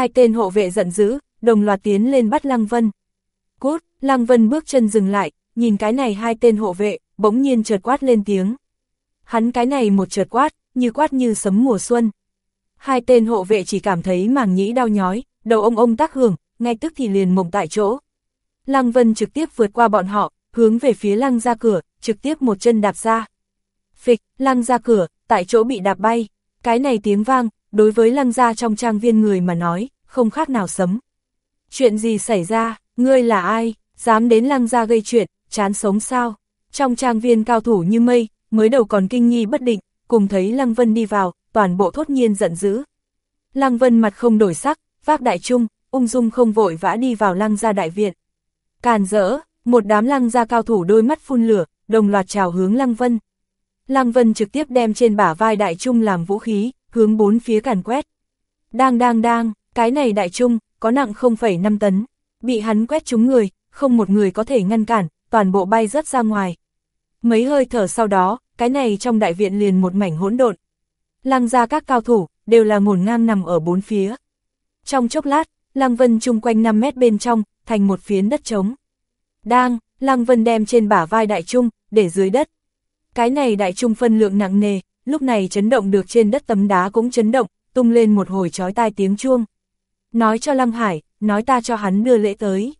Hai tên hộ vệ giận dữ, đồng loạt tiến lên bắt Lăng Vân. Cút, Lăng Vân bước chân dừng lại, nhìn cái này hai tên hộ vệ, bỗng nhiên chợt quát lên tiếng. Hắn cái này một chợt quát, như quát như sấm mùa xuân. Hai tên hộ vệ chỉ cảm thấy màng nhĩ đau nhói, đầu ông ông tác hưởng, ngay tức thì liền mộng tại chỗ. Lăng Vân trực tiếp vượt qua bọn họ, hướng về phía lăng ra cửa, trực tiếp một chân đạp ra. Phịch, lăng ra cửa, tại chỗ bị đạp bay. Cái này tiếng vang, đối với lăng gia trong trang viên người mà nói, không khác nào sấm. Chuyện gì xảy ra, ngươi là ai, dám đến lăng gia gây chuyện, chán sống sao? Trong trang viên cao thủ như mây, mới đầu còn kinh nghi bất định, cùng thấy lăng vân đi vào, toàn bộ thốt nhiên giận dữ. Lăng vân mặt không đổi sắc, vác đại trung, ung dung không vội vã đi vào lăng gia đại viện. Càn rỡ, một đám lăng gia cao thủ đôi mắt phun lửa, đồng loạt chào hướng lăng vân. Lăng vân trực tiếp đem trên bả vai đại trung làm vũ khí, hướng bốn phía càn quét. Đang đang đang, cái này đại trung, có nặng 0,5 tấn, bị hắn quét trúng người, không một người có thể ngăn cản, toàn bộ bay rớt ra ngoài. Mấy hơi thở sau đó, cái này trong đại viện liền một mảnh hỗn độn. Lăng ra các cao thủ, đều là ngổn ngang nằm ở bốn phía. Trong chốc lát, Lăng Vân chung quanh 5 mét bên trong, thành một phiến đất trống. Đang, Lăng Vân đem trên bả vai đại trung, để dưới đất. Cái này đại trung phân lượng nặng nề, lúc này chấn động được trên đất tấm đá cũng chấn động, tung lên một hồi chói tai tiếng chuông. Nói cho Lăng Hải, nói ta cho hắn đưa lễ tới.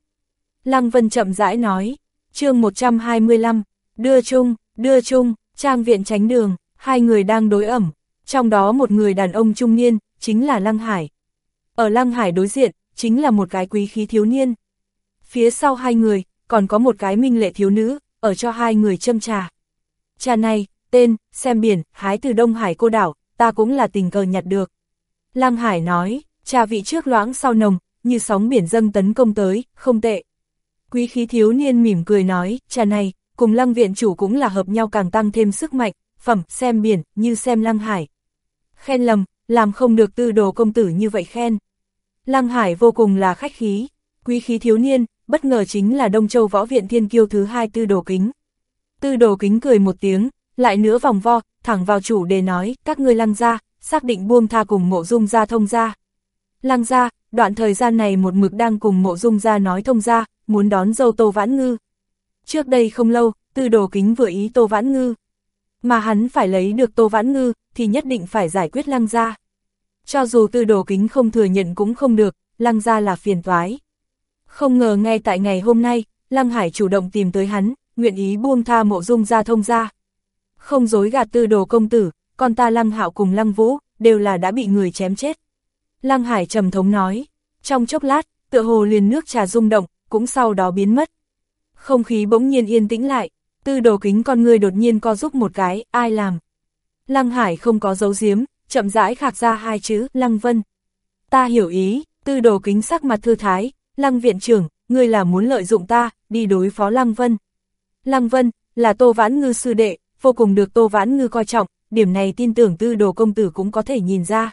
Lăng Vân chậm rãi nói, chương 125, đưa chung, đưa chung, trang viện tránh đường, hai người đang đối ẩm, trong đó một người đàn ông trung niên, chính là Lăng Hải. Ở Lăng Hải đối diện, chính là một cái quý khí thiếu niên. Phía sau hai người, còn có một cái minh lệ thiếu nữ, ở cho hai người châm trà. Trà này, tên, xem biển, hái từ Đông Hải cô đảo, ta cũng là tình cờ nhặt được. Lăng Hải nói, trà vị trước loãng sau nồng, như sóng biển dâng tấn công tới, không tệ. Quý khí thiếu niên mỉm cười nói, trà này, cùng lăng viện chủ cũng là hợp nhau càng tăng thêm sức mạnh, phẩm, xem biển, như xem lăng hải. Khen lầm, làm không được tư đồ công tử như vậy khen. Lăng hải vô cùng là khách khí, quý khí thiếu niên, bất ngờ chính là Đông Châu Võ Viện Thiên Kiêu thứ hai tư đồ kính. Tư đồ kính cười một tiếng, lại nữa vòng vo, thẳng vào chủ đề nói, các ngươi lăng ra, xác định buông tha cùng mộ dung ra thông ra. Lăng ra, đoạn thời gian này một mực đang cùng mộ dung ra nói thông ra, muốn đón dâu Tô Vãn Ngư. Trước đây không lâu, tư đồ kính vừa ý Tô Vãn Ngư. Mà hắn phải lấy được Tô Vãn Ngư, thì nhất định phải giải quyết lăng ra. Cho dù tư đồ kính không thừa nhận cũng không được, lăng ra là phiền toái. Không ngờ ngay tại ngày hôm nay, Lăng Hải chủ động tìm tới hắn, nguyện ý buông tha mộ dung ra thông ra. Không dối gạt tư đồ công tử, con ta Lăng Hạo cùng Lăng Vũ, đều là đã bị người chém chết. Lăng Hải trầm thống nói, trong chốc lát, tựa hồ liền nước trà rung động, cũng sau đó biến mất. Không khí bỗng nhiên yên tĩnh lại, tư đồ kính con người đột nhiên co giúp một cái, ai làm. Lăng Hải không có dấu giếm, chậm rãi khạc ra hai chữ, Lăng Vân. Ta hiểu ý, tư đồ kính sắc mặt thư thái, Lăng viện trưởng, ngươi là muốn lợi dụng ta, đi đối phó Lăng Vân. Lăng Vân, là Tô Vãn Ngư sư đệ, vô cùng được Tô Vãn Ngư coi trọng, điểm này tin tưởng tư đồ công tử cũng có thể nhìn ra.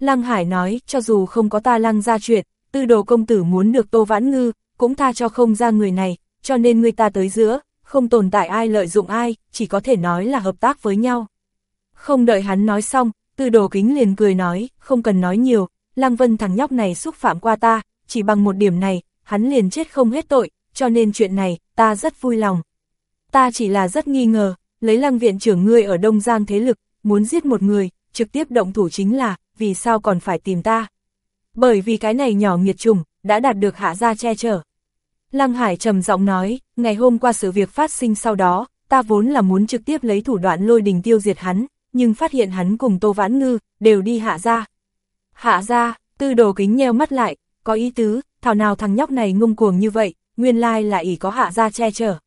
Lăng Hải nói, cho dù không có ta lăng ra chuyện, tư đồ công tử muốn được Tô Vãn Ngư, cũng tha cho không ra người này, cho nên người ta tới giữa, không tồn tại ai lợi dụng ai, chỉ có thể nói là hợp tác với nhau. Không đợi hắn nói xong, tư đồ kính liền cười nói, không cần nói nhiều, Lăng Vân thằng nhóc này xúc phạm qua ta, chỉ bằng một điểm này, hắn liền chết không hết tội, cho nên chuyện này, ta rất vui lòng. Ta chỉ là rất nghi ngờ, lấy lăng viện trưởng ngươi ở Đông Giang thế lực, muốn giết một người, trực tiếp động thủ chính là, vì sao còn phải tìm ta? Bởi vì cái này nhỏ nghiệt trùng, đã đạt được hạ gia che chở. Lăng Hải trầm giọng nói, ngày hôm qua sự việc phát sinh sau đó, ta vốn là muốn trực tiếp lấy thủ đoạn lôi đình tiêu diệt hắn, nhưng phát hiện hắn cùng Tô Vãn Ngư, đều đi hạ gia. Hạ gia, tư đồ kính nheo mắt lại, có ý tứ, thảo nào thằng nhóc này ngung cuồng như vậy, nguyên lai là ỷ có hạ gia che chở.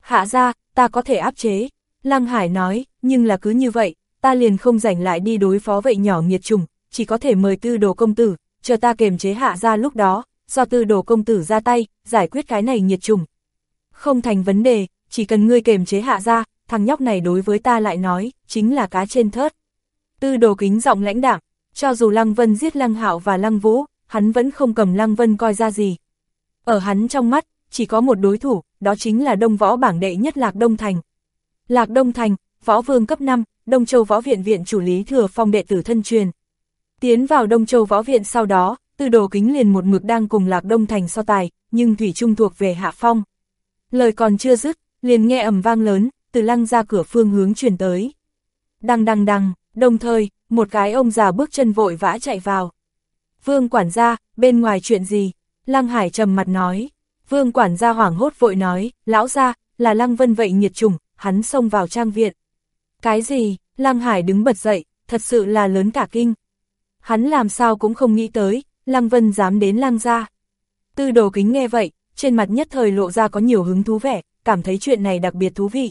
Hạ gia, ta có thể áp chế. Lăng Hải nói, nhưng là cứ như vậy, ta liền không rảnh lại đi đối phó vậy nhỏ nghiệt trùng, chỉ có thể mời tư đồ công tử, chờ ta kềm chế hạ gia lúc đó, do tư đồ công tử ra tay, giải quyết cái này nghiệt trùng. Không thành vấn đề, chỉ cần ngươi kềm chế hạ gia, thằng nhóc này đối với ta lại nói, chính là cá trên thớt. Tư đồ kính giọng lãnh đạm, cho dù Lăng Vân giết Lăng Hạo và Lăng Vũ, hắn vẫn không cầm Lăng Vân coi ra gì. Ở hắn trong mắt, chỉ có một đối thủ, đó chính là đông võ bảng đệ nhất Lạc Đông Thành. Lạc Đông Thành, võ vương cấp 5, Đông Châu Võ Viện Viện chủ lý thừa phong đệ tử thân truyền. Tiến vào Đông Châu Võ Viện sau đó, tư đồ kính liền một mực đang cùng Lạc Đông Thành so tài, nhưng Thủy Trung thuộc về hạ phong. Lời còn chưa dứt, liền nghe ầm vang lớn, từ lăng ra cửa phương hướng truyền tới. Đăng đăng đăng, đồng thời, một cái ông già bước chân vội vã chạy vào. Vương quản gia, bên ngoài chuyện gì? Lăng Hải trầm mặt nói. Vương quản gia hoảng hốt vội nói, lão gia, là Lăng Vân vậy nhiệt trùng, hắn xông vào trang viện. Cái gì? Lăng Hải đứng bật dậy, thật sự là lớn cả kinh. Hắn làm sao cũng không nghĩ tới, Lăng Vân dám đến Lăng gia. Tư đồ kính nghe vậy, trên mặt nhất thời lộ ra có nhiều hứng thú vẻ, cảm thấy chuyện này đặc biệt thú vị.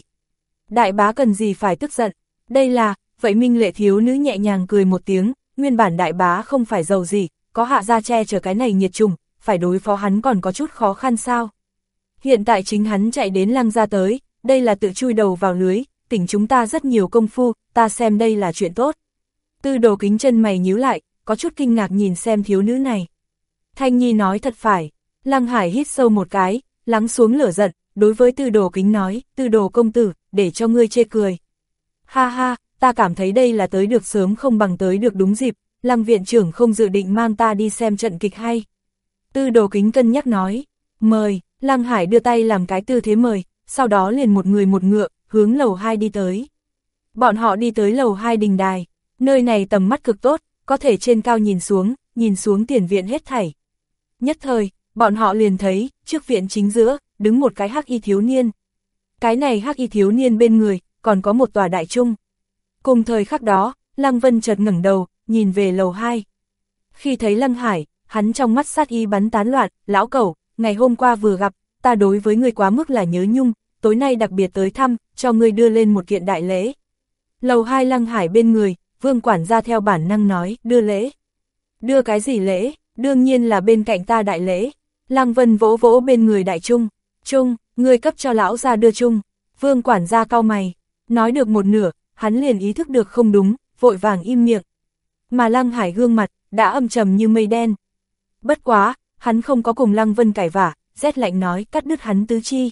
Đại bá cần gì phải tức giận, đây là, vậy Minh Lệ thiếu nữ nhẹ nhàng cười một tiếng, nguyên bản đại bá không phải giàu gì, có hạ gia che chở cái này nhiệt trùng, phải đối phó hắn còn có chút khó khăn sao. Hiện tại chính hắn chạy đến lăng gia tới, đây là tự chui đầu vào lưới, tỉnh chúng ta rất nhiều công phu, ta xem đây là chuyện tốt. Tư đồ kính chân mày nhíu lại, có chút kinh ngạc nhìn xem thiếu nữ này. Thanh Nhi nói thật phải, Lăng Hải hít sâu một cái, lắng xuống lửa giận, đối với tư đồ kính nói, tư đồ công tử, để cho ngươi chê cười. Ha ha, ta cảm thấy đây là tới được sớm không bằng tới được đúng dịp, lăng viện trưởng không dự định mang ta đi xem trận kịch hay. Tư đồ kính cân nhắc nói, mời, lăng hải đưa tay làm cái tư thế mời, sau đó liền một người một ngựa, hướng lầu 2 đi tới. Bọn họ đi tới lầu 2 đình đài, nơi này tầm mắt cực tốt, có thể trên cao nhìn xuống, nhìn xuống tiền viện hết thảy. Nhất thời, bọn họ liền thấy, trước viện chính giữa, đứng một cái hắc y thiếu niên. Cái này hắc y thiếu niên bên người, còn có một tòa đại trung. Cùng thời khắc đó, Lăng Vân chợt ngẩng đầu, nhìn về lầu 2. Khi thấy Lăng Hải, hắn trong mắt sát y bắn tán loạn, lão cẩu, ngày hôm qua vừa gặp, ta đối với người quá mức là nhớ nhung, tối nay đặc biệt tới thăm, cho người đưa lên một kiện đại lễ. Lầu hai Lăng Hải bên người, vương quản gia theo bản năng nói, đưa lễ. Đưa cái gì lễ, đương nhiên là bên cạnh ta đại lễ. Lăng Vân vỗ vỗ bên người đại trung, trung, người cấp cho lão ra đưa trung. Vương quản gia cao mày, nói được một nửa, hắn liền ý thức được không đúng, vội vàng im miệng. Mà Lăng Hải gương mặt, đã âm trầm như mây đen. Bất quá, hắn không có cùng Lăng Vân cải vả, rét lạnh nói cắt đứt hắn tứ chi.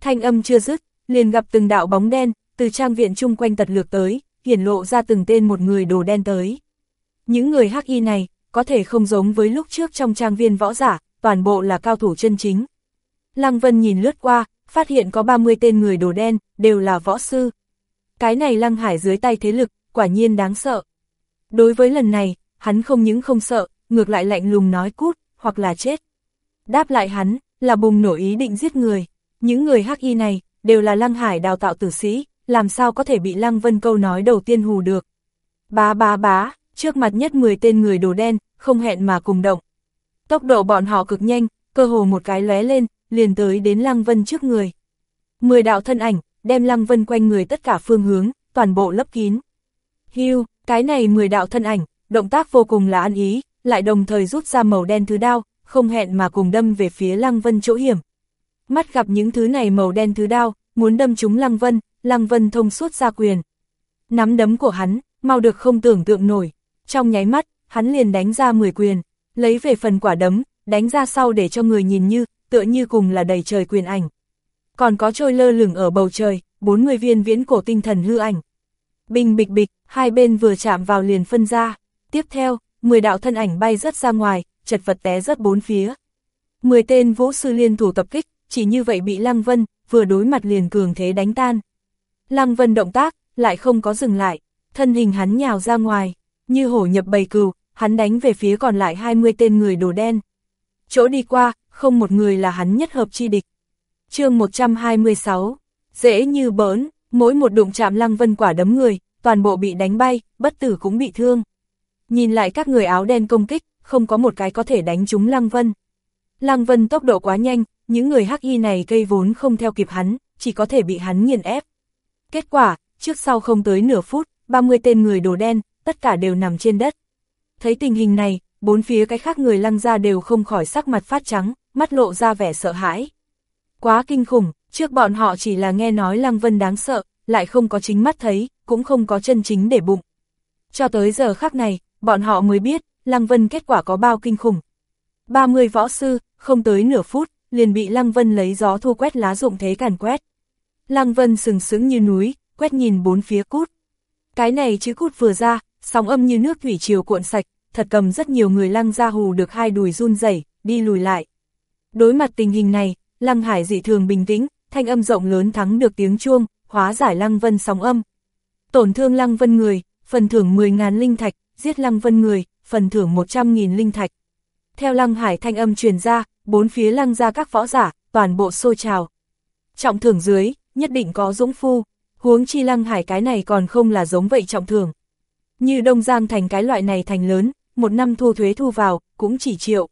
Thanh âm chưa dứt, liền gặp từng đạo bóng đen, từ trang viện chung quanh tật lược tới, hiển lộ ra từng tên một người đồ đen tới. Những người hắc y này, có thể không giống với lúc trước trong trang viên võ giả, toàn bộ là cao thủ chân chính. Lăng Vân nhìn lướt qua, phát hiện có 30 tên người đồ đen, đều là võ sư. Cái này Lăng Hải dưới tay thế lực, quả nhiên đáng sợ. Đối với lần này, hắn không những không sợ, ngược lại lạnh lùng nói cút, hoặc là chết. Đáp lại hắn, là bùng nổ ý định giết người. Những người hắc y này, đều là Lăng Hải đào tạo tử sĩ, làm sao có thể bị Lăng Vân câu nói đầu tiên hù được. Bá bá bá, trước mặt nhất 10 tên người đồ đen, không hẹn mà cùng động. Tốc độ bọn họ cực nhanh, cơ hồ một cái lóe lên, liền tới đến Lăng Vân trước người. Mười đạo thân ảnh, đem Lăng Vân quanh người tất cả phương hướng, toàn bộ lấp kín. Hưu, cái này mười đạo thân ảnh, động tác vô cùng là ăn ý, lại đồng thời rút ra màu đen thứ đao, không hẹn mà cùng đâm về phía Lăng Vân chỗ hiểm. Mắt gặp những thứ này màu đen thứ đao, muốn đâm chúng Lăng Vân, Lăng Vân thông suốt ra quyền. Nắm đấm của hắn, mau được không tưởng tượng nổi. Trong nháy mắt, hắn liền đánh ra 10 quyền, lấy về phần quả đấm, đánh ra sau để cho người nhìn như, tựa như cùng là đầy trời quyền ảnh. Còn có trôi lơ lửng ở bầu trời, 40 viên viễn cổ tinh thần hư ảnh. Bình bịch bịch, hai bên vừa chạm vào liền phân ra. Tiếp theo, 10 đạo thân ảnh bay rất ra ngoài, chật vật té rất bốn phía. 10 tên vũ sư liên thủ tập kích, chỉ như vậy bị Lăng Vân, vừa đối mặt liền cường thế đánh tan. Lăng Vân động tác, lại không có dừng lại, thân hình hắn nhào ra ngoài, như hổ nhập bầy cừu, hắn đánh về phía còn lại 20 tên người đồ đen. Chỗ đi qua, không một người là hắn nhất hợp chi địch. chương 126, dễ như bỡn, mỗi một đụng chạm Lăng Vân quả đấm người, toàn bộ bị đánh bay, bất tử cũng bị thương. Nhìn lại các người áo đen công kích, không có một cái có thể đánh trúng Lăng Vân. Lăng Vân tốc độ quá nhanh, những người hắc y này cây vốn không theo kịp hắn, chỉ có thể bị hắn nghiền ép. Kết quả, trước sau không tới nửa phút, 30 tên người đồ đen, tất cả đều nằm trên đất. Thấy tình hình này, bốn phía cái khác người lăng ra đều không khỏi sắc mặt phát trắng, mắt lộ ra vẻ sợ hãi. Quá kinh khủng, trước bọn họ chỉ là nghe nói Lăng Vân đáng sợ, lại không có chính mắt thấy, cũng không có chân chính để bụng. Cho tới giờ khắc này, bọn họ mới biết, Lăng Vân kết quả có bao kinh khủng. 30 võ sư, không tới nửa phút, liền bị Lăng Vân lấy gió thu quét lá dụng thế càn quét. Lăng Vân sừng sững như núi, quét nhìn bốn phía cút. Cái này chứ cút vừa ra, sóng âm như nước thủy triều cuộn sạch, thật cầm rất nhiều người lăng ra hù được hai đùi run rẩy đi lùi lại. Đối mặt tình hình này, lăng hải dị thường bình tĩnh, thanh âm rộng lớn thắng được tiếng chuông, hóa giải lăng vân sóng âm. Tổn thương lăng vân người, phần thưởng 10.000 linh thạch, giết lăng vân người, phần thưởng 100.000 linh thạch. Theo lăng hải thanh âm truyền ra, bốn phía lăng ra các võ giả, toàn bộ xô trào. Trọng thưởng dưới, nhất định có dũng phu, huống chi lăng hải cái này còn không là giống vậy trọng thưởng. Như Đông Giang thành cái loại này thành lớn, một năm thu thuế thu vào, cũng chỉ triệu.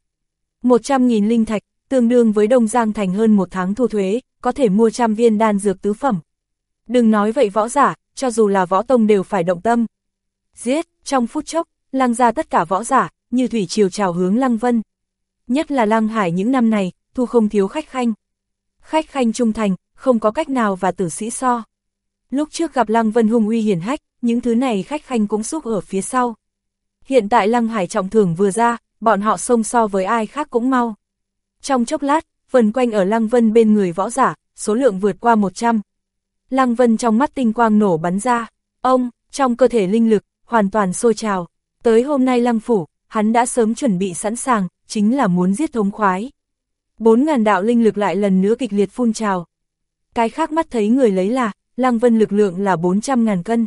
100.000 linh thạch, tương đương với Đông Giang thành hơn một tháng thu thuế, có thể mua trăm viên đan dược tứ phẩm. Đừng nói vậy võ giả, cho dù là võ tông đều phải động tâm. Giết, trong phút chốc, lăng ra tất cả võ giả, như thủy triều trào hướng lăng vân. Nhất là lăng hải những năm này, thu không thiếu khách khanh. Khách khanh trung thành, không có cách nào và tử sĩ so. Lúc trước gặp lăng vân hung uy hiển hách, những thứ này khách khanh cũng xúc ở phía sau. Hiện tại lăng hải trọng thưởng vừa ra, bọn họ xông so với ai khác cũng mau. Trong chốc lát, vần quanh ở lăng vân bên người võ giả, số lượng vượt qua 100. Lăng vân trong mắt tinh quang nổ bắn ra, ông, trong cơ thể linh lực, hoàn toàn sôi trào. Tới hôm nay lăng phủ, hắn đã sớm chuẩn bị sẵn sàng, chính là muốn giết thống khoái. Bốn ngàn đạo linh lực lại lần nữa kịch liệt phun trào. Cái khác mắt thấy người lấy là, lăng vân lực lượng là 400 ngàn cân.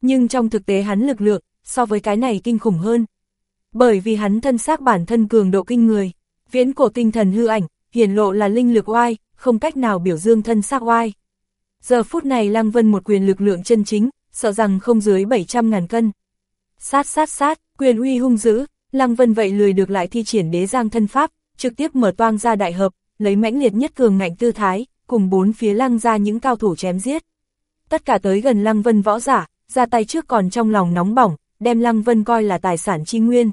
Nhưng trong thực tế hắn lực lượng, so với cái này kinh khủng hơn. Bởi vì hắn thân xác bản thân cường độ kinh người, viễn cổ tinh thần hư ảnh, hiển lộ là linh lực oai, không cách nào biểu dương thân xác oai. Giờ phút này Lăng Vân một quyền lực lượng chân chính, sợ rằng không dưới 700 ngàn cân. Sát sát sát, quyền uy hung dữ, Lăng Vân vậy lười được lại thi triển đế giang thân pháp, trực tiếp mở toang ra đại hợp, lấy mãnh liệt nhất cường ngạnh tư thái, cùng bốn phía lăng ra những cao thủ chém giết. Tất cả tới gần Lăng Vân võ giả, ra tay trước còn trong lòng nóng bỏng, đem Lăng Vân coi là tài sản chi nguyên.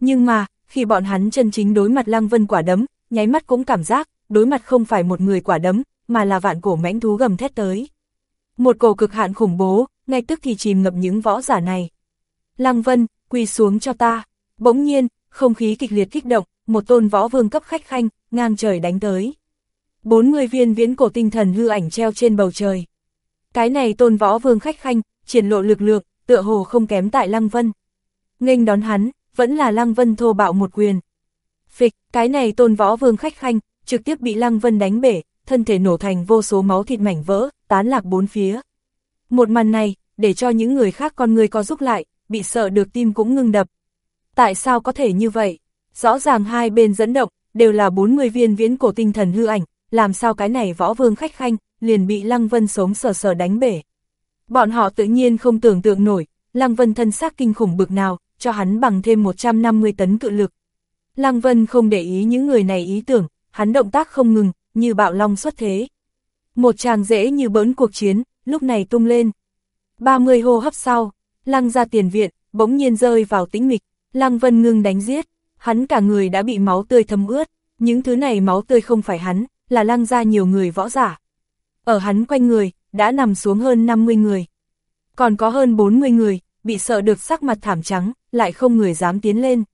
Nhưng mà, khi bọn hắn chân chính đối mặt Lăng Vân quả đấm, nháy mắt cũng cảm giác, đối mặt không phải một người quả đấm, mà là vạn cổ mãnh thú gầm thét tới. Một cổ cực hạn khủng bố, ngay tức thì chìm ngập những võ giả này. Lăng Vân, quỳ xuống cho ta. Bỗng nhiên, không khí kịch liệt kích động, một tôn võ vương cấp khách khanh, ngang trời đánh tới. 40 viên viễn cổ tinh thần hư ảnh treo trên bầu trời. Cái này tôn võ vương khách khanh, triển lộ lực lượng, tựa hồ không kém tại Lăng Vân. Nghênh đón hắn, vẫn là Lăng Vân thô bạo một quyền. Phịch, cái này tôn võ vương khách khanh, trực tiếp bị Lăng Vân đánh bể, thân thể nổ thành vô số máu thịt mảnh vỡ, tán lạc bốn phía. Một màn này, để cho những người khác con người có giúp lại, bị sợ được tim cũng ngưng đập. Tại sao có thể như vậy? Rõ ràng hai bên dẫn động, đều là 40 viên viễn cổ tinh thần hư ảnh, làm sao cái này võ vương khách khanh, liền bị Lăng Vân sống sờ sờ đánh bể. Bọn họ tự nhiên không tưởng tượng nổi, Lăng Vân thân xác kinh khủng bực nào, cho hắn bằng thêm 150 tấn cự lực. Lăng Vân không để ý những người này ý tưởng, hắn động tác không ngừng, như bạo long xuất thế. Một chàng dễ như bỡn cuộc chiến, lúc này tung lên. 30 hô hấp sau, Lăng ra tiền viện, bỗng nhiên rơi vào tĩnh mịch, Lăng Vân ngưng đánh giết, hắn cả người đã bị máu tươi thấm ướt, những thứ này máu tươi không phải hắn, là lăng ra nhiều người võ giả. Ở hắn quanh người, đã nằm xuống hơn 50 người. Còn có hơn 40 người, bị sợ được sắc mặt thảm trắng, lại không người dám tiến lên.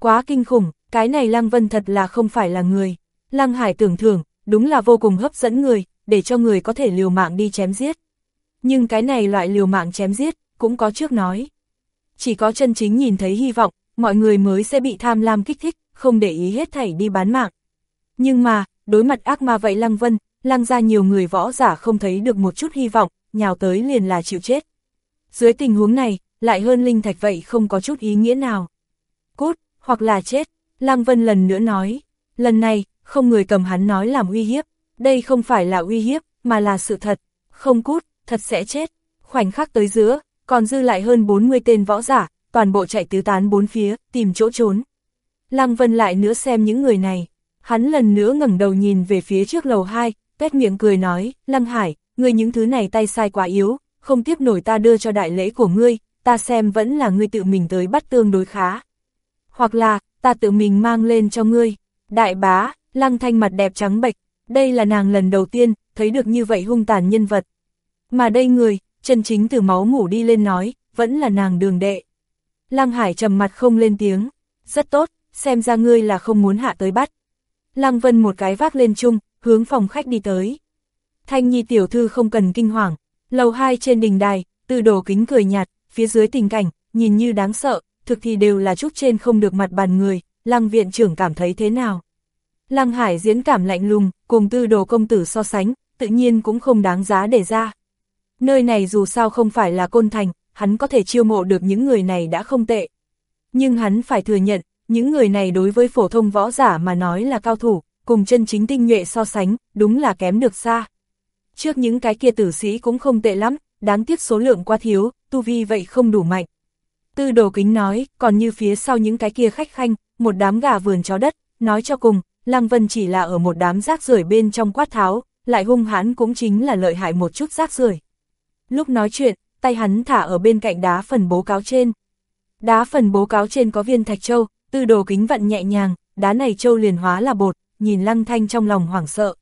Quá kinh khủng, cái này Lăng Vân thật là không phải là người. Lăng Hải tưởng thưởng, đúng là vô cùng hấp dẫn người, để cho người có thể liều mạng đi chém giết. Nhưng cái này loại liều mạng chém giết, cũng có trước nói. Chỉ có chân chính nhìn thấy hy vọng, mọi người mới sẽ bị tham lam kích thích, không để ý hết thảy đi bán mạng. Nhưng mà, đối mặt ác ma vậy Lăng Vân, Lăng ra nhiều người võ giả không thấy được một chút hy vọng, nhào tới liền là chịu chết. Dưới tình huống này, lại hơn linh thạch vậy không có chút ý nghĩa nào. Cút, hoặc là chết, Lăng Vân lần nữa nói, lần này, không người cầm hắn nói làm uy hiếp, đây không phải là uy hiếp, mà là sự thật, không cút, thật sẽ chết. Khoảnh khắc tới giữa, còn dư lại hơn 40 tên võ giả, toàn bộ chạy tứ tán bốn phía, tìm chỗ trốn. Lăng Vân lại nữa xem những người này, hắn lần nữa ngẩng đầu nhìn về phía trước lầu 2, tuét miệng cười nói, Lăng Hải, ngươi những thứ này tay sai quá yếu, không tiếp nổi ta đưa cho đại lễ của ngươi, ta xem vẫn là ngươi tự mình tới bắt tương đối khá. Hoặc là, ta tự mình mang lên cho ngươi. Đại bá, Lăng Thanh mặt đẹp trắng bệch, đây là nàng lần đầu tiên, thấy được như vậy hung tàn nhân vật. Mà đây người, chân chính từ máu ngủ đi lên nói, vẫn là nàng đường đệ. Lăng Hải trầm mặt không lên tiếng, rất tốt, xem ra ngươi là không muốn hạ tới bắt. Lăng Vân một cái vác lên chung, hướng phòng khách đi tới. Thanh Nhi tiểu thư không cần kinh hoàng, lầu hai trên đình đài, từ đổ kính cười nhạt, phía dưới tình cảnh, nhìn như đáng sợ, thực thì đều là chút trên không được mặt bàn người, lăng viện trưởng cảm thấy thế nào. Lăng Hải diễn cảm lạnh lùng, cùng tư đồ công tử so sánh, tự nhiên cũng không đáng giá để ra. Nơi này dù sao không phải là côn thành, hắn có thể chiêu mộ được những người này đã không tệ. Nhưng hắn phải thừa nhận, những người này đối với phổ thông võ giả mà nói là cao thủ, cùng chân chính tinh nhuệ so sánh, đúng là kém được xa. Trước những cái kia tử sĩ cũng không tệ lắm, đáng tiếc số lượng quá thiếu, tu vi vậy không đủ mạnh. Tư đồ kính nói, còn như phía sau những cái kia khách khanh, một đám gà vườn chó đất, nói cho cùng, Lăng Vân chỉ là ở một đám rác rưởi bên trong quát tháo, lại hung hãn cũng chính là lợi hại một chút rác rưởi. Lúc nói chuyện, tay hắn thả ở bên cạnh đá phần bố cáo trên. Đá phần bố cáo trên có viên thạch châu, tư đồ kính vặn nhẹ nhàng, đá này châu liền hóa là bột, nhìn lăng thanh trong lòng hoảng sợ.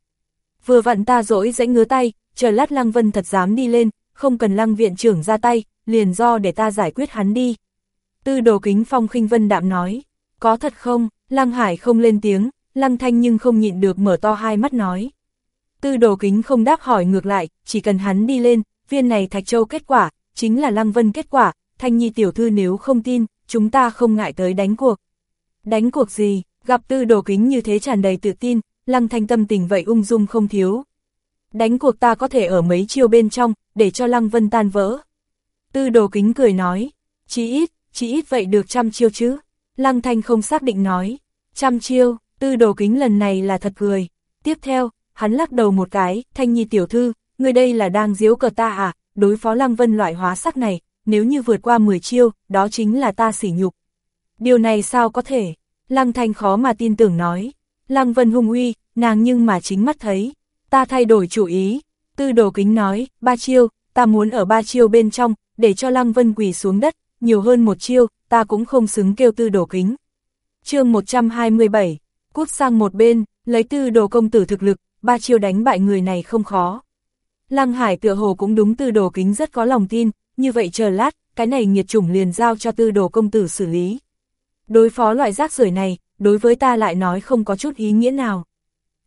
Vừa vặn ta dỗi dãy ngứa tay, chờ lát lăng vân thật dám đi lên, không cần lăng viện trưởng ra tay, liền do để ta giải quyết hắn đi. Tư đồ kính phong khinh vân đạm nói, có thật không, lăng hải không lên tiếng, lăng thanh nhưng không nhịn được mở to hai mắt nói. Tư đồ kính không đáp hỏi ngược lại, chỉ cần hắn đi lên, viên này thạch châu kết quả, chính là lăng vân kết quả, thanh nhi tiểu thư nếu không tin, chúng ta không ngại tới đánh cuộc. Đánh cuộc gì, gặp tư đồ kính như thế tràn đầy tự tin, lăng thanh tâm tình vậy ung dung không thiếu. Đánh cuộc ta có thể ở mấy chiêu bên trong, để cho lăng vân tan vỡ. Tư đồ kính cười nói, chỉ ít, chỉ ít vậy được trăm chiêu chứ. Lăng thanh không xác định nói, trăm chiêu, tư đồ kính lần này là thật cười. Tiếp theo, hắn lắc đầu một cái, thanh nhi tiểu thư, người đây là đang diếu cờ ta à, đối phó lăng vân loại hóa sắc này, nếu như vượt qua 10 chiêu, đó chính là ta sỉ nhục. Điều này sao có thể? Lăng Thanh khó mà tin tưởng nói. Lăng Vân hung uy, nàng nhưng mà chính mắt thấy. Ta thay đổi chủ ý. Tư đồ kính nói, ba chiêu, ta muốn ở ba chiêu bên trong, để cho Lăng Vân quỳ xuống đất, nhiều hơn một chiêu, ta cũng không xứng kêu tư đồ kính. chương 127, quốc sang một bên, lấy tư đồ công tử thực lực, ba chiêu đánh bại người này không khó. Lăng Hải tựa hồ cũng đúng tư đồ kính rất có lòng tin, như vậy chờ lát, cái này nghiệt chủng liền giao cho tư đồ công tử xử lý. Đối phó loại rác rưởi này, đối với ta lại nói không có chút ý nghĩa nào.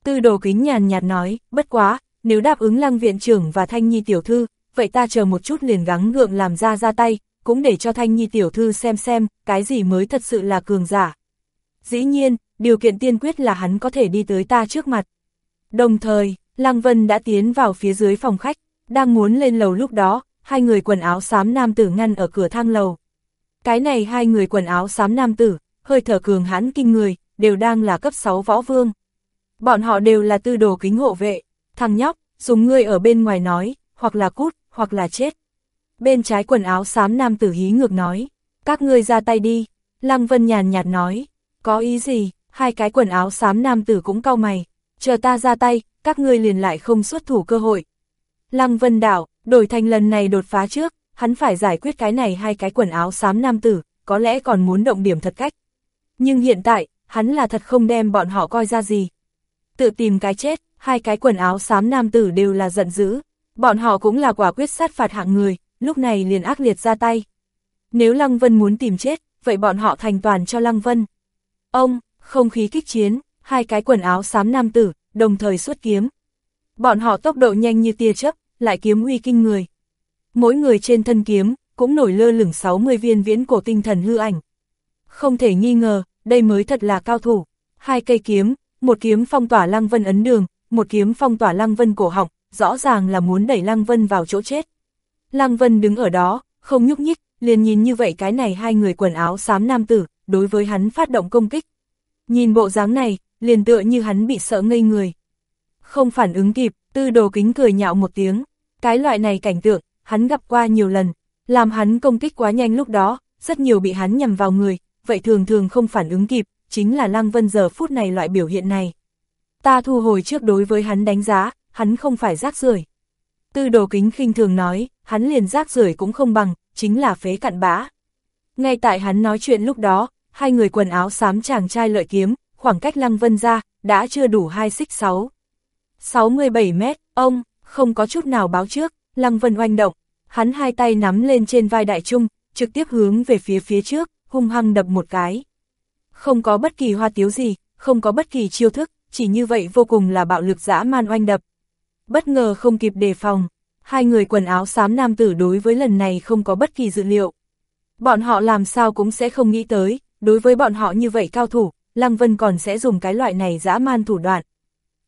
Tư đồ kính nhàn nhạt nói, bất quá, nếu đáp ứng lăng viện trưởng và thanh nhi tiểu thư, vậy ta chờ một chút liền gắng gượng làm ra ra tay, cũng để cho thanh nhi tiểu thư xem xem, cái gì mới thật sự là cường giả. Dĩ nhiên, điều kiện tiên quyết là hắn có thể đi tới ta trước mặt. Đồng thời, Lăng Vân đã tiến vào phía dưới phòng khách, đang muốn lên lầu lúc đó, hai người quần áo xám nam tử ngăn ở cửa thang lầu. Cái này hai người quần áo xám nam tử, hơi thở cường hãn kinh người, đều đang là cấp 6 võ vương. Bọn họ đều là tư đồ kính hộ vệ, thằng nhóc, dùng ngươi ở bên ngoài nói, hoặc là cút, hoặc là chết. Bên trái quần áo xám nam tử hí ngược nói, các ngươi ra tay đi, Lăng Vân nhàn nhạt nói, có ý gì, hai cái quần áo xám nam tử cũng cau mày, chờ ta ra tay, các ngươi liền lại không xuất thủ cơ hội. Lăng Vân đảo, đổi thành lần này đột phá trước, hắn phải giải quyết cái này hai cái quần áo xám nam tử, có lẽ còn muốn động điểm thật cách. Nhưng hiện tại, hắn là thật không đem bọn họ coi ra gì. Tự tìm cái chết, hai cái quần áo xám nam tử đều là giận dữ, bọn họ cũng là quả quyết sát phạt hạng người, lúc này liền ác liệt ra tay. Nếu Lăng Vân muốn tìm chết, vậy bọn họ thành toàn cho Lăng Vân. Ông, không khí kích chiến, hai cái quần áo xám nam tử, đồng thời xuất kiếm. Bọn họ tốc độ nhanh như tia chớp, lại kiếm uy kinh người. Mỗi người trên thân kiếm, cũng nổi lơ lửng 60 viên viễn cổ tinh thần hư ảnh. Không thể nghi ngờ, đây mới thật là cao thủ. Hai cây kiếm, một kiếm phong tỏa Lăng Vân ấn đường, một kiếm phong tỏa Lăng Vân cổ họng, rõ ràng là muốn đẩy Lăng Vân vào chỗ chết. Lăng Vân đứng ở đó, không nhúc nhích, liền nhìn như vậy cái này hai người quần áo xám nam tử, đối với hắn phát động công kích. Nhìn bộ dáng này, liền tựa như hắn bị sợ ngây người. Không phản ứng kịp, tư đồ kính cười nhạo một tiếng. Cái loại này cảnh tượng, hắn gặp qua nhiều lần, làm hắn công kích quá nhanh lúc đó, rất nhiều bị hắn nhầm vào người, vậy thường thường không phản ứng kịp, chính là Lăng Vân giờ phút này loại biểu hiện này. Ta thu hồi trước đối với hắn đánh giá, hắn không phải rác rưởi. Tư đồ kính khinh thường nói, hắn liền rác rưởi cũng không bằng, chính là phế cặn bã. Ngay tại hắn nói chuyện lúc đó, hai người quần áo xám chàng trai lợi kiếm, khoảng cách Lăng Vân ra, đã chưa đủ hai xích 6. 67 mét, ông, không có chút nào báo trước, Lăng Vân oanh động, hắn hai tay nắm lên trên vai đại trung, trực tiếp hướng về phía phía trước, hung hăng đập một cái. Không có bất kỳ hoa tiếu gì, không có bất kỳ chiêu thức, chỉ như vậy vô cùng là bạo lực dã man oanh đập. Bất ngờ không kịp đề phòng, hai người quần áo xám nam tử đối với lần này không có bất kỳ dự liệu. Bọn họ làm sao cũng sẽ không nghĩ tới, đối với bọn họ như vậy cao thủ, Lăng Vân còn sẽ dùng cái loại này dã man thủ đoạn.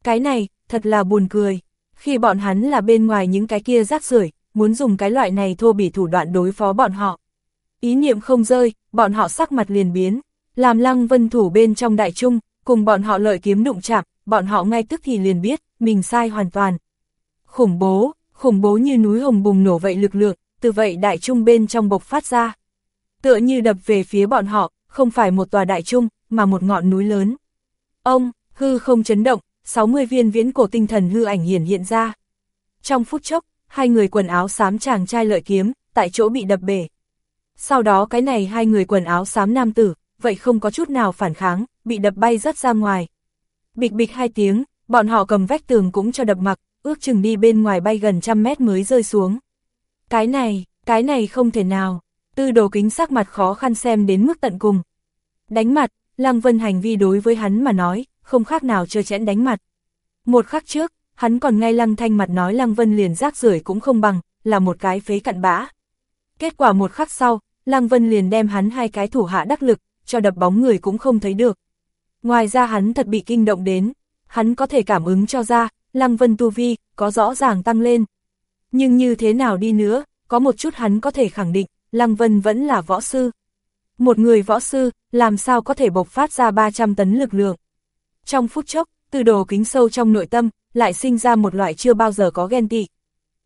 Cái này, thật là buồn cười. Khi bọn hắn là bên ngoài những cái kia rác rưởi muốn dùng cái loại này thô bỉ thủ đoạn đối phó bọn họ. Ý niệm không rơi, bọn họ sắc mặt liền biến, làm Lăng Vân thủ bên trong đại trung, cùng bọn họ lợi kiếm đụng chạm, bọn họ ngay tức thì liền biết, mình sai hoàn toàn. Khủng bố, khủng bố như núi hồng bùng nổ vậy lực lượng, từ vậy đại trung bên trong bộc phát ra. Tựa như đập về phía bọn họ, không phải một tòa đại trung, mà một ngọn núi lớn. Ông, hư không chấn động, 60 viên viễn cổ tinh thần hư ảnh hiển hiện ra. Trong phút chốc, hai người quần áo xám chàng trai lợi kiếm, tại chỗ bị đập bể. Sau đó cái này hai người quần áo xám nam tử, vậy không có chút nào phản kháng, bị đập bay rất ra ngoài. Bịch bịch hai tiếng, bọn họ cầm vách tường cũng cho đập mặc, ước chừng đi bên ngoài bay gần trăm mét mới rơi xuống. Cái này, cái này không thể nào, tư đồ kính sắc mặt khó khăn xem đến mức tận cùng. Đánh mặt, Lăng Vân hành vi đối với hắn mà nói, không khác nào chơi chẽn đánh mặt. Một khắc trước, hắn còn ngay Lăng Thanh mặt nói Lăng Vân liền rác rưởi cũng không bằng, là một cái phế cặn bã. Kết quả một khắc sau, Lăng Vân liền đem hắn hai cái thủ hạ đắc lực, cho đập bóng người cũng không thấy được. Ngoài ra hắn thật bị kinh động đến, hắn có thể cảm ứng cho ra, Lăng Vân tu vi, có rõ ràng tăng lên. Nhưng như thế nào đi nữa, có một chút hắn có thể khẳng định, Lăng Vân vẫn là võ sư. Một người võ sư, làm sao có thể bộc phát ra 300 tấn lực lượng. Trong phút chốc, từ đồ kính sâu trong nội tâm, lại sinh ra một loại chưa bao giờ có ghen tị.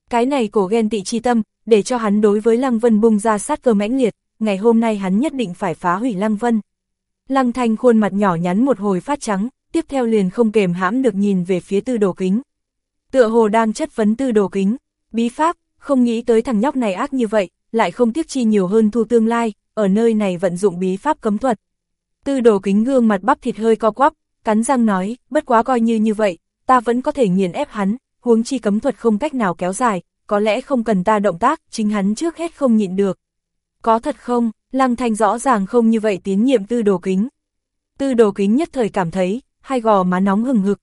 Cái này cổ ghen tị chi tâm, để cho hắn đối với Lăng Vân bung ra sát cơ mãnh liệt, ngày hôm nay hắn nhất định phải phá hủy Lăng Vân. Lăng Thanh khuôn mặt nhỏ nhắn một hồi phát trắng, tiếp theo liền không kềm hãm được nhìn về phía tư đồ kính. Tựa hồ đang chất vấn tư đồ kính, bí pháp, không nghĩ tới thằng nhóc này ác như vậy, lại không tiếc chi nhiều hơn thu tương lai, ở nơi này vận dụng bí pháp cấm thuật. Tư đồ kính gương mặt bắp thịt hơi co quắp, cắn răng nói, bất quá coi như như vậy, ta vẫn có thể nghiền ép hắn, huống chi cấm thuật không cách nào kéo dài, có lẽ không cần ta động tác, chính hắn trước hết không nhịn được. Có thật không, Lăng Thanh rõ ràng không như vậy tín nhiệm tư đồ kính. Tư đồ kính nhất thời cảm thấy, hai gò má nóng hừng hực.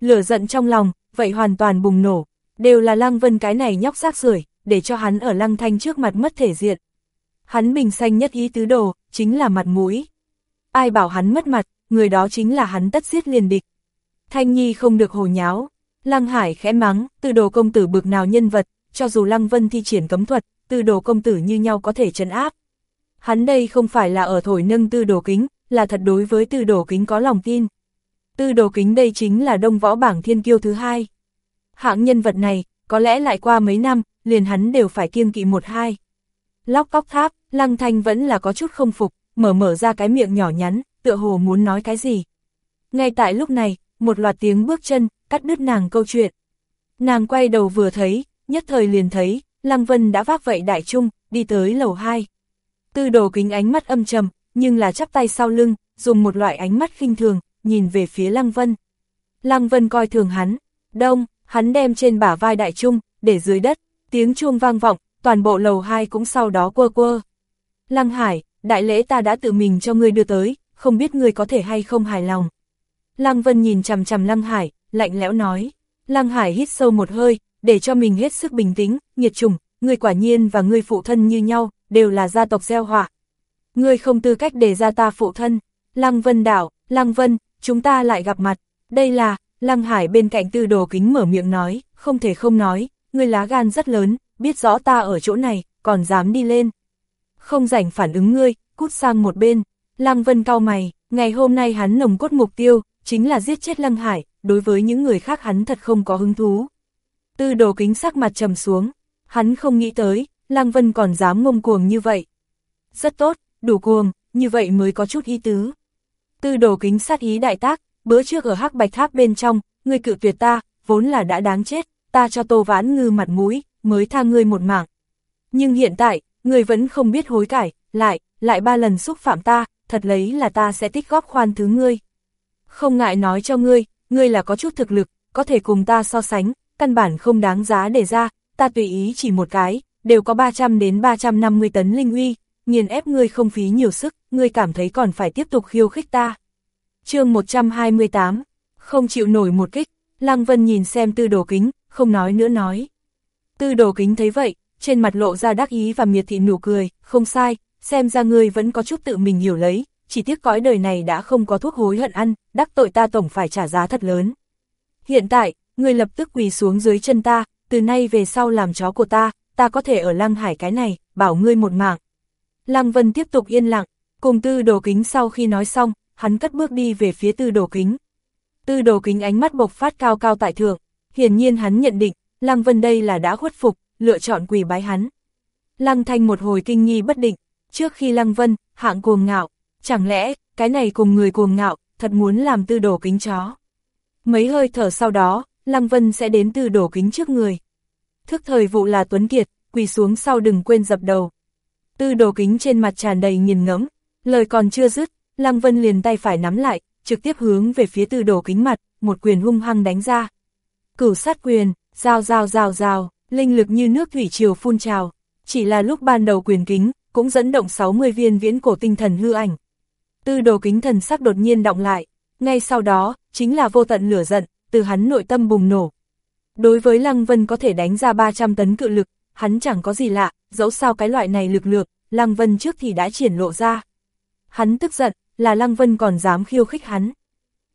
Lửa giận trong lòng, vậy hoàn toàn bùng nổ, đều là Lăng Vân cái này nhóc rác rưởi để cho hắn ở Lăng Thanh trước mặt mất thể diện. Hắn bình xanh nhất ý tứ đồ, chính là mặt mũi. Ai bảo hắn mất mặt, người đó chính là hắn tất giết liền địch. Thanh Nhi không được hồ nháo. Lăng Hải khẽ mắng, từ đồ công tử bực nào nhân vật, cho dù Lăng Vân thi triển cấm thuật, từ đồ công tử như nhau có thể trấn áp. Hắn đây không phải là ở thổi nâng tư đồ kính, là thật đối với tư đồ kính có lòng tin. Tư đồ kính đây chính là đông võ bảng thiên kiêu thứ hai. Hạng nhân vật này, có lẽ lại qua mấy năm, liền hắn đều phải kiêng kỵ một hai. Lóc cóc tháp, Lăng Thanh vẫn là có chút không phục, mở mở ra cái miệng nhỏ nhắn, tựa hồ muốn nói cái gì. Ngay tại lúc này, một loạt tiếng bước chân, cắt đứt nàng câu chuyện. Nàng quay đầu vừa thấy, nhất thời liền thấy, Lăng Vân đã vác vậy đại trung, đi tới lầu 2. Tư đồ kính ánh mắt âm trầm, nhưng là chắp tay sau lưng, dùng một loại ánh mắt khinh thường, nhìn về phía Lăng Vân. Lăng Vân coi thường hắn, đông, hắn đem trên bả vai đại trung, để dưới đất, tiếng chuông vang vọng, toàn bộ lầu 2 cũng sau đó quơ quơ. Lăng Hải, đại lễ ta đã tự mình cho ngươi đưa tới, không biết ngươi có thể hay không hài lòng. Lăng Vân nhìn chằm chằm Lăng Hải, lạnh lẽo nói. Lăng Hải hít sâu một hơi, để cho mình hết sức bình tĩnh, nhiệt trùng, ngươi quả nhiên và ngươi phụ thân như nhau, đều là gia tộc gieo họa. Ngươi không tư cách để ra ta phụ thân. Lăng Vân đảo, Lăng Vân, chúng ta lại gặp mặt. Đây là, Lăng Hải bên cạnh tư đồ kính mở miệng nói, không thể không nói, ngươi lá gan rất lớn, biết rõ ta ở chỗ này, còn dám đi lên. Không rảnh phản ứng ngươi, cút sang một bên. Lăng Vân cao mày, ngày hôm nay hắn nồng cốt mục tiêu, chính là giết chết Lăng Hải, đối với những người khác hắn thật không có hứng thú. Tư đồ kính sắc mặt trầm xuống, hắn không nghĩ tới, Lăng Vân còn dám ngông cuồng như vậy. Rất tốt, đủ cuồng, như vậy mới có chút ý tứ. Tư đồ kính sát ý đại tác, bữa trước ở hắc bạch tháp bên trong, người cự tuyệt ta, vốn là đã đáng chết, ta cho tô vãn ngư mặt mũi, mới tha ngươi một mạng. Nhưng hiện tại, ngươi vẫn không biết hối cải, lại, lại ba lần xúc phạm ta, thật lấy là ta sẽ tích góp khoan thứ ngươi. Không ngại nói cho ngươi, ngươi là có chút thực lực, có thể cùng ta so sánh, căn bản không đáng giá để ra, ta tùy ý chỉ một cái, đều có 300 đến 350 tấn linh uy, nghiền ép ngươi không phí nhiều sức, ngươi cảm thấy còn phải tiếp tục khiêu khích ta. chương 128, không chịu nổi một kích, Lăng Vân nhìn xem tư đồ kính, không nói nữa nói. Tư đồ kính thấy vậy, trên mặt lộ ra đắc ý và miệt thị nụ cười, không sai, xem ra ngươi vẫn có chút tự mình hiểu lấy, chỉ tiếc cõi đời này đã không có thuốc hối hận ăn, đắc tội ta tổng phải trả giá thật lớn. Hiện tại, ngươi lập tức quỳ xuống dưới chân ta, từ nay về sau làm chó của ta, ta có thể ở lăng hải cái này, bảo ngươi một mạng. Lăng Vân tiếp tục yên lặng, cùng tư đồ kính sau khi nói xong, hắn cất bước đi về phía tư đồ kính. Tư đồ kính ánh mắt bộc phát cao cao tại thượng, hiển nhiên hắn nhận định, Lăng Vân đây là đã khuất phục, lựa chọn quỳ bái hắn. Lăng Thanh một hồi kinh nghi bất định, trước khi Lăng Vân, hạng cuồng ngạo, chẳng lẽ, cái này cùng người cuồng ngạo, thật muốn làm tư đồ kính chó. Mấy hơi thở sau đó, Lăng Vân sẽ đến tư đồ kính trước người. Thức thời vụ là Tuấn Kiệt, quỳ xuống sau đừng quên dập đầu. Tư đồ kính trên mặt tràn đầy nghiền ngẫm, lời còn chưa dứt, Lăng Vân liền tay phải nắm lại, trực tiếp hướng về phía tư đồ kính mặt, một quyền hung hăng đánh ra. Cửu sát quyền, rào rào rào rào, linh lực như nước thủy triều phun trào, chỉ là lúc ban đầu quyền kính, cũng dẫn động 60 viên viễn cổ tinh thần hư ảnh. Tư đồ kính thần sắc đột nhiên động lại, ngay sau đó, chính là vô tận lửa giận, từ hắn nội tâm bùng nổ. Đối với Lăng Vân có thể đánh ra 300 tấn cự lực, hắn chẳng có gì lạ, dẫu sao cái loại này lực lượng, Lăng Vân trước thì đã triển lộ ra. Hắn tức giận, là Lăng Vân còn dám khiêu khích hắn.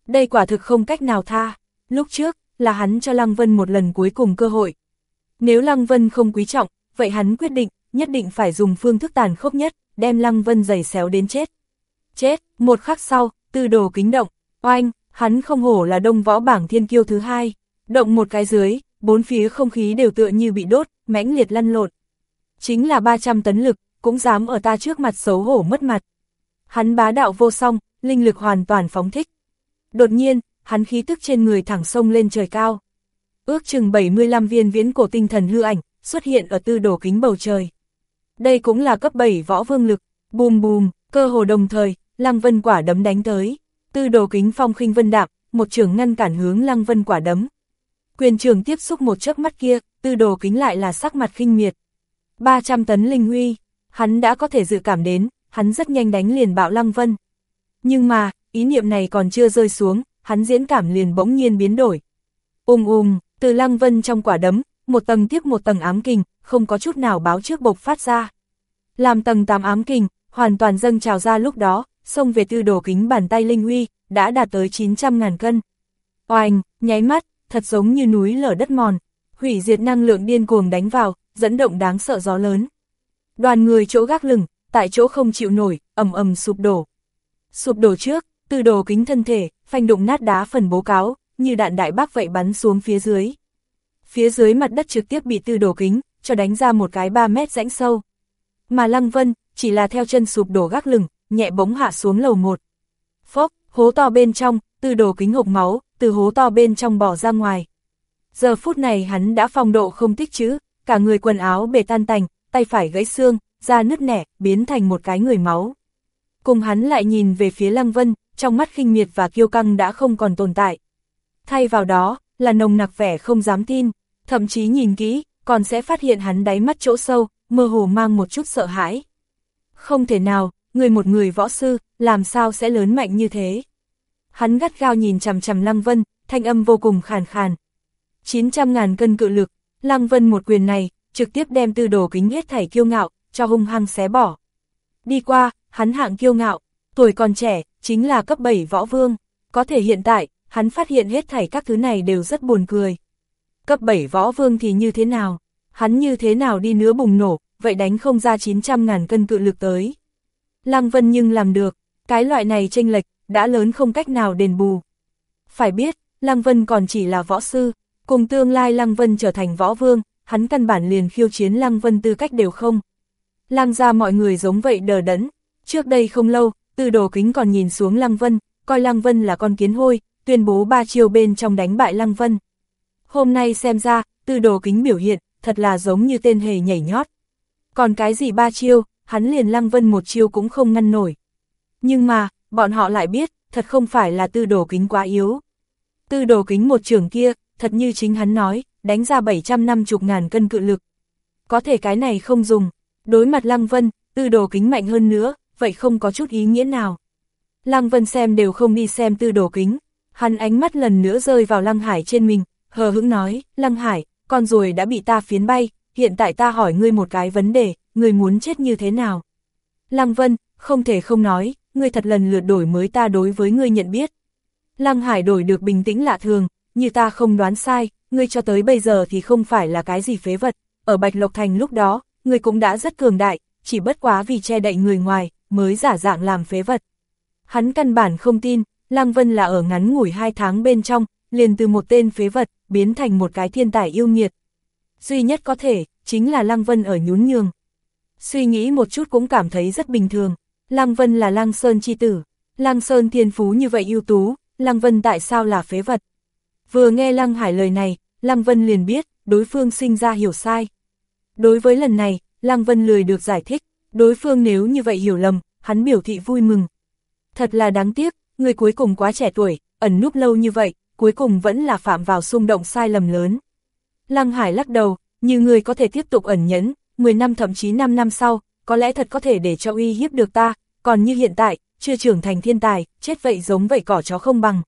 Đây quả thực không cách nào tha, lúc trước, là hắn cho Lăng Vân một lần cuối cùng cơ hội. Nếu Lăng Vân không quý trọng, vậy hắn quyết định, nhất định phải dùng phương thức tàn khốc nhất, đem Lăng Vân giày xéo đến chết. Chết, một khắc sau, tư đồ kính động, oanh, hắn không hổ là đông võ bảng thiên kiêu thứ hai, động một cái dưới, bốn phía không khí đều tựa như bị đốt, mãnh liệt lăn lộn. Chính là 300 tấn lực, cũng dám ở ta trước mặt xấu hổ mất mặt. Hắn bá đạo vô song, linh lực hoàn toàn phóng thích. Đột nhiên, hắn khí tức trên người thẳng sông lên trời cao. Ước chừng 75 viên viễn cổ tinh thần hư ảnh, xuất hiện ở tư đồ kính bầu trời. Đây cũng là cấp 7 võ vương lực, bùm bùm, cơ hồ đồng thời, Lăng Vân quả đấm đánh tới. Tư đồ kính phong khinh vân đạp, một trường ngăn cản hướng Lăng Vân quả đấm. Quyền trường tiếp xúc một chớp mắt kia, tư đồ kính lại là sắc mặt khinh miệt. 300 tấn linh huy, hắn đã có thể dự cảm đến, hắn rất nhanh đánh liền bạo Lăng Vân. Nhưng mà, ý niệm này còn chưa rơi xuống, hắn diễn cảm liền bỗng nhiên biến đổi. Ùm um ùm, um, từ Lăng Vân trong quả đấm, một tầng tiếp một tầng ám kình, không có chút nào báo trước bộc phát ra. Làm tầng tám ám kình, hoàn toàn dâng trào ra lúc đó, xông về tư đồ kính bàn tay linh huy, đã đạt tới 900 ngàn cân. Oanh, nháy mắt, thật giống như núi lở đất mòn, hủy diệt năng lượng điên cuồng đánh vào, dẫn động đáng sợ gió lớn. Đoàn người chỗ gác lửng, tại chỗ không chịu nổi, ầm ầm sụp đổ. Sụp đổ trước, tư đồ kính thân thể, phanh đụng nát đá phần bố cáo, như đạn đại bác vậy bắn xuống phía dưới. Phía dưới mặt đất trực tiếp bị tư đổ kính, cho đánh ra một cái 3 mét rãnh sâu. Mà Lăng Vân, chỉ là theo chân sụp đổ gác lửng, nhẹ bóng hạ xuống lầu một. Phốc, hố to bên trong, tư đồ kính hộp máu, từ hố to bên trong bỏ ra ngoài. Giờ phút này hắn đã phong độ không tích chữ, cả người quần áo bề tan tành, tay phải gãy xương, da nứt nẻ, biến thành một cái người máu. Cùng hắn lại nhìn về phía Lăng Vân, trong mắt khinh miệt và kiêu căng đã không còn tồn tại. Thay vào đó, là nồng nặc vẻ không dám tin, thậm chí nhìn kỹ, còn sẽ phát hiện hắn đáy mắt chỗ sâu, mơ hồ mang một chút sợ hãi. Không thể nào, người một người võ sư, làm sao sẽ lớn mạnh như thế? Hắn gắt gao nhìn chằm chằm Lăng Vân, thanh âm vô cùng khàn khàn. 900 ngàn cân cự lực, Lăng Vân một quyền này, trực tiếp đem tư đồ kính hết thảy kiêu ngạo, cho hung hăng xé bỏ. Đi qua, hắn hạng kiêu ngạo, tuổi còn trẻ, chính là cấp 7 võ vương. Có thể hiện tại, hắn phát hiện hết thảy các thứ này đều rất buồn cười. Cấp 7 võ vương thì như thế nào? Hắn như thế nào đi nữa bùng nổ, vậy đánh không ra 900 ngàn cân cự lực tới. Lăng Vân nhưng làm được, cái loại này tranh lệch, đã lớn không cách nào đền bù. Phải biết, Lăng Vân còn chỉ là võ sư, cùng tương lai Lăng Vân trở thành võ vương, hắn căn bản liền khiêu chiến Lăng Vân tư cách đều không. Lăng ra mọi người giống vậy đờ đẫn, trước đây không lâu, từ đồ kính còn nhìn xuống Lăng Vân, coi Lăng Vân là con kiến hôi, tuyên bố ba chiêu bên trong đánh bại Lăng Vân. Hôm nay xem ra, từ đồ kính biểu hiện, thật là giống như tên hề nhảy nhót. Còn cái gì ba chiêu, hắn liền Lăng Vân một chiêu cũng không ngăn nổi. Nhưng mà, bọn họ lại biết, thật không phải là tư đồ kính quá yếu. Tư đồ kính một trường kia, thật như chính hắn nói, đánh ra 750 ngàn cân cự lực. Có thể cái này không dùng, đối mặt Lăng Vân, tư đồ kính mạnh hơn nữa, vậy không có chút ý nghĩa nào. Lăng Vân xem đều không đi xem tư đồ kính, hắn ánh mắt lần nữa rơi vào Lăng Hải trên mình, hờ hững nói, Lăng Hải, con rồi đã bị ta phiến bay, hiện tại ta hỏi ngươi một cái vấn đề, ngươi muốn chết như thế nào? Lăng Vân, không thể không nói, ngươi thật lần lượt đổi mới ta đối với ngươi nhận biết. Lăng Hải đổi được bình tĩnh lạ thường, như ta không đoán sai, ngươi cho tới bây giờ thì không phải là cái gì phế vật, ở Bạch Lộc Thành lúc đó, ngươi cũng đã rất cường đại, chỉ bất quá vì che đậy người ngoài, mới giả dạng làm phế vật. Hắn căn bản không tin, Lăng Vân là ở ngắn ngủi hai tháng bên trong, liền từ một tên phế vật, biến thành một cái thiên tài yêu nghiệt. Duy nhất có thể, chính là Lăng Vân ở nhún nhường. Suy nghĩ một chút cũng cảm thấy rất bình thường, Lăng Vân là Lăng Sơn chi tử, Lăng Sơn thiên phú như vậy ưu tú, Lăng Vân tại sao là phế vật? Vừa nghe Lăng Hải lời này, Lăng Vân liền biết, đối phương sinh ra hiểu sai. Đối với lần này, Lăng Vân lười được giải thích, đối phương nếu như vậy hiểu lầm, hắn biểu thị vui mừng. Thật là đáng tiếc, người cuối cùng quá trẻ tuổi, ẩn núp lâu như vậy, cuối cùng vẫn là phạm vào xung động sai lầm lớn. Lăng Hải lắc đầu, như người có thể tiếp tục ẩn nhẫn, 10 năm thậm chí 5 năm sau, có lẽ thật có thể để cho uy hiếp được ta, còn như hiện tại, chưa trưởng thành thiên tài, chết vậy giống vậy cỏ chó không bằng.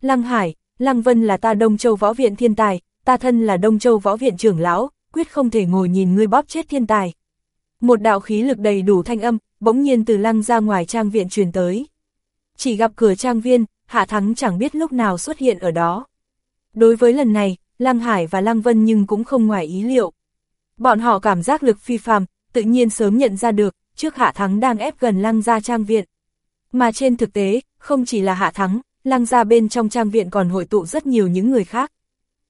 Lăng Hải, Lăng Vân là ta Đông Châu Võ Viện thiên tài, ta thân là Đông Châu Võ Viện trưởng lão, quyết không thể ngồi nhìn ngươi bóp chết thiên tài. Một đạo khí lực đầy đủ thanh âm, bỗng nhiên từ lăng ra ngoài trang viện truyền tới. Chỉ gặp cửa trang viên, Hạ Thắng chẳng biết lúc nào xuất hiện ở đó. Đối với lần này, Lăng Hải và Lăng Vân nhưng cũng không ngoài ý liệu. Bọn họ cảm giác lực phi phàm, tự nhiên sớm nhận ra được, trước Hạ Thắng đang ép gần Lăng ra trang viện. Mà trên thực tế, không chỉ là Hạ Thắng, Lăng ra bên trong trang viện còn hội tụ rất nhiều những người khác.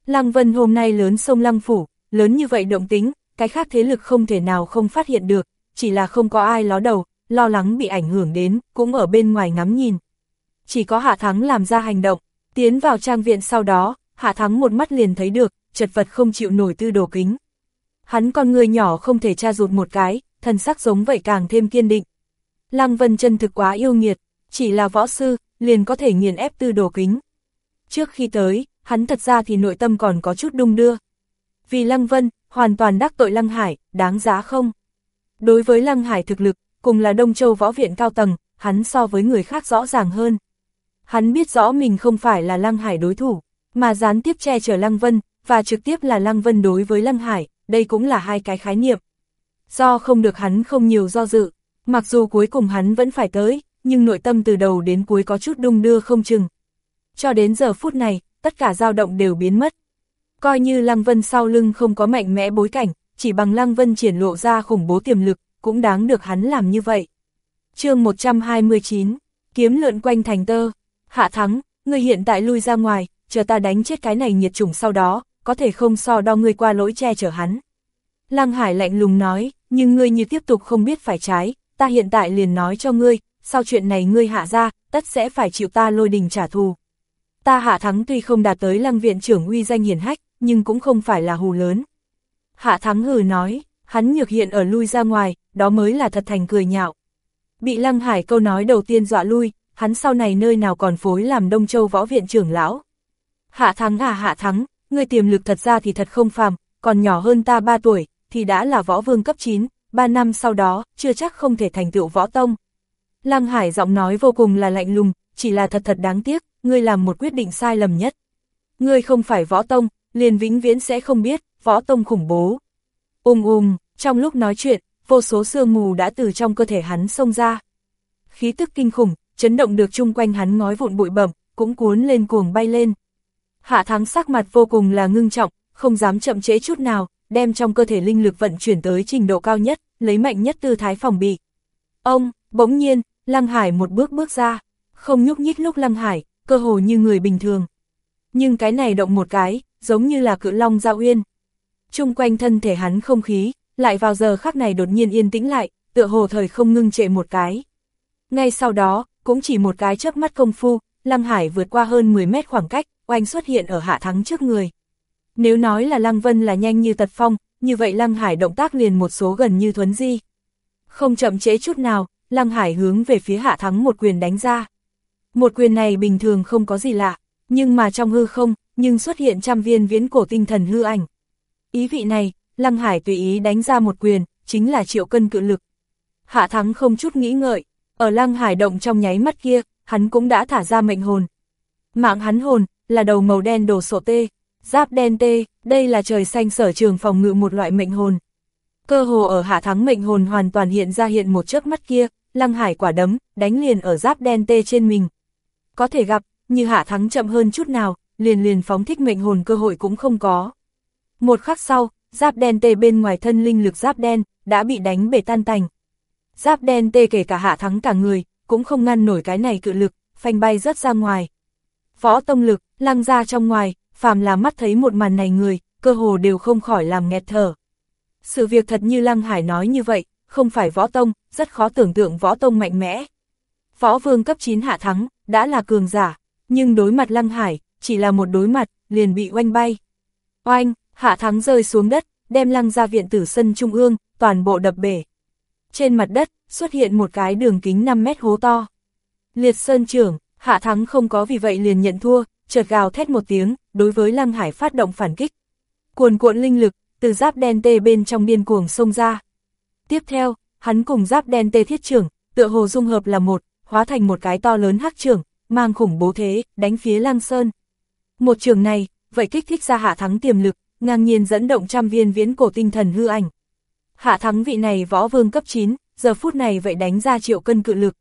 Lăng Vân hôm nay lớn sông Lăng Phủ, lớn như vậy động tính, cái khác thế lực không thể nào không phát hiện được, chỉ là không có ai ló đầu, lo lắng bị ảnh hưởng đến, cũng ở bên ngoài ngắm nhìn. Chỉ có Hạ Thắng làm ra hành động, tiến vào trang viện sau đó, Hạ Thắng một mắt liền thấy được, chật vật không chịu nổi tư đồ kính. Hắn con người nhỏ không thể tra rụt một cái, thần sắc giống vậy càng thêm kiên định. Lăng Vân chân thực quá yêu nghiệt, chỉ là võ sư, liền có thể nghiền ép tư đồ kính. Trước khi tới, hắn thật ra thì nội tâm còn có chút đung đưa. Vì Lăng Vân, hoàn toàn đắc tội Lăng Hải, đáng giá không? Đối với Lăng Hải thực lực, cùng là Đông Châu Võ Viện cao tầng, hắn so với người khác rõ ràng hơn. Hắn biết rõ mình không phải là Lăng Hải đối thủ, mà gián tiếp che chở Lăng Vân, và trực tiếp là Lăng Vân đối với Lăng Hải, đây cũng là hai cái khái niệm. Do không được hắn không nhiều do dự, mặc dù cuối cùng hắn vẫn phải tới, nhưng nội tâm từ đầu đến cuối có chút đung đưa không chừng. Cho đến giờ phút này, tất cả dao động đều biến mất. Coi như Lăng Vân sau lưng không có mạnh mẽ bối cảnh, chỉ bằng Lăng Vân triển lộ ra khủng bố tiềm lực, cũng đáng được hắn làm như vậy. chương 129, kiếm lượn quanh thành tơ, hạ thắng, người hiện tại lui ra ngoài, chờ ta đánh chết cái này nhiệt chủng sau đó, có thể không so đo ngươi qua lỗi che chở hắn. Lăng Hải lạnh lùng nói, nhưng ngươi như tiếp tục không biết phải trái, ta hiện tại liền nói cho ngươi, sau chuyện này ngươi hạ ra, tất sẽ phải chịu ta lôi đình trả thù. Ta hạ thắng tuy không đạt tới lăng viện trưởng uy danh hiển hách, nhưng cũng không phải là hù lớn. Hạ thắng hừ nói, hắn nhược hiện ở lui ra ngoài, đó mới là thật thành cười nhạo. Bị lăng hải câu nói đầu tiên dọa lui, hắn sau này nơi nào còn phối làm Đông Châu võ viện trưởng lão. Hạ thắng à hạ thắng, người tiềm lực thật ra thì thật không phàm, còn nhỏ hơn ta 3 tuổi, thì đã là võ vương cấp 9, 3 năm sau đó, chưa chắc không thể thành tựu võ tông. Lăng Hải giọng nói vô cùng là lạnh lùng, chỉ là thật thật đáng tiếc, ngươi làm một quyết định sai lầm nhất. Ngươi không phải võ tông, liền vĩnh viễn sẽ không biết, võ tông khủng bố. Ung um ung, um, trong lúc nói chuyện, vô số sương mù đã từ trong cơ thể hắn xông ra. Khí tức kinh khủng, chấn động được chung quanh hắn ngói vụn bụi bẩm, cũng cuốn lên cuồng bay lên. Hạ thắng sắc mặt vô cùng là ngưng trọng, không dám chậm trễ chút nào, đem trong cơ thể linh lực vận chuyển tới trình độ cao nhất, lấy mạnh nhất tư thái phòng bị. Ông, bỗng nhiên, Lăng Hải một bước bước ra, không nhúc nhích lúc Lăng Hải, cơ hồ như người bình thường. Nhưng cái này động một cái, giống như là cự long giao uyên. Trung quanh thân thể hắn không khí, lại vào giờ khắc này đột nhiên yên tĩnh lại, tựa hồ thời không ngưng trệ một cái. Ngay sau đó, cũng chỉ một cái chớp mắt công phu, Lăng Hải vượt qua hơn 10 mét khoảng cách, oanh xuất hiện ở hạ thắng trước người. Nếu nói là Lăng Vân là nhanh như tật phong, như vậy Lăng Hải động tác liền một số gần như thuấn di. Không chậm chế chút nào, Lăng Hải hướng về phía hạ thắng một quyền đánh ra. Một quyền này bình thường không có gì lạ, nhưng mà trong hư không, nhưng xuất hiện trăm viên viễn cổ tinh thần hư ảnh. Ý vị này, Lăng Hải tùy ý đánh ra một quyền, chính là triệu cân cự lực. Hạ thắng không chút nghĩ ngợi, ở Lăng Hải động trong nháy mắt kia, hắn cũng đã thả ra mệnh hồn. Mạng hắn hồn, là đầu màu đen đồ sổ tê, giáp đen tê, đây là trời xanh sở trường phòng ngự một loại mệnh hồn. Cơ hồ ở hạ thắng mệnh hồn hoàn toàn hiện ra hiện một chớp mắt kia, lăng hải quả đấm, đánh liền ở giáp đen tê trên mình. Có thể gặp, như hạ thắng chậm hơn chút nào, liền liền phóng thích mệnh hồn cơ hội cũng không có. Một khắc sau, giáp đen tê bên ngoài thân linh lực giáp đen, đã bị đánh bể tan tành. Giáp đen tê kể cả hạ thắng cả người, cũng không ngăn nổi cái này cự lực, phanh bay rớt ra ngoài. Võ tông lực, lăng ra trong ngoài, phàm là mắt thấy một màn này người, cơ hồ đều không khỏi làm nghẹt thở. Sự việc thật như Lăng Hải nói như vậy, không phải võ tông, rất khó tưởng tượng võ tông mạnh mẽ. Võ vương cấp 9 hạ thắng, đã là cường giả, nhưng đối mặt Lăng Hải, chỉ là một đối mặt, liền bị oanh bay. Oanh, hạ thắng rơi xuống đất, đem lăng ra viện tử sân trung ương, toàn bộ đập bể. Trên mặt đất, xuất hiện một cái đường kính 5 mét hố to. Liệt sơn trưởng, hạ thắng không có vì vậy liền nhận thua, chợt gào thét một tiếng, đối với lăng hải phát động phản kích. Cuồn cuộn linh lực, từ giáp đen tê bên trong điên cuồng xông ra. Tiếp theo, hắn cùng giáp đen tê thiết trưởng, tựa hồ dung hợp là một, hóa thành một cái to lớn hắc trưởng, mang khủng bố thế, đánh phía lăng sơn. Một trường này, vậy kích thích ra hạ thắng tiềm lực, ngang nhiên dẫn động trăm viên viễn cổ tinh thần hư ảnh. Hạ thắng vị này võ vương cấp 9, giờ phút này vậy đánh ra triệu cân cự lực.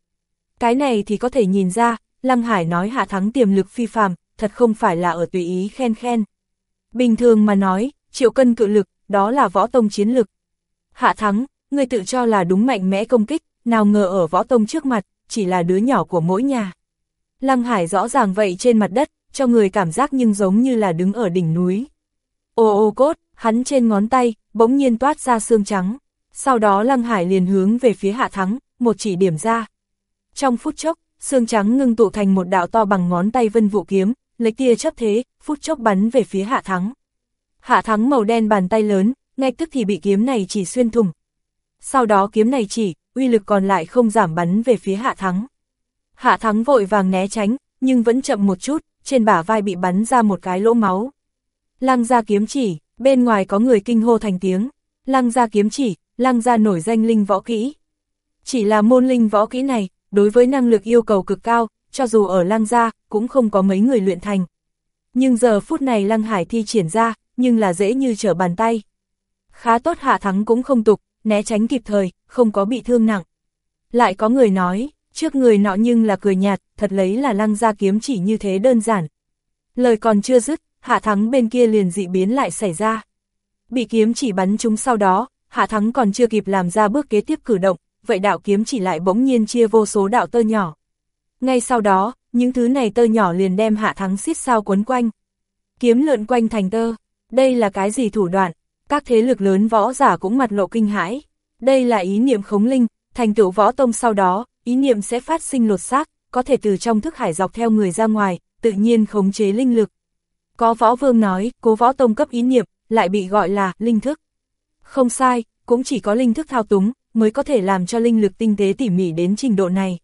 Cái này thì có thể nhìn ra, Lăng Hải nói hạ thắng tiềm lực phi phàm, thật không phải là ở tùy ý khen khen. Bình thường mà nói, triệu cân cự lực, đó là võ tông chiến lực. Hạ thắng, người tự cho là đúng mạnh mẽ công kích, nào ngờ ở võ tông trước mặt, chỉ là đứa nhỏ của mỗi nhà. Lăng Hải rõ ràng vậy trên mặt đất, cho người cảm giác nhưng giống như là đứng ở đỉnh núi. Ô ô cốt, hắn trên ngón tay, bỗng nhiên toát ra xương trắng. Sau đó Lăng Hải liền hướng về phía hạ thắng, một chỉ điểm ra. Trong phút chốc, xương trắng ngưng tụ thành một đạo to bằng ngón tay vân vụ kiếm, lấy tia chấp thế, phút chốc bắn về phía hạ thắng. Hạ thắng màu đen bàn tay lớn, ngay tức thì bị kiếm này chỉ xuyên thủng. Sau đó kiếm này chỉ, uy lực còn lại không giảm bắn về phía hạ thắng. Hạ thắng vội vàng né tránh, nhưng vẫn chậm một chút, trên bả vai bị bắn ra một cái lỗ máu. Lăng ra kiếm chỉ, bên ngoài có người kinh hô thành tiếng. Lăng ra kiếm chỉ, lăng ra nổi danh linh võ kỹ. Chỉ là môn linh võ kỹ này, đối với năng lực yêu cầu cực cao, cho dù ở lăng gia, cũng không có mấy người luyện thành. Nhưng giờ phút này lăng hải thi triển ra, nhưng là dễ như trở bàn tay. Khá tốt hạ thắng cũng không tục, né tránh kịp thời, không có bị thương nặng. Lại có người nói, trước người nọ nhưng là cười nhạt, thật lấy là lăng ra kiếm chỉ như thế đơn giản. Lời còn chưa dứt, hạ thắng bên kia liền dị biến lại xảy ra. Bị kiếm chỉ bắn chúng sau đó, hạ thắng còn chưa kịp làm ra bước kế tiếp cử động, vậy đạo kiếm chỉ lại bỗng nhiên chia vô số đạo tơ nhỏ. Ngay sau đó, những thứ này tơ nhỏ liền đem hạ thắng xiết sao quấn quanh. Kiếm lượn quanh thành tơ, đây là cái gì thủ đoạn, các thế lực lớn võ giả cũng mặt lộ kinh hãi. Đây là ý niệm khống linh, thành tựu võ tông sau đó, ý niệm sẽ phát sinh lột xác, có thể từ trong thức hải dọc theo người ra ngoài, tự nhiên khống chế linh lực. Có võ vương nói, cố võ tông cấp ý niệm, lại bị gọi là linh thức. Không sai, cũng chỉ có linh thức thao túng, mới có thể làm cho linh lực tinh tế tỉ mỉ đến trình độ này.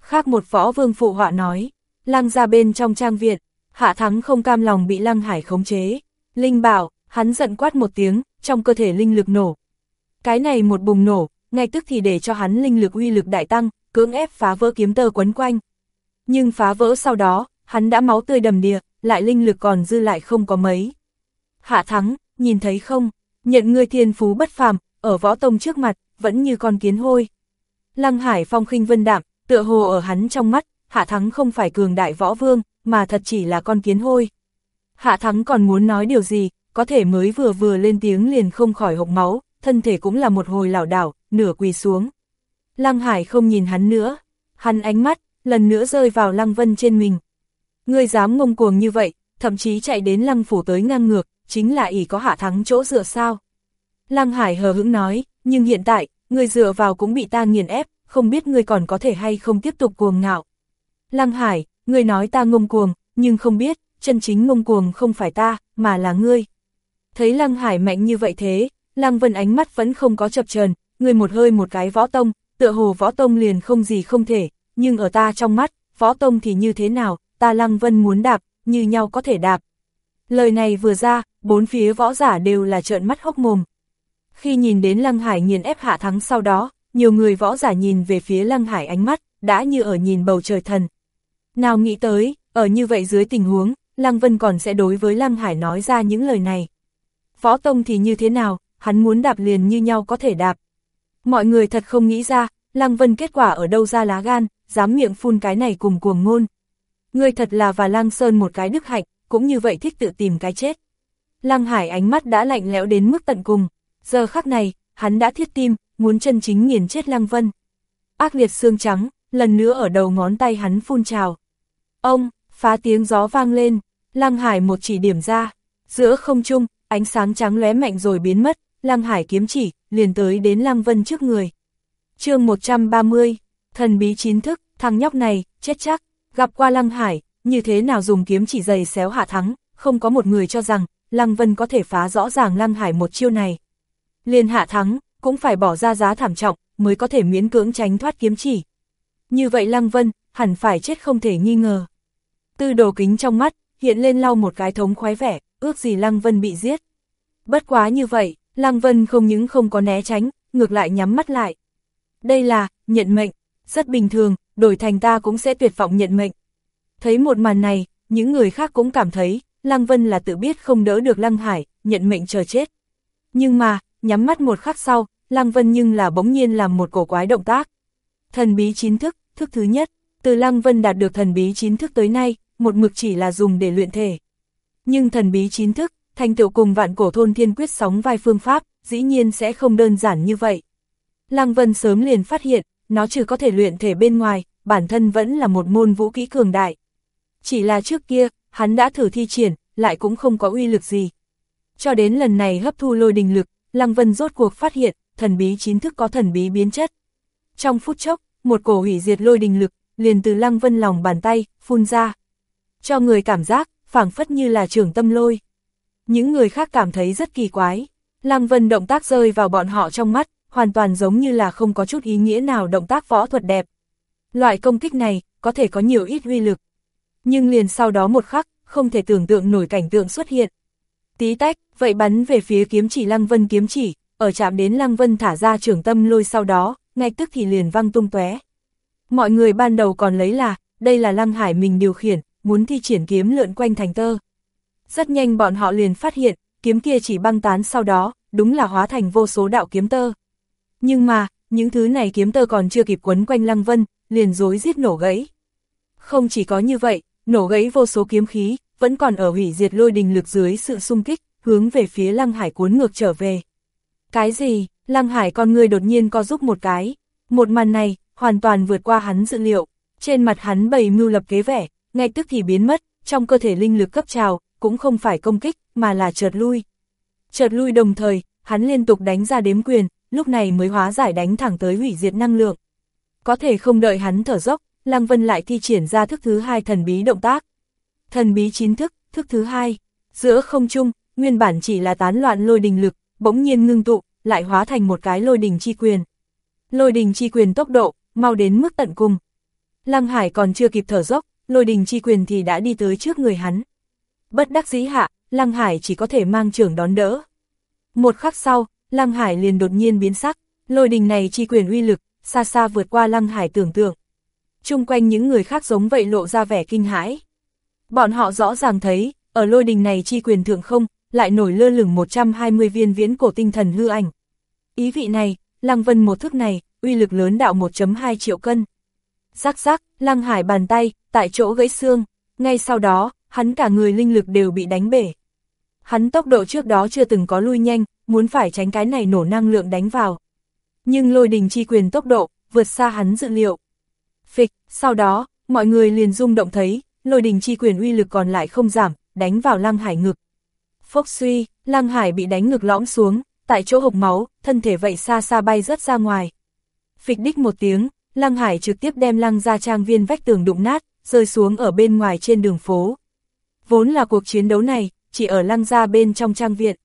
Khác một võ vương phụ họa nói, lăng ra bên trong trang viện, hạ thắng không cam lòng bị lăng hải khống chế. Linh bảo, hắn giận quát một tiếng, trong cơ thể linh lực nổ. Cái này một bùng nổ, ngay tức thì để cho hắn linh lực uy lực đại tăng, cưỡng ép phá vỡ kiếm tơ quấn quanh. Nhưng phá vỡ sau đó, hắn đã máu tươi đầm đìa, lại linh lực còn dư lại không có mấy. Hạ thắng, nhìn thấy không, nhận người thiên phú bất phàm, ở võ tông trước mặt, vẫn như con kiến hôi. Lăng Hải phong khinh vân đạm, tựa hồ ở hắn trong mắt, Hạ Thắng không phải cường đại võ vương, mà thật chỉ là con kiến hôi. Hạ Thắng còn muốn nói điều gì, có thể mới vừa vừa lên tiếng liền không khỏi hộc máu, thân thể cũng là một hồi lảo đảo, nửa quỳ xuống. Lăng Hải không nhìn hắn nữa, hắn ánh mắt, lần nữa rơi vào Lăng Vân trên mình. Ngươi dám ngông cuồng như vậy, thậm chí chạy đến Lăng Phủ tới ngang ngược, chính là ỷ có Hạ Thắng chỗ dựa sao. Lăng Hải hờ hững nói, nhưng hiện tại, người dựa vào cũng bị ta nghiền ép, không biết người còn có thể hay không tiếp tục cuồng ngạo. Lăng Hải, người nói ta ngông cuồng, nhưng không biết, chân chính ngông cuồng không phải ta, mà là ngươi. Thấy Lăng Hải mạnh như vậy thế, Lăng Vân ánh mắt vẫn không có chập chờn, người một hơi một cái võ tông, tựa hồ võ tông liền không gì không thể, nhưng ở ta trong mắt, võ tông thì như thế nào, ta Lăng Vân muốn đạp, như nhau có thể đạp. Lời này vừa ra, bốn phía võ giả đều là trợn mắt hốc mồm. Khi nhìn đến Lăng Hải nghiền ép hạ thắng sau đó, nhiều người võ giả nhìn về phía Lăng Hải ánh mắt, đã như ở nhìn bầu trời thần. Nào nghĩ tới, ở như vậy dưới tình huống, Lăng Vân còn sẽ đối với Lăng Hải nói ra những lời này. Võ Tông thì như thế nào, hắn muốn đạp liền như nhau có thể đạp. Mọi người thật không nghĩ ra, Lăng Vân kết quả ở đâu ra lá gan, dám miệng phun cái này cùng cuồng ngôn. Ngươi thật là và Lăng Sơn một cái đức hạnh, cũng như vậy thích tự tìm cái chết. Lăng Hải ánh mắt đã lạnh lẽo đến mức tận cùng, giờ khắc này, hắn đã thiết tim, muốn chân chính nghiền chết Lăng Vân. Ác liệt xương trắng, lần nữa ở đầu ngón tay hắn phun trào. Ông, phá tiếng gió vang lên, Lăng Hải một chỉ điểm ra, giữa không trung, ánh sáng trắng lóe mạnh rồi biến mất, Lăng Hải kiếm chỉ, liền tới đến Lăng Vân trước người. chương 130, thần bí chín thức, thằng nhóc này, chết chắc, gặp qua Lăng Hải, như thế nào dùng kiếm chỉ dày xéo hạ thắng, không có một người cho rằng, Lăng Vân có thể phá rõ ràng Lăng Hải một chiêu này. Liền hạ thắng, cũng phải bỏ ra giá thảm trọng, mới có thể miễn cưỡng tránh thoát kiếm chỉ. Như vậy Lăng Vân, hẳn phải chết không thể nghi ngờ. Tư đồ kính trong mắt, hiện lên lau một cái thống khoái vẻ, ước gì Lăng Vân bị giết. Bất quá như vậy, Lăng Vân không những không có né tránh, ngược lại nhắm mắt lại. Đây là, nhận mệnh, rất bình thường, đổi thành ta cũng sẽ tuyệt vọng nhận mệnh. Thấy một màn này, những người khác cũng cảm thấy, Lăng Vân là tự biết không đỡ được Lăng Hải, nhận mệnh chờ chết. Nhưng mà, nhắm mắt một khắc sau, Lăng Vân nhưng là bỗng nhiên làm một cổ quái động tác. Thần bí chín thức, thức thứ nhất, từ Lăng Vân đạt được thần bí chín thức tới nay, một mực chỉ là dùng để luyện thể. Nhưng thần bí chín thức, thành tựu cùng vạn cổ thôn thiên quyết sóng vai phương pháp, dĩ nhiên sẽ không đơn giản như vậy. Lăng Vân sớm liền phát hiện, nó trừ có thể luyện thể bên ngoài, bản thân vẫn là một môn vũ kỹ cường đại. Chỉ là trước kia, hắn đã thử thi triển, lại cũng không có uy lực gì. Cho đến lần này hấp thu lôi đình lực, Lăng Vân rốt cuộc phát hiện, thần bí chín thức có thần bí biến chất. Trong phút chốc, một cổ hủy diệt lôi đình lực, liền từ Lăng Vân lòng bàn tay, phun ra. Cho người cảm giác, phảng phất như là trường tâm lôi. Những người khác cảm thấy rất kỳ quái. Lăng Vân động tác rơi vào bọn họ trong mắt, hoàn toàn giống như là không có chút ý nghĩa nào động tác võ thuật đẹp. Loại công kích này, có thể có nhiều ít uy lực. Nhưng liền sau đó một khắc, không thể tưởng tượng nổi cảnh tượng xuất hiện. Tí tách, vậy bắn về phía kiếm chỉ Lăng Vân kiếm chỉ, ở chạm đến Lăng Vân thả ra trưởng tâm lôi sau đó, ngay tức thì liền văng tung tóe. Mọi người ban đầu còn lấy là, đây là Lăng Hải mình điều khiển, muốn thi triển kiếm lượn quanh thành tơ. Rất nhanh bọn họ liền phát hiện, kiếm kia chỉ băng tán sau đó, đúng là hóa thành vô số đạo kiếm tơ. Nhưng mà, những thứ này kiếm tơ còn chưa kịp quấn quanh Lăng Vân, liền dối giết nổ gãy. Không chỉ có như vậy, nổ gãy vô số kiếm khí, vẫn còn ở hủy diệt lôi đình lực dưới sự xung kích, hướng về phía Lăng Hải cuốn ngược trở về. Cái gì? Lăng Hải con người đột nhiên co giúp một cái. Một màn này, hoàn toàn vượt qua hắn dự liệu. Trên mặt hắn bày mưu lập kế vẻ, ngay tức thì biến mất, trong cơ thể linh lực cấp trào, cũng không phải công kích, mà là chợt lui. Chợt lui đồng thời, hắn liên tục đánh ra đếm quyền, lúc này mới hóa giải đánh thẳng tới hủy diệt năng lượng. Có thể không đợi hắn thở dốc, Lăng Vân lại thi triển ra thức thứ hai thần bí động tác. Thần bí chín thức, thức thứ hai, giữa không trung, nguyên bản chỉ là tán loạn lôi đình lực, bỗng nhiên ngưng tụ, lại hóa thành một cái lôi đình chi quyền. Lôi đình chi quyền tốc độ, mau đến mức tận cùng. Lăng Hải còn chưa kịp thở dốc, lôi đình chi quyền thì đã đi tới trước người hắn. Bất đắc dĩ hạ, Lăng Hải chỉ có thể mang trưởng đón đỡ. Một khắc sau, Lăng Hải liền đột nhiên biến sắc, lôi đình này chi quyền uy lực, xa xa vượt qua Lăng Hải tưởng tượng. Trung quanh những người khác giống vậy lộ ra vẻ kinh hãi. Bọn họ rõ ràng thấy, ở lôi đình này chi quyền thượng không, lại nổi lơ lửng 120 viên viễn cổ tinh thần hư ảnh. Ý vị này, Lăng Vân một thức này, uy lực lớn đạo 1.2 triệu cân. Rắc rắc, Lăng Hải bàn tay, tại chỗ gãy xương, ngay sau đó, hắn cả người linh lực đều bị đánh bể. Hắn tốc độ trước đó chưa từng có lui nhanh, muốn phải tránh cái này nổ năng lượng đánh vào. Nhưng lôi đình chi quyền tốc độ, vượt xa hắn dự liệu. Phịch, sau đó, mọi người liền rung động thấy, lôi đình chi quyền uy lực còn lại không giảm, đánh vào Lăng Hải ngực. Phốc suy, Lăng Hải bị đánh ngực lõm xuống, tại chỗ hộc máu, thân thể vậy xa xa bay rất ra ngoài. Phịch đích một tiếng, Lăng Hải trực tiếp đem Lăng ra trang viên vách tường đụng nát, rơi xuống ở bên ngoài trên đường phố. Vốn là cuộc chiến đấu này, chỉ ở Lăng ra bên trong trang viện.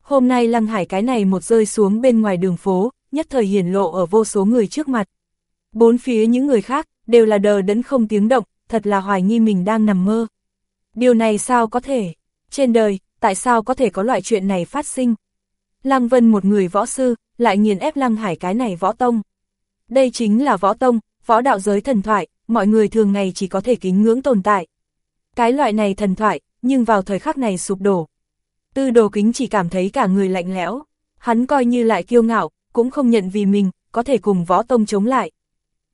Hôm nay Lăng Hải cái này một rơi xuống bên ngoài đường phố, nhất thời hiển lộ ở vô số người trước mặt. Bốn phía những người khác, đều là đờ đẫn không tiếng động, thật là hoài nghi mình đang nằm mơ. Điều này sao có thể? Trên đời, tại sao có thể có loại chuyện này phát sinh? Lăng Vân một người võ sư, lại nghiền ép Lăng Hải cái này võ tông. Đây chính là võ tông, võ đạo giới thần thoại, mọi người thường ngày chỉ có thể kính ngưỡng tồn tại. Cái loại này thần thoại, nhưng vào thời khắc này sụp đổ. Tư đồ kính chỉ cảm thấy cả người lạnh lẽo. Hắn coi như lại kiêu ngạo, cũng không nhận vì mình, có thể cùng võ tông chống lại.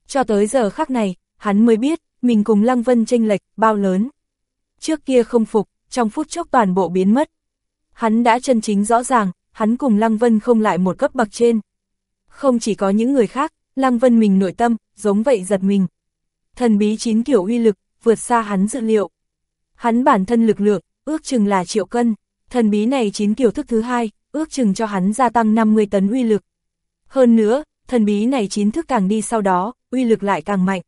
Cho tới giờ khắc này, hắn mới biết, mình cùng Lăng Vân tranh lệch, bao lớn. Trước kia không phục, trong phút chốc toàn bộ biến mất. Hắn đã chân chính rõ ràng, hắn cùng Lăng Vân không lại một cấp bậc trên. Không chỉ có những người khác, Lăng Vân mình nội tâm, giống vậy giật mình. Thần bí chín kiểu uy lực, vượt xa hắn dự liệu. Hắn bản thân lực lượng, ước chừng là triệu cân, thần bí này chín kiểu thức thứ hai, ước chừng cho hắn gia tăng 50 tấn uy lực. Hơn nữa, thần bí này chín thức càng đi sau đó, uy lực lại càng mạnh.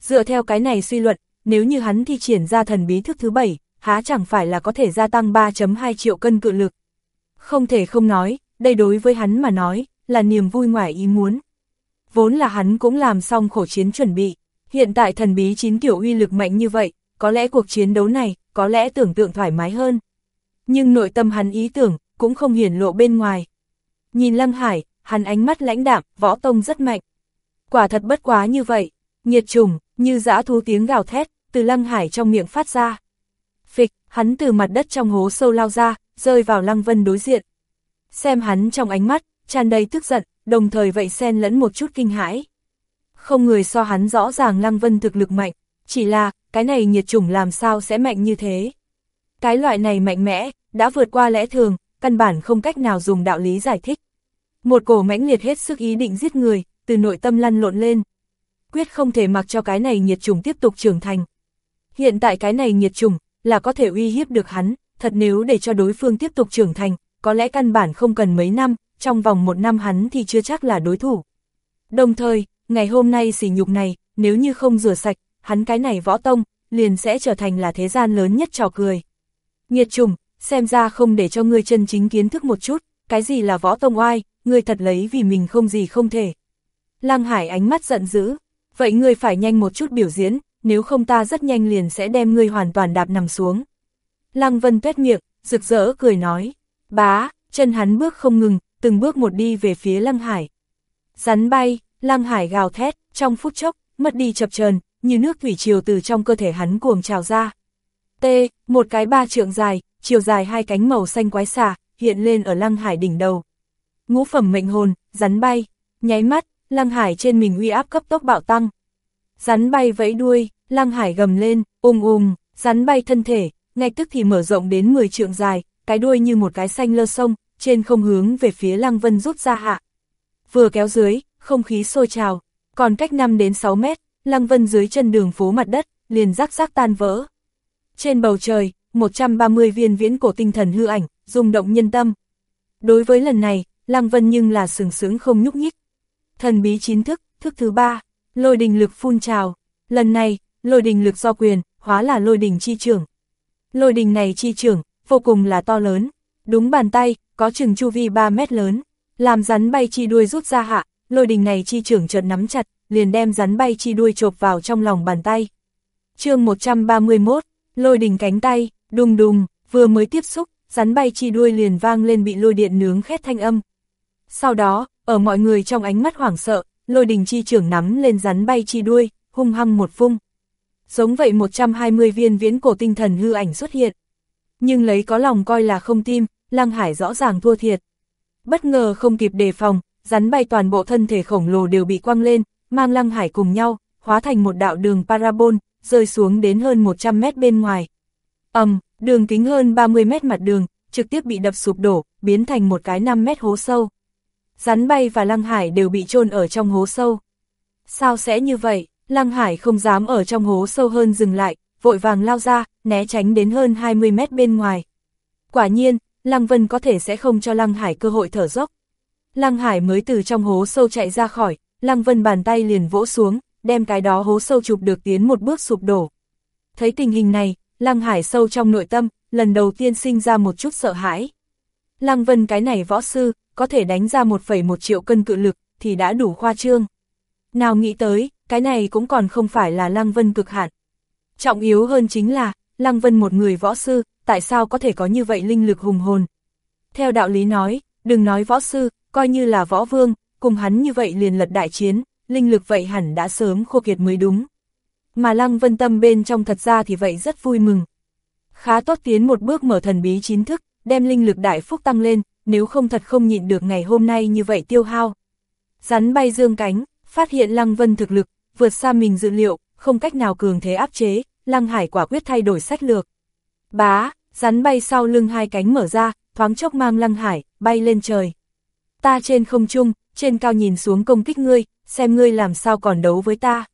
Dựa theo cái này suy luận, nếu như hắn thi triển ra thần bí thức thứ bảy, há chẳng phải là có thể gia tăng 3.2 triệu cân cự lực. Không thể không nói, đây đối với hắn mà nói, là niềm vui ngoài ý muốn. Vốn là hắn cũng làm xong khổ chiến chuẩn bị, hiện tại thần bí chín kiểu uy lực mạnh như vậy, có lẽ cuộc chiến đấu này, có lẽ tưởng tượng thoải mái hơn. Nhưng nội tâm hắn ý tưởng, cũng không hiển lộ bên ngoài. Nhìn Lăng Hải, hắn ánh mắt lãnh đạm, võ tông rất mạnh. Quả thật bất quá như vậy, nhiệt trùng, như dã thú tiếng gào thét, từ Lăng Hải trong miệng phát ra. Phịch, hắn từ mặt đất trong hố sâu lao ra, rơi vào Lăng Vân đối diện. Xem hắn trong ánh mắt, tràn đầy tức giận, đồng thời vậy xen lẫn một chút kinh hãi. Không người so hắn rõ ràng Lăng Vân thực lực mạnh, chỉ là, cái này nhiệt chủng làm sao sẽ mạnh như thế. Cái loại này mạnh mẽ, đã vượt qua lẽ thường, căn bản không cách nào dùng đạo lý giải thích. Một cổ mãnh liệt hết sức ý định giết người, từ nội tâm lăn lộn lên. Quyết không thể mặc cho cái này nhiệt chủng tiếp tục trưởng thành. Hiện tại cái này nhiệt chủng, là có thể uy hiếp được hắn, thật nếu để cho đối phương tiếp tục trưởng thành, có lẽ căn bản không cần mấy năm, trong vòng một năm hắn thì chưa chắc là đối thủ. Đồng thời, ngày hôm nay sỉ nhục này, nếu như không rửa sạch, hắn cái này võ tông, liền sẽ trở thành là thế gian lớn nhất trò cười. Nhiệt trùng, xem ra không để cho ngươi chân chính kiến thức một chút, cái gì là võ tông oai, ngươi thật lấy vì mình không gì không thể. Lăng Hải ánh mắt giận dữ, vậy ngươi phải nhanh một chút biểu diễn, nếu không ta rất nhanh liền sẽ đem ngươi hoàn toàn đạp nằm xuống. Lăng Vân tuét miệng, rực rỡ cười nói, bá, chân hắn bước không ngừng, từng bước một đi về phía Lăng Hải. Rắn bay, Lăng Hải gào thét, trong phút chốc, mất đi chập chờn như nước thủy triều từ trong cơ thể hắn cuồng trào ra. T, một cái ba trượng dài, chiều dài hai cánh màu xanh quái xà, hiện lên ở Lăng Hải đỉnh đầu. Ngũ phẩm mệnh hồn, rắn bay, nháy mắt, Lăng Hải trên mình uy áp cấp tốc bạo tăng. Rắn bay vẫy đuôi, Lăng Hải gầm lên, ung ung, rắn bay thân thể, ngay tức thì mở rộng đến 10 trượng dài, cái đuôi như một cái xanh lơ sông, trên không hướng về phía Lăng Vân rút ra hạ. Vừa kéo dưới, không khí sôi trào, còn cách 5 đến 6 mét, Lăng Vân dưới chân đường phố mặt đất, liền rắc rắc tan vỡ. Trên bầu trời, 130 viên viễn cổ tinh thần hư ảnh, rung động nhân tâm. Đối với lần này, Lăng Vân nhưng là sừng sướng không nhúc nhích. Thần bí chín thức, thức thứ ba, lôi đình lực phun trào. Lần này, lôi đình lực do quyền, hóa là lôi đình chi trưởng. Lôi đình này chi trưởng, vô cùng là to lớn. Đúng bàn tay, có chừng chu vi 3 mét lớn. Làm rắn bay chi đuôi rút ra hạ, lôi đình này chi trưởng chợt nắm chặt, liền đem rắn bay chi đuôi chộp vào trong lòng bàn tay. chương 131, lôi đình cánh tay, đùng đùng, vừa mới tiếp xúc, rắn bay chi đuôi liền vang lên bị lôi điện nướng khét thanh âm. Sau đó, ở mọi người trong ánh mắt hoảng sợ, lôi đình chi trưởng nắm lên rắn bay chi đuôi, hung hăng một phung. Giống vậy 120 viên viễn cổ tinh thần hư ảnh xuất hiện. Nhưng lấy có lòng coi là không tim, Lăng Hải rõ ràng thua thiệt. Bất ngờ không kịp đề phòng, rắn bay toàn bộ thân thể khổng lồ đều bị quăng lên, mang Lăng Hải cùng nhau, hóa thành một đạo đường parabol, rơi xuống đến hơn 100 mét bên ngoài. ầm, um, đường kính hơn 30 mét mặt đường, trực tiếp bị đập sụp đổ, biến thành một cái 5 mét hố sâu. Rắn bay và Lăng Hải đều bị chôn ở trong hố sâu. Sao sẽ như vậy? Lăng Hải không dám ở trong hố sâu hơn dừng lại, vội vàng lao ra, né tránh đến hơn 20 mét bên ngoài. Quả nhiên, Lăng Vân có thể sẽ không cho Lăng Hải cơ hội thở dốc. Lăng Hải mới từ trong hố sâu chạy ra khỏi, Lăng Vân bàn tay liền vỗ xuống, đem cái đó hố sâu chụp được tiến một bước sụp đổ. Thấy tình hình này, Lăng Hải sâu trong nội tâm, lần đầu tiên sinh ra một chút sợ hãi. Lăng Vân cái này võ sư, có thể đánh ra 1,1 triệu cân cự lực, thì đã đủ khoa trương. Nào nghĩ tới, cái này cũng còn không phải là Lăng Vân cực hạn. Trọng yếu hơn chính là, Lăng Vân một người võ sư, tại sao có thể có như vậy linh lực hùng hồn. Theo đạo lý nói, đừng nói võ sư, coi như là võ vương, cùng hắn như vậy liền lật đại chiến, linh lực vậy hẳn đã sớm khô kiệt mới đúng. Mà Lăng Vân Tâm bên trong thật ra thì vậy rất vui mừng. Khá tốt tiến một bước mở thần bí chính thức, đem linh lực đại phúc tăng lên, nếu không thật không nhịn được ngày hôm nay như vậy tiêu hao. Rắn bay dương cánh, phát hiện Lăng Vân thực lực, vượt xa mình dự liệu, không cách nào cường thế áp chế, Lăng Hải quả quyết thay đổi sách lược. Bá, rắn bay sau lưng hai cánh mở ra, thoáng chốc mang Lăng Hải, bay lên trời. Ta trên không trung, trên cao nhìn xuống công kích ngươi, xem ngươi làm sao còn đấu với ta.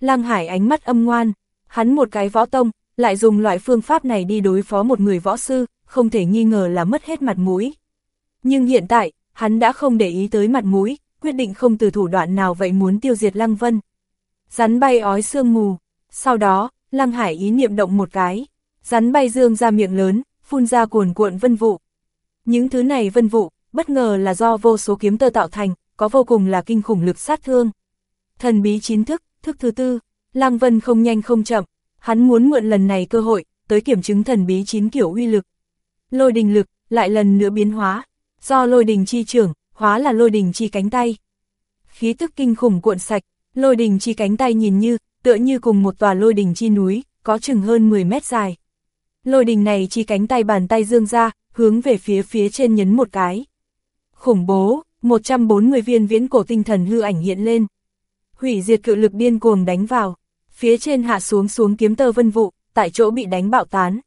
Lăng Hải ánh mắt âm ngoan, hắn một cái võ tông, lại dùng loại phương pháp này đi đối phó một người võ sư, không thể nghi ngờ là mất hết mặt mũi. Nhưng hiện tại, hắn đã không để ý tới mặt mũi, quyết định không từ thủ đoạn nào vậy muốn tiêu diệt Lăng Vân. Rắn bay ói sương mù, sau đó, Lăng Hải ý niệm động một cái, rắn bay dương ra miệng lớn, phun ra cuồn cuộn vân vụ. Những thứ này vân vụ, bất ngờ là do vô số kiếm tơ tạo thành, có vô cùng là kinh khủng lực sát thương. Thần bí chín thức, thức thứ tư, Lăng Vân không nhanh không chậm, hắn muốn mượn lần này cơ hội, tới kiểm chứng thần bí chín kiểu uy lực. Lôi đình lực, lại lần nữa biến hóa, do lôi đình chi trưởng, hóa là lôi đình chi cánh tay. Khí tức kinh khủng cuộn sạch, lôi đình chi cánh tay nhìn như, tựa như cùng một tòa lôi đình chi núi, có chừng hơn 10 mét dài. Lôi đình này chi cánh tay bàn tay dương ra, hướng về phía phía trên nhấn một cái. Khủng bố, 140 viên viễn cổ tinh thần hư ảnh hiện lên. Hủy diệt cự lực điên cuồng đánh vào, phía trên hạ xuống xuống kiếm tơ vân vụ, tại chỗ bị đánh bạo tán.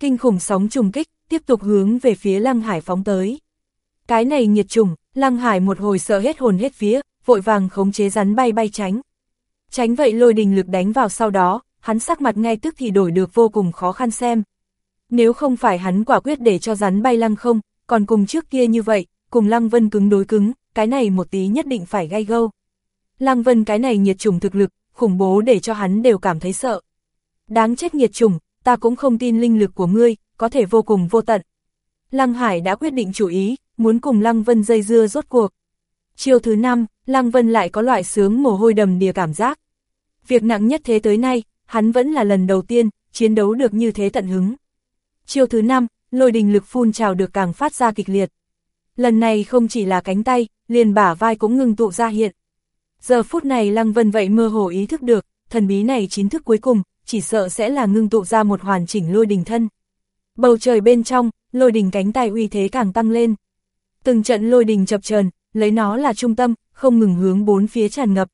Kinh khủng sóng trùng kích, tiếp tục hướng về phía Lăng Hải phóng tới. Cái này nhiệt trùng, Lăng Hải một hồi sợ hết hồn hết vía, vội vàng khống chế rắn bay bay tránh. Tránh vậy lôi đình lực đánh vào sau đó, hắn sắc mặt ngay tức thì đổi được vô cùng khó khăn xem. Nếu không phải hắn quả quyết để cho rắn bay lăng không, còn cùng trước kia như vậy, cùng Lăng Vân cứng đối cứng, cái này một tí nhất định phải gai gâu. Lăng Vân cái này nhiệt trùng thực lực, khủng bố để cho hắn đều cảm thấy sợ. Đáng chết nhiệt trùng, ta cũng không tin linh lực của ngươi, có thể vô cùng vô tận. Lăng Hải đã quyết định chủ ý, muốn cùng Lăng Vân dây dưa rốt cuộc. Chiều thứ năm, Lăng Vân lại có loại sướng mồ hôi đầm đìa cảm giác. Việc nặng nhất thế tới nay, hắn vẫn là lần đầu tiên, chiến đấu được như thế tận hứng. Chiều thứ năm, lôi đình lực phun trào được càng phát ra kịch liệt. Lần này không chỉ là cánh tay, liền bả vai cũng ngừng tụ ra hiện. Giờ phút này Lăng Vân vậy mơ hồ ý thức được, thần bí này chính thức cuối cùng, chỉ sợ sẽ là ngưng tụ ra một hoàn chỉnh lôi đình thân. Bầu trời bên trong, lôi đình cánh tay uy thế càng tăng lên. Từng trận lôi đình chập chờn lấy nó là trung tâm, không ngừng hướng bốn phía tràn ngập.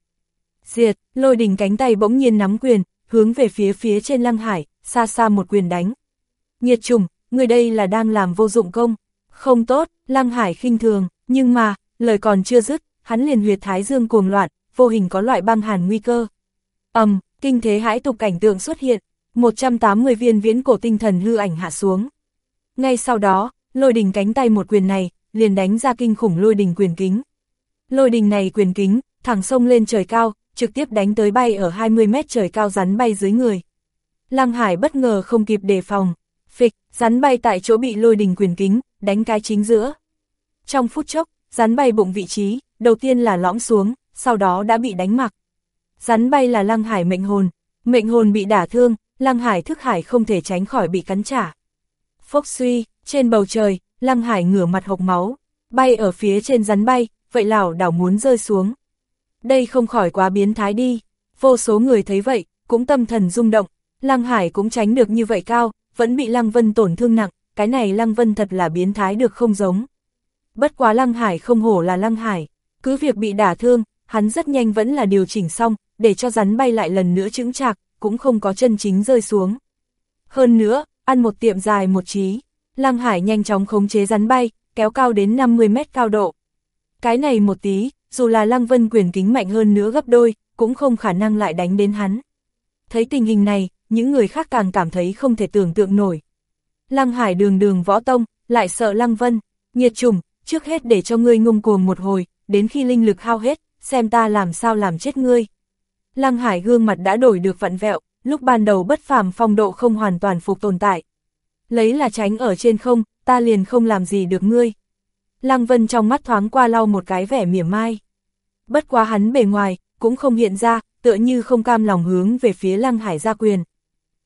Diệt, lôi đình cánh tay bỗng nhiên nắm quyền, hướng về phía phía trên lăng hải, xa xa một quyền đánh. Nhiệt trùng, người đây là đang làm vô dụng công. Không tốt, lăng hải khinh thường, nhưng mà, lời còn chưa dứt, hắn liền huyệt thái dương cuồng loạn, vô hình có loại băng hàn nguy cơ. ầm, um, kinh thế hãi tục cảnh tượng xuất hiện, 180 viên viễn cổ tinh thần hư ảnh hạ xuống. Ngay sau đó, lôi đình cánh tay một quyền này, liền đánh ra kinh khủng lôi đình quyền kính. Lôi đình này quyền kính, thẳng sông lên trời cao, trực tiếp đánh tới bay ở 20 mét trời cao rắn bay dưới người. Lăng Hải bất ngờ không kịp đề phòng, phịch, rắn bay tại chỗ bị lôi đình quyền kính, đánh cái chính giữa. Trong phút chốc, rắn bay bụng vị trí, đầu tiên là lõm xuống, sau đó đã bị đánh mặc. Rắn bay là Lăng Hải mệnh hồn, mệnh hồn bị đả thương, Lăng Hải thức hải không thể tránh khỏi bị cắn trả. Phốc suy, trên bầu trời, Lăng Hải ngửa mặt hộc máu, bay ở phía trên rắn bay, vậy lào đảo muốn rơi xuống. Đây không khỏi quá biến thái đi, vô số người thấy vậy, cũng tâm thần rung động, Lăng Hải cũng tránh được như vậy cao, vẫn bị Lăng Vân tổn thương nặng, cái này Lăng Vân thật là biến thái được không giống. Bất quá Lăng Hải không hổ là Lăng Hải, cứ việc bị đả thương, hắn rất nhanh vẫn là điều chỉnh xong, để cho rắn bay lại lần nữa chững chạc, cũng không có chân chính rơi xuống. Hơn nữa, ăn một tiệm dài một trí, Lăng Hải nhanh chóng khống chế rắn bay, kéo cao đến 50 mét cao độ. Cái này một tí, dù là Lăng Vân quyền kính mạnh hơn nữa gấp đôi, cũng không khả năng lại đánh đến hắn. Thấy tình hình này, những người khác càng cảm thấy không thể tưởng tượng nổi. Lăng Hải đường đường võ tông, lại sợ Lăng Vân, nhiệt trùng, trước hết để cho ngươi ngông cuồng một hồi, đến khi linh lực hao hết, xem ta làm sao làm chết ngươi. Lăng Hải gương mặt đã đổi được vặn vẹo, lúc ban đầu bất phàm phong độ không hoàn toàn phục tồn tại. Lấy là tránh ở trên không, ta liền không làm gì được ngươi. Lăng Vân trong mắt thoáng qua lau một cái vẻ mỉa mai. Bất quá hắn bề ngoài, cũng không hiện ra, tựa như không cam lòng hướng về phía Lăng Hải gia quyền.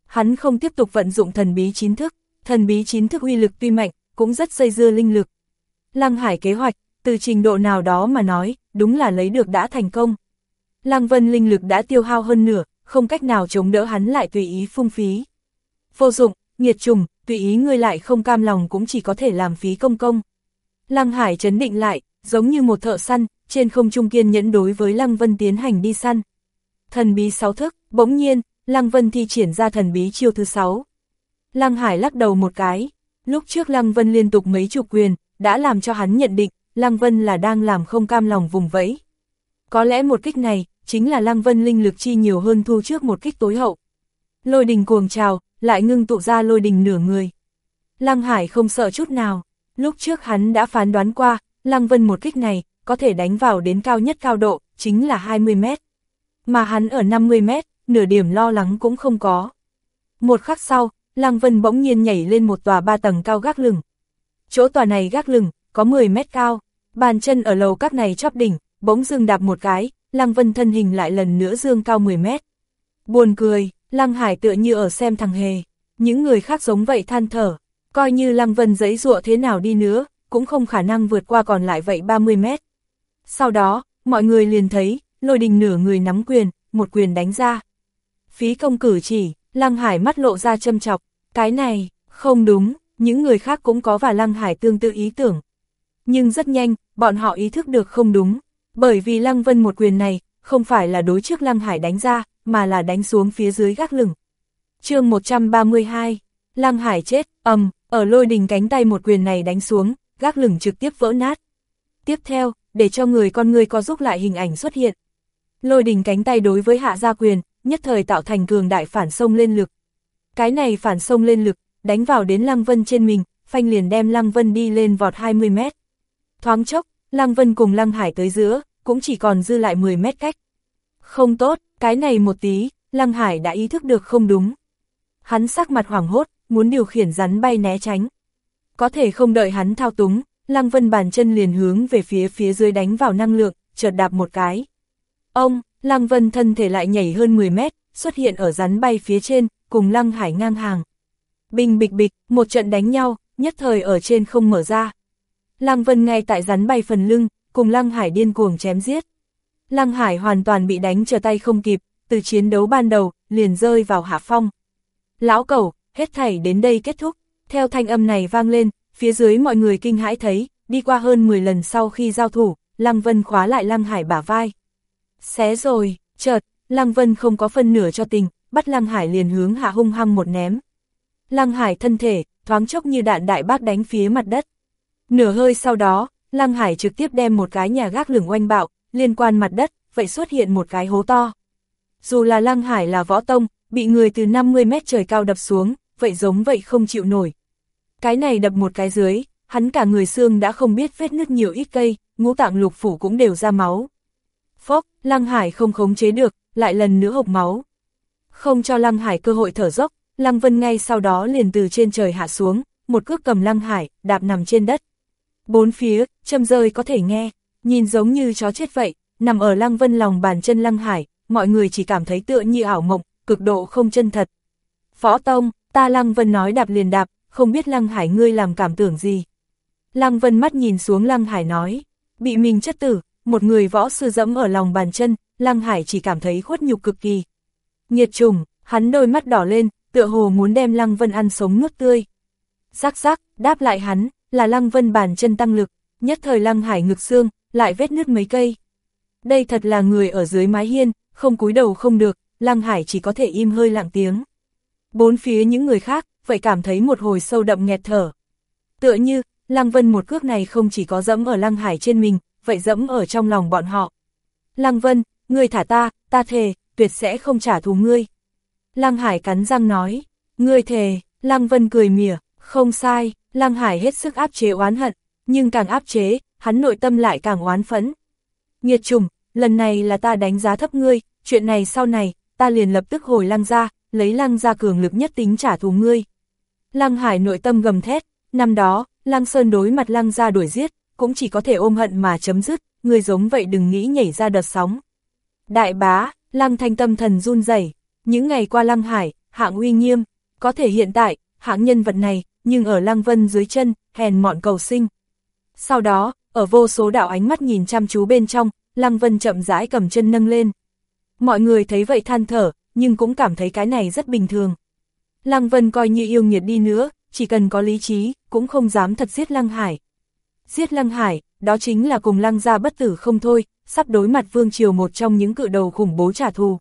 Hắn không tiếp tục vận dụng thần bí chín thức, thần bí chín thức uy lực tuy mạnh, cũng rất xây dưa linh lực. Lăng Hải kế hoạch, từ trình độ nào đó mà nói, đúng là lấy được đã thành công. Lăng Vân linh lực đã tiêu hao hơn nửa, không cách nào chống đỡ hắn lại tùy ý phung phí. Vô dụng, nghiệt trùng, tùy ý ngươi lại không cam lòng cũng chỉ có thể làm phí công công. Lăng Hải chấn định lại, giống như một thợ săn, trên không trung kiên nhẫn đối với Lăng Vân tiến hành đi săn. Thần bí sáu thức, bỗng nhiên, Lăng Vân thi triển ra thần bí chiêu thứ sáu. Lăng Hải lắc đầu một cái, lúc trước Lăng Vân liên tục mấy chục quyền, đã làm cho hắn nhận định, Lăng Vân là đang làm không cam lòng vùng vẫy. Có lẽ một kích này, chính là Lăng Vân linh lực chi nhiều hơn thu trước một kích tối hậu. Lôi đình cuồng trào, lại ngưng tụ ra lôi đình nửa người. Lăng Hải không sợ chút nào, lúc trước hắn đã phán đoán qua, Lăng Vân một kích này, có thể đánh vào đến cao nhất cao độ, chính là 20 mét. Mà hắn ở 50 mét, nửa điểm lo lắng cũng không có. Một khắc sau, Lăng Vân bỗng nhiên nhảy lên một tòa ba tầng cao gác lửng. Chỗ tòa này gác lửng, có 10 mét cao, bàn chân ở lầu các này chóp đỉnh, bỗng dưng đạp một cái, Lăng Vân thân hình lại lần nữa dương cao 10 mét. Buồn cười, Lăng Hải tựa như ở xem thằng hề, những người khác giống vậy than thở, coi như Lăng Vân giấy ruộng thế nào đi nữa, cũng không khả năng vượt qua còn lại vậy 30 mét. Sau đó, mọi người liền thấy, lôi đình nửa người nắm quyền, một quyền đánh ra. Phí công cử chỉ, Lăng Hải mắt lộ ra châm chọc, cái này, không đúng, những người khác cũng có và Lăng Hải tương tự ý tưởng. Nhưng rất nhanh, bọn họ ý thức được không đúng, bởi vì Lăng Vân một quyền này, không phải là đối trước Lăng Hải đánh ra, mà là đánh xuống phía dưới gác lửng. chương 132, Lăng Hải chết, ầm, ở lôi đình cánh tay một quyền này đánh xuống, gác lửng trực tiếp vỡ nát. Tiếp theo, để cho người con người có giúp lại hình ảnh xuất hiện. Lôi đình cánh tay đối với hạ gia quyền, nhất thời tạo thành cường đại phản sông lên lực. Cái này phản sông lên lực, đánh vào đến Lăng Vân trên mình, phanh liền đem Lăng Vân đi lên vọt 20 mét. Thoáng chốc, Lăng Vân cùng Lăng Hải tới giữa, cũng chỉ còn dư lại 10 mét cách. Không tốt, cái này một tí, Lăng Hải đã ý thức được không đúng. Hắn sắc mặt hoảng hốt, muốn điều khiển rắn bay né tránh. Có thể không đợi hắn thao túng, Lăng Vân bàn chân liền hướng về phía phía dưới đánh vào năng lượng, chợt đạp một cái. Ông, Lăng Vân thân thể lại nhảy hơn 10 mét, xuất hiện ở rắn bay phía trên, cùng Lăng Hải ngang hàng. Bình bịch bịch, một trận đánh nhau, nhất thời ở trên không mở ra. Lăng Vân ngay tại rắn bay phần lưng, cùng Lăng Hải điên cuồng chém giết. Lăng Hải hoàn toàn bị đánh trở tay không kịp, từ chiến đấu ban đầu, liền rơi vào hạ phong. Lão cẩu, hết thảy đến đây kết thúc, theo thanh âm này vang lên, phía dưới mọi người kinh hãi thấy, đi qua hơn 10 lần sau khi giao thủ, Lăng Vân khóa lại Lăng Hải bả vai. Xé rồi, chợt, Lăng Vân không có phân nửa cho tình, bắt Lăng Hải liền hướng hạ hung hăng một ném. Lăng Hải thân thể, thoáng chốc như đạn đại bác đánh phía mặt đất. Nửa hơi sau đó, Lăng Hải trực tiếp đem một cái nhà gác lửng oanh bạo, liên quan mặt đất, vậy xuất hiện một cái hố to. Dù là Lăng Hải là võ tông, bị người từ 50 mét trời cao đập xuống, vậy giống vậy không chịu nổi. Cái này đập một cái dưới, hắn cả người xương đã không biết vết nứt nhiều ít cây, ngũ tạng lục phủ cũng đều ra máu. Phốc, Lăng Hải không khống chế được, lại lần nữa hộc máu. Không cho Lăng Hải cơ hội thở dốc, Lăng Vân ngay sau đó liền từ trên trời hạ xuống, một cước cầm Lăng Hải, đạp nằm trên đất. Bốn phía, châm rơi có thể nghe, nhìn giống như chó chết vậy, nằm ở Lăng Vân lòng bàn chân Lăng Hải, mọi người chỉ cảm thấy tựa như ảo mộng, cực độ không chân thật. Phó Tông, ta Lăng Vân nói đạp liền đạp, không biết Lăng Hải ngươi làm cảm tưởng gì. Lăng Vân mắt nhìn xuống Lăng Hải nói, bị mình chất tử, một người võ sư dẫm ở lòng bàn chân, Lăng Hải chỉ cảm thấy khuất nhục cực kỳ. Nhiệt trùng, hắn đôi mắt đỏ lên, tựa hồ muốn đem Lăng Vân ăn sống nuốt tươi. Rắc rắc, đáp lại hắn, là Lăng Vân bàn chân tăng lực, nhất thời Lăng Hải ngực xương, lại vết nứt mấy cây. Đây thật là người ở dưới mái hiên, không cúi đầu không được, Lăng Hải chỉ có thể im hơi lặng tiếng. Bốn phía những người khác, vậy cảm thấy một hồi sâu đậm nghẹt thở. Tựa như, Lăng Vân một cước này không chỉ có dẫm ở Lăng Hải trên mình, vậy dẫm ở trong lòng bọn họ. Lăng Vân, ngươi thả ta, ta thề, tuyệt sẽ không trả thù ngươi. Lăng Hải cắn răng nói, ngươi thề, Lăng Vân cười mỉa, không sai, Lăng Hải hết sức áp chế oán hận, nhưng càng áp chế, hắn nội tâm lại càng oán phẫn. Nghiệt trùng, lần này là ta đánh giá thấp ngươi, chuyện này sau này, ta liền lập tức hồi lăng ra, lấy lăng ra cường lực nhất tính trả thù ngươi. Lăng Hải nội tâm gầm thét, năm đó, Lăng Sơn đối mặt Lăng ra đuổi giết, cũng chỉ có thể ôm hận mà chấm dứt, người giống vậy đừng nghĩ nhảy ra đợt sóng. Đại bá, Lăng Thanh tâm thần run rẩy những ngày qua Lăng Hải, hạng uy nghiêm, có thể hiện tại, hạng nhân vật này, nhưng ở Lăng Vân dưới chân, hèn mọn cầu sinh. Sau đó, ở vô số đạo ánh mắt nhìn chăm chú bên trong, Lăng Vân chậm rãi cầm chân nâng lên. Mọi người thấy vậy than thở, nhưng cũng cảm thấy cái này rất bình thường. Lăng Vân coi như yêu nghiệt đi nữa, chỉ cần có lý trí, cũng không dám thật giết Lăng Hải. Giết Lăng Hải, đó chính là cùng Lăng gia bất tử không thôi, sắp đối mặt vương triều một trong những cự đầu khủng bố trả thù.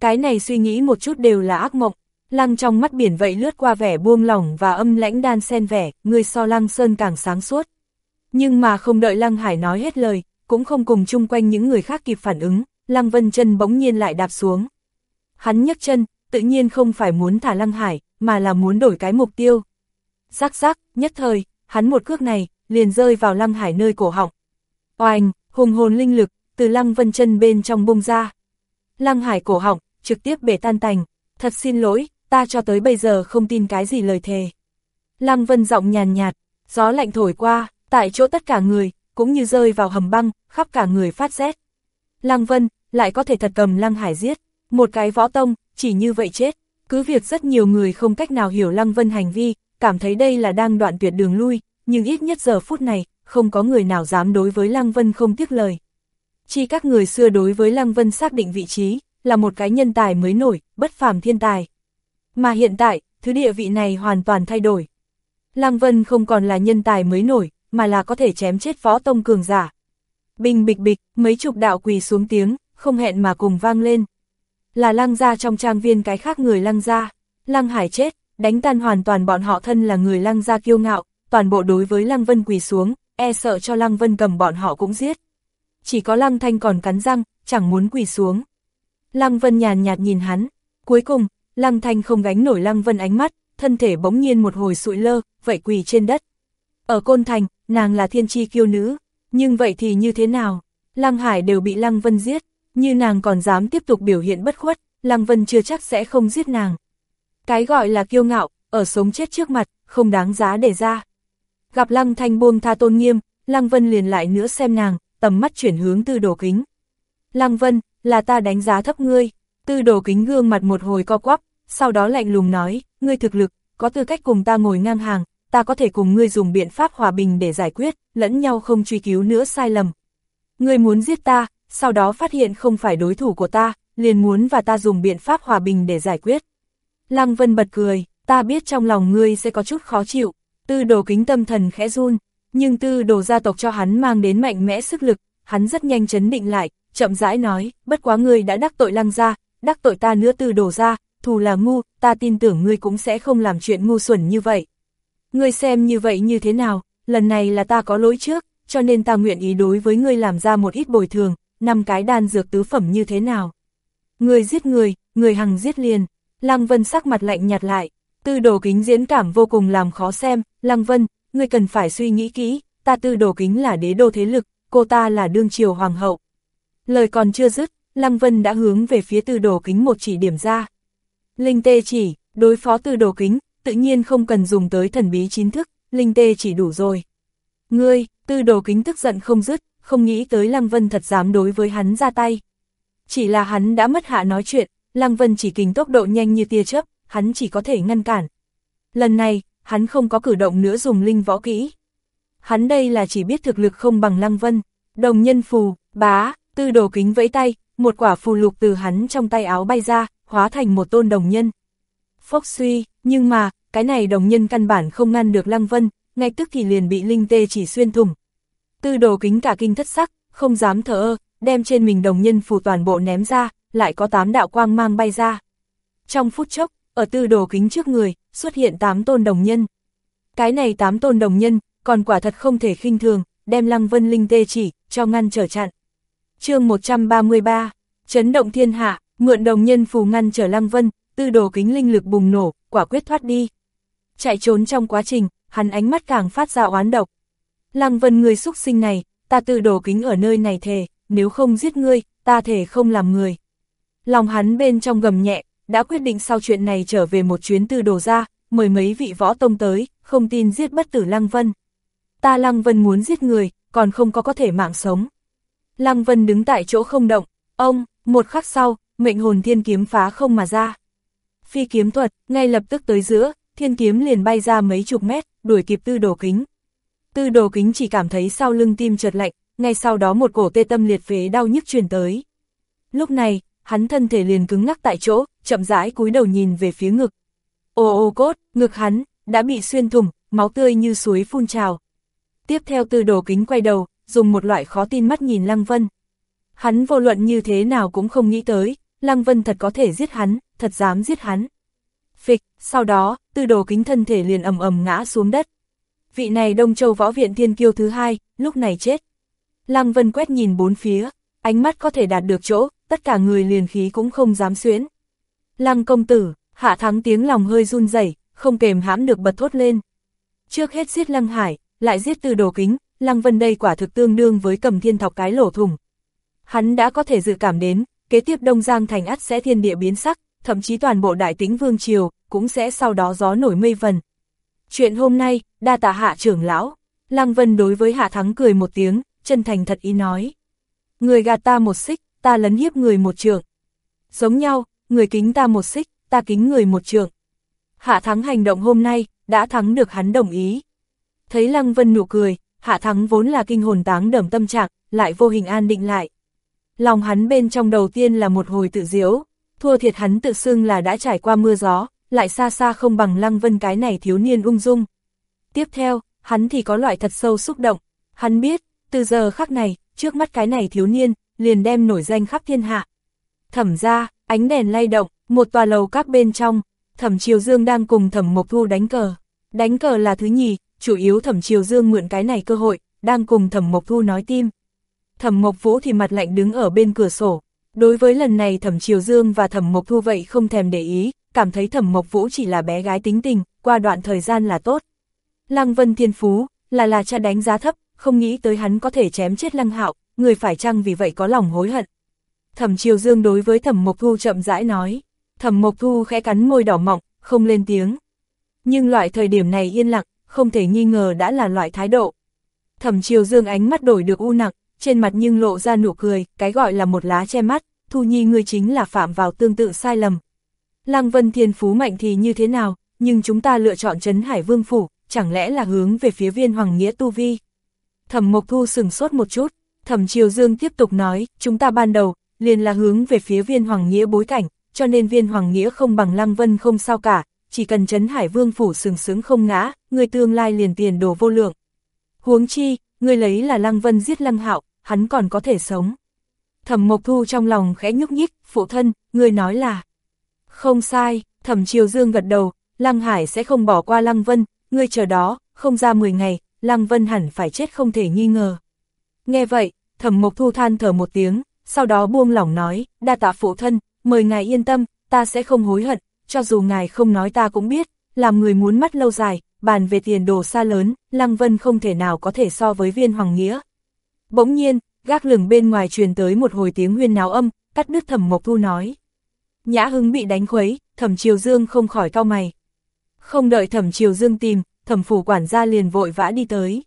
Cái này suy nghĩ một chút đều là ác mộng, Lăng trong mắt biển vậy lướt qua vẻ buông lỏng và âm lãnh đan xen vẻ, người so Lăng Sơn càng sáng suốt. Nhưng mà không đợi Lăng Hải nói hết lời, cũng không cùng chung quanh những người khác kịp phản ứng, Lăng Vân chân bỗng nhiên lại đạp xuống. Hắn nhấc chân, tự nhiên không phải muốn thả Lăng Hải, mà là muốn đổi cái mục tiêu. Rắc rắc, nhất thời, hắn một cước này, liền rơi vào Lăng Hải nơi cổ họng. Oanh, hùng hồn linh lực, từ Lăng Vân chân bên trong bung ra. Lăng Hải cổ họng, trực tiếp bể tan tành, thật xin lỗi, ta cho tới bây giờ không tin cái gì lời thề. Lăng Vân giọng nhàn nhạt, gió lạnh thổi qua, tại chỗ tất cả người, cũng như rơi vào hầm băng, khắp cả người phát rét. Lăng Vân, lại có thể thật cầm Lăng Hải giết, một cái võ tông, chỉ như vậy chết. Cứ việc rất nhiều người không cách nào hiểu Lăng Vân hành vi, cảm thấy đây là đang đoạn tuyệt đường lui, nhưng ít nhất giờ phút này, không có người nào dám đối với Lăng Vân không tiếc lời. Chỉ các người xưa đối với Lăng Vân xác định vị trí, là một cái nhân tài mới nổi, bất phàm thiên tài. Mà hiện tại, thứ địa vị này hoàn toàn thay đổi. Lăng Vân không còn là nhân tài mới nổi, mà là có thể chém chết võ tông cường giả. Bình bịch bịch, mấy chục đạo quỳ xuống tiếng, không hẹn mà cùng vang lên. Là lăng gia trong trang viên cái khác người lăng gia. Lăng hải chết, đánh tan hoàn toàn bọn họ thân là người lăng gia kiêu ngạo, toàn bộ đối với lăng vân quỳ xuống, e sợ cho lăng vân cầm bọn họ cũng giết. Chỉ có lăng thanh còn cắn răng, chẳng muốn quỳ xuống. Lăng vân nhàn nhạt nhìn hắn, cuối cùng, lăng thanh không gánh nổi lăng vân ánh mắt, thân thể bỗng nhiên một hồi sụi lơ, vậy quỳ trên đất. Ở Côn Thành, nàng là thiên chi kiêu nữ, nhưng vậy thì như thế nào? Lăng Hải đều bị Lăng Vân giết, như nàng còn dám tiếp tục biểu hiện bất khuất, Lăng Vân chưa chắc sẽ không giết nàng. Cái gọi là kiêu ngạo, ở sống chết trước mặt, không đáng giá để ra. Gặp Lăng Thanh buông tha tôn nghiêm, Lăng Vân liền lại nữa xem nàng, tầm mắt chuyển hướng tư đồ kính. Lăng Vân, là ta đánh giá thấp ngươi, tư đồ kính gương mặt một hồi co quắp, sau đó lạnh lùng nói, ngươi thực lực, có tư cách cùng ta ngồi ngang hàng, ta có thể cùng ngươi dùng biện pháp hòa bình để giải quyết, lẫn nhau không truy cứu nữa sai lầm. Ngươi muốn giết ta, sau đó phát hiện không phải đối thủ của ta, liền muốn và ta dùng biện pháp hòa bình để giải quyết. Lăng Vân bật cười, ta biết trong lòng ngươi sẽ có chút khó chịu, tư đồ kính tâm thần khẽ run, nhưng tư đồ gia tộc cho hắn mang đến mạnh mẽ sức lực, hắn rất nhanh chấn định lại, chậm rãi nói, bất quá ngươi đã đắc tội lăng ra, đắc tội ta nữa tư đồ ra, thù là ngu, ta tin tưởng ngươi cũng sẽ không làm chuyện ngu xuẩn như vậy. Ngươi xem như vậy như thế nào, lần này là ta có lỗi trước, cho nên ta nguyện ý đối với ngươi làm ra một ít bồi thường, năm cái đan dược tứ phẩm như thế nào. Ngươi giết người, người hằng giết liền, Lăng Vân sắc mặt lạnh nhạt lại, tư đồ kính diễn cảm vô cùng làm khó xem, Lăng Vân, ngươi cần phải suy nghĩ kỹ, ta tư đồ kính là đế đô thế lực, cô ta là đương triều hoàng hậu. Lời còn chưa dứt, Lăng Vân đã hướng về phía tư đồ kính một chỉ điểm ra. Linh tê chỉ, đối phó tư đồ kính, tự nhiên không cần dùng tới thần bí chính thức, linh tê chỉ đủ rồi. Ngươi, tư đồ kính tức giận không dứt, không nghĩ tới Lăng Vân thật dám đối với hắn ra tay. Chỉ là hắn đã mất hạ nói chuyện, Lăng Vân chỉ kình tốc độ nhanh như tia chớp, hắn chỉ có thể ngăn cản. Lần này, hắn không có cử động nữa dùng linh võ kỹ. Hắn đây là chỉ biết thực lực không bằng Lăng Vân, đồng nhân phù, bá, tư đồ kính vẫy tay, một quả phù lục từ hắn trong tay áo bay ra, hóa thành một tôn đồng nhân. Phốc suy, nhưng mà, cái này đồng nhân căn bản không ngăn được Lăng Vân, ngay tức thì liền bị linh tê chỉ xuyên thủng. Tư đồ kính cả kinh thất sắc, không dám thở ơ, đem trên mình đồng nhân phù toàn bộ ném ra, lại có tám đạo quang mang bay ra. Trong phút chốc, ở tư đồ kính trước người, xuất hiện tám tôn đồng nhân. Cái này tám tôn đồng nhân, còn quả thật không thể khinh thường, đem Lăng Vân linh tê chỉ, cho ngăn trở chặn. chương 133, chấn động thiên hạ, mượn đồng nhân phù ngăn trở Lăng Vân, tư đồ kính linh lực bùng nổ, quả quyết thoát đi. Chạy trốn trong quá trình, hắn ánh mắt càng phát ra oán độc. Lăng Vân người xúc sinh này, ta tư đồ kính ở nơi này thề, nếu không giết ngươi, ta thể không làm người. Lòng hắn bên trong gầm nhẹ, đã quyết định sau chuyện này trở về một chuyến tư đồ ra, mời mấy vị võ tông tới, không tin giết bất tử Lăng Vân. Ta Lăng Vân muốn giết người, còn không có có thể mạng sống. Lăng Vân đứng tại chỗ không động, ông, một khắc sau, mệnh hồn thiên kiếm phá không mà ra. Phi kiếm thuật, ngay lập tức tới giữa, thiên kiếm liền bay ra mấy chục mét, đuổi kịp tư đồ kính. Tư đồ kính chỉ cảm thấy sau lưng tim trượt lạnh, ngay sau đó một cổ tê tâm liệt phế đau nhức truyền tới. Lúc này, hắn thân thể liền cứng ngắc tại chỗ, chậm rãi cúi đầu nhìn về phía ngực. Ô ô cốt, ngực hắn, đã bị xuyên thủng, máu tươi như suối phun trào. Tiếp theo tư đồ kính quay đầu, dùng một loại khó tin mắt nhìn Lăng Vân. Hắn vô luận như thế nào cũng không nghĩ tới, Lăng Vân thật có thể giết hắn, thật dám giết hắn. Phịch, sau đó, tư đồ kính thân thể liền ầm ầm ngã xuống đất. Vị này Đông Châu Võ Viện Thiên Kiêu thứ hai, lúc này chết. Lăng Vân quét nhìn bốn phía, ánh mắt có thể đạt được chỗ, tất cả người liền khí cũng không dám xuyến. Lăng công tử, hạ thắng tiếng lòng hơi run rẩy, không kềm hãm được bật thốt lên. Trước hết giết Lăng Hải, lại giết từ đồ kính, Lăng Vân đây quả thực tương đương với cầm thiên thọc cái lỗ thủng. Hắn đã có thể dự cảm đến, kế tiếp Đông Giang thành ắt sẽ thiên địa biến sắc, thậm chí toàn bộ đại tính vương triều, cũng sẽ sau đó gió nổi mây vần. Chuyện hôm nay, đa tạ hạ trưởng lão, Lăng Vân đối với hạ thắng cười một tiếng, chân thành thật ý nói. Người gạt ta một xích, ta lấn hiếp người một trường, Giống nhau, người kính ta một xích, ta kính người một trường. Hạ thắng hành động hôm nay, đã thắng được hắn đồng ý. Thấy Lăng Vân nụ cười, hạ thắng vốn là kinh hồn táng đầm tâm trạng, lại vô hình an định lại. Lòng hắn bên trong đầu tiên là một hồi tự diếu, thua thiệt hắn tự xưng là đã trải qua mưa gió, lại xa xa không bằng Lăng Vân cái này thiếu niên ung dung. Tiếp theo, hắn thì có loại thật sâu xúc động, hắn biết, từ giờ khắc này, trước mắt cái này thiếu niên, liền đem nổi danh khắp thiên hạ. Thẩm ra, ánh đèn lay động, một tòa lầu các bên trong, thẩm triều dương đang cùng thẩm mộc thu đánh cờ. Đánh cờ là thứ nhì, chủ yếu thẩm triều dương mượn cái này cơ hội, đang cùng thẩm mộc thu nói tim. Thẩm mộc vũ thì mặt lạnh đứng ở bên cửa sổ. Đối với lần này thẩm triều dương và thẩm mộc thu vậy không thèm để ý, cảm thấy thẩm mộc vũ chỉ là bé gái tính tình, qua đoạn thời gian là tốt. Lăng Vân Thiên Phú, là là cha đánh giá thấp, không nghĩ tới hắn có thể chém chết Lăng Hạo, người phải chăng vì vậy có lòng hối hận. Thẩm Triều Dương đối với Thẩm Mộc Thu chậm rãi nói, Thẩm Mộc Thu khẽ cắn môi đỏ mọng, không lên tiếng. Nhưng loại thời điểm này yên lặng, không thể nghi ngờ đã là loại thái độ. Thẩm Triều Dương ánh mắt đổi được u nặng, trên mặt nhưng lộ ra nụ cười, cái gọi là một lá che mắt, Thu Nhi ngươi chính là phạm vào tương tự sai lầm. Lăng Vân Thiên Phú mạnh thì như thế nào, nhưng chúng ta lựa chọn Trấn Hải Vương Phủ, chẳng lẽ là hướng về phía viên Hoàng Nghĩa Tu Vi. Thẩm Mộc Thu sừng sốt một chút, Thẩm Triều Dương tiếp tục nói, chúng ta ban đầu, liền là hướng về phía viên Hoàng Nghĩa bối cảnh, cho nên viên Hoàng Nghĩa không bằng Lăng Vân không sao cả, chỉ cần Trấn Hải Vương Phủ sừng sướng không ngã, người tương lai liền tiền đồ vô lượng. Huống chi, người lấy là Lăng Vân giết Lăng Hạo, hắn còn có thể sống. Thẩm Mộc Thu trong lòng khẽ nhúc nhích, phụ thân, người nói là. Không sai, Thẩm Triều Dương gật đầu, Lăng Hải sẽ không bỏ qua Lăng Vân, ngươi chờ đó, không ra 10 ngày, Lăng Vân hẳn phải chết không thể nghi ngờ. Nghe vậy, Thẩm Mộc Thu than thở một tiếng, sau đó buông lỏng nói, đa tạ phụ thân, mời ngài yên tâm, ta sẽ không hối hận, cho dù ngài không nói ta cũng biết, làm người muốn mắt lâu dài, bàn về tiền đồ xa lớn, Lăng Vân không thể nào có thể so với viên hoàng nghĩa. Bỗng nhiên, gác lửng bên ngoài truyền tới một hồi tiếng huyên náo âm, cắt đứt Thẩm Mộc Thu nói. Nhã hứng bị đánh khuấy, Thẩm Triều Dương không khỏi cau mày. Không đợi Thẩm Triều Dương tìm, Thẩm phủ quản gia liền vội vã đi tới.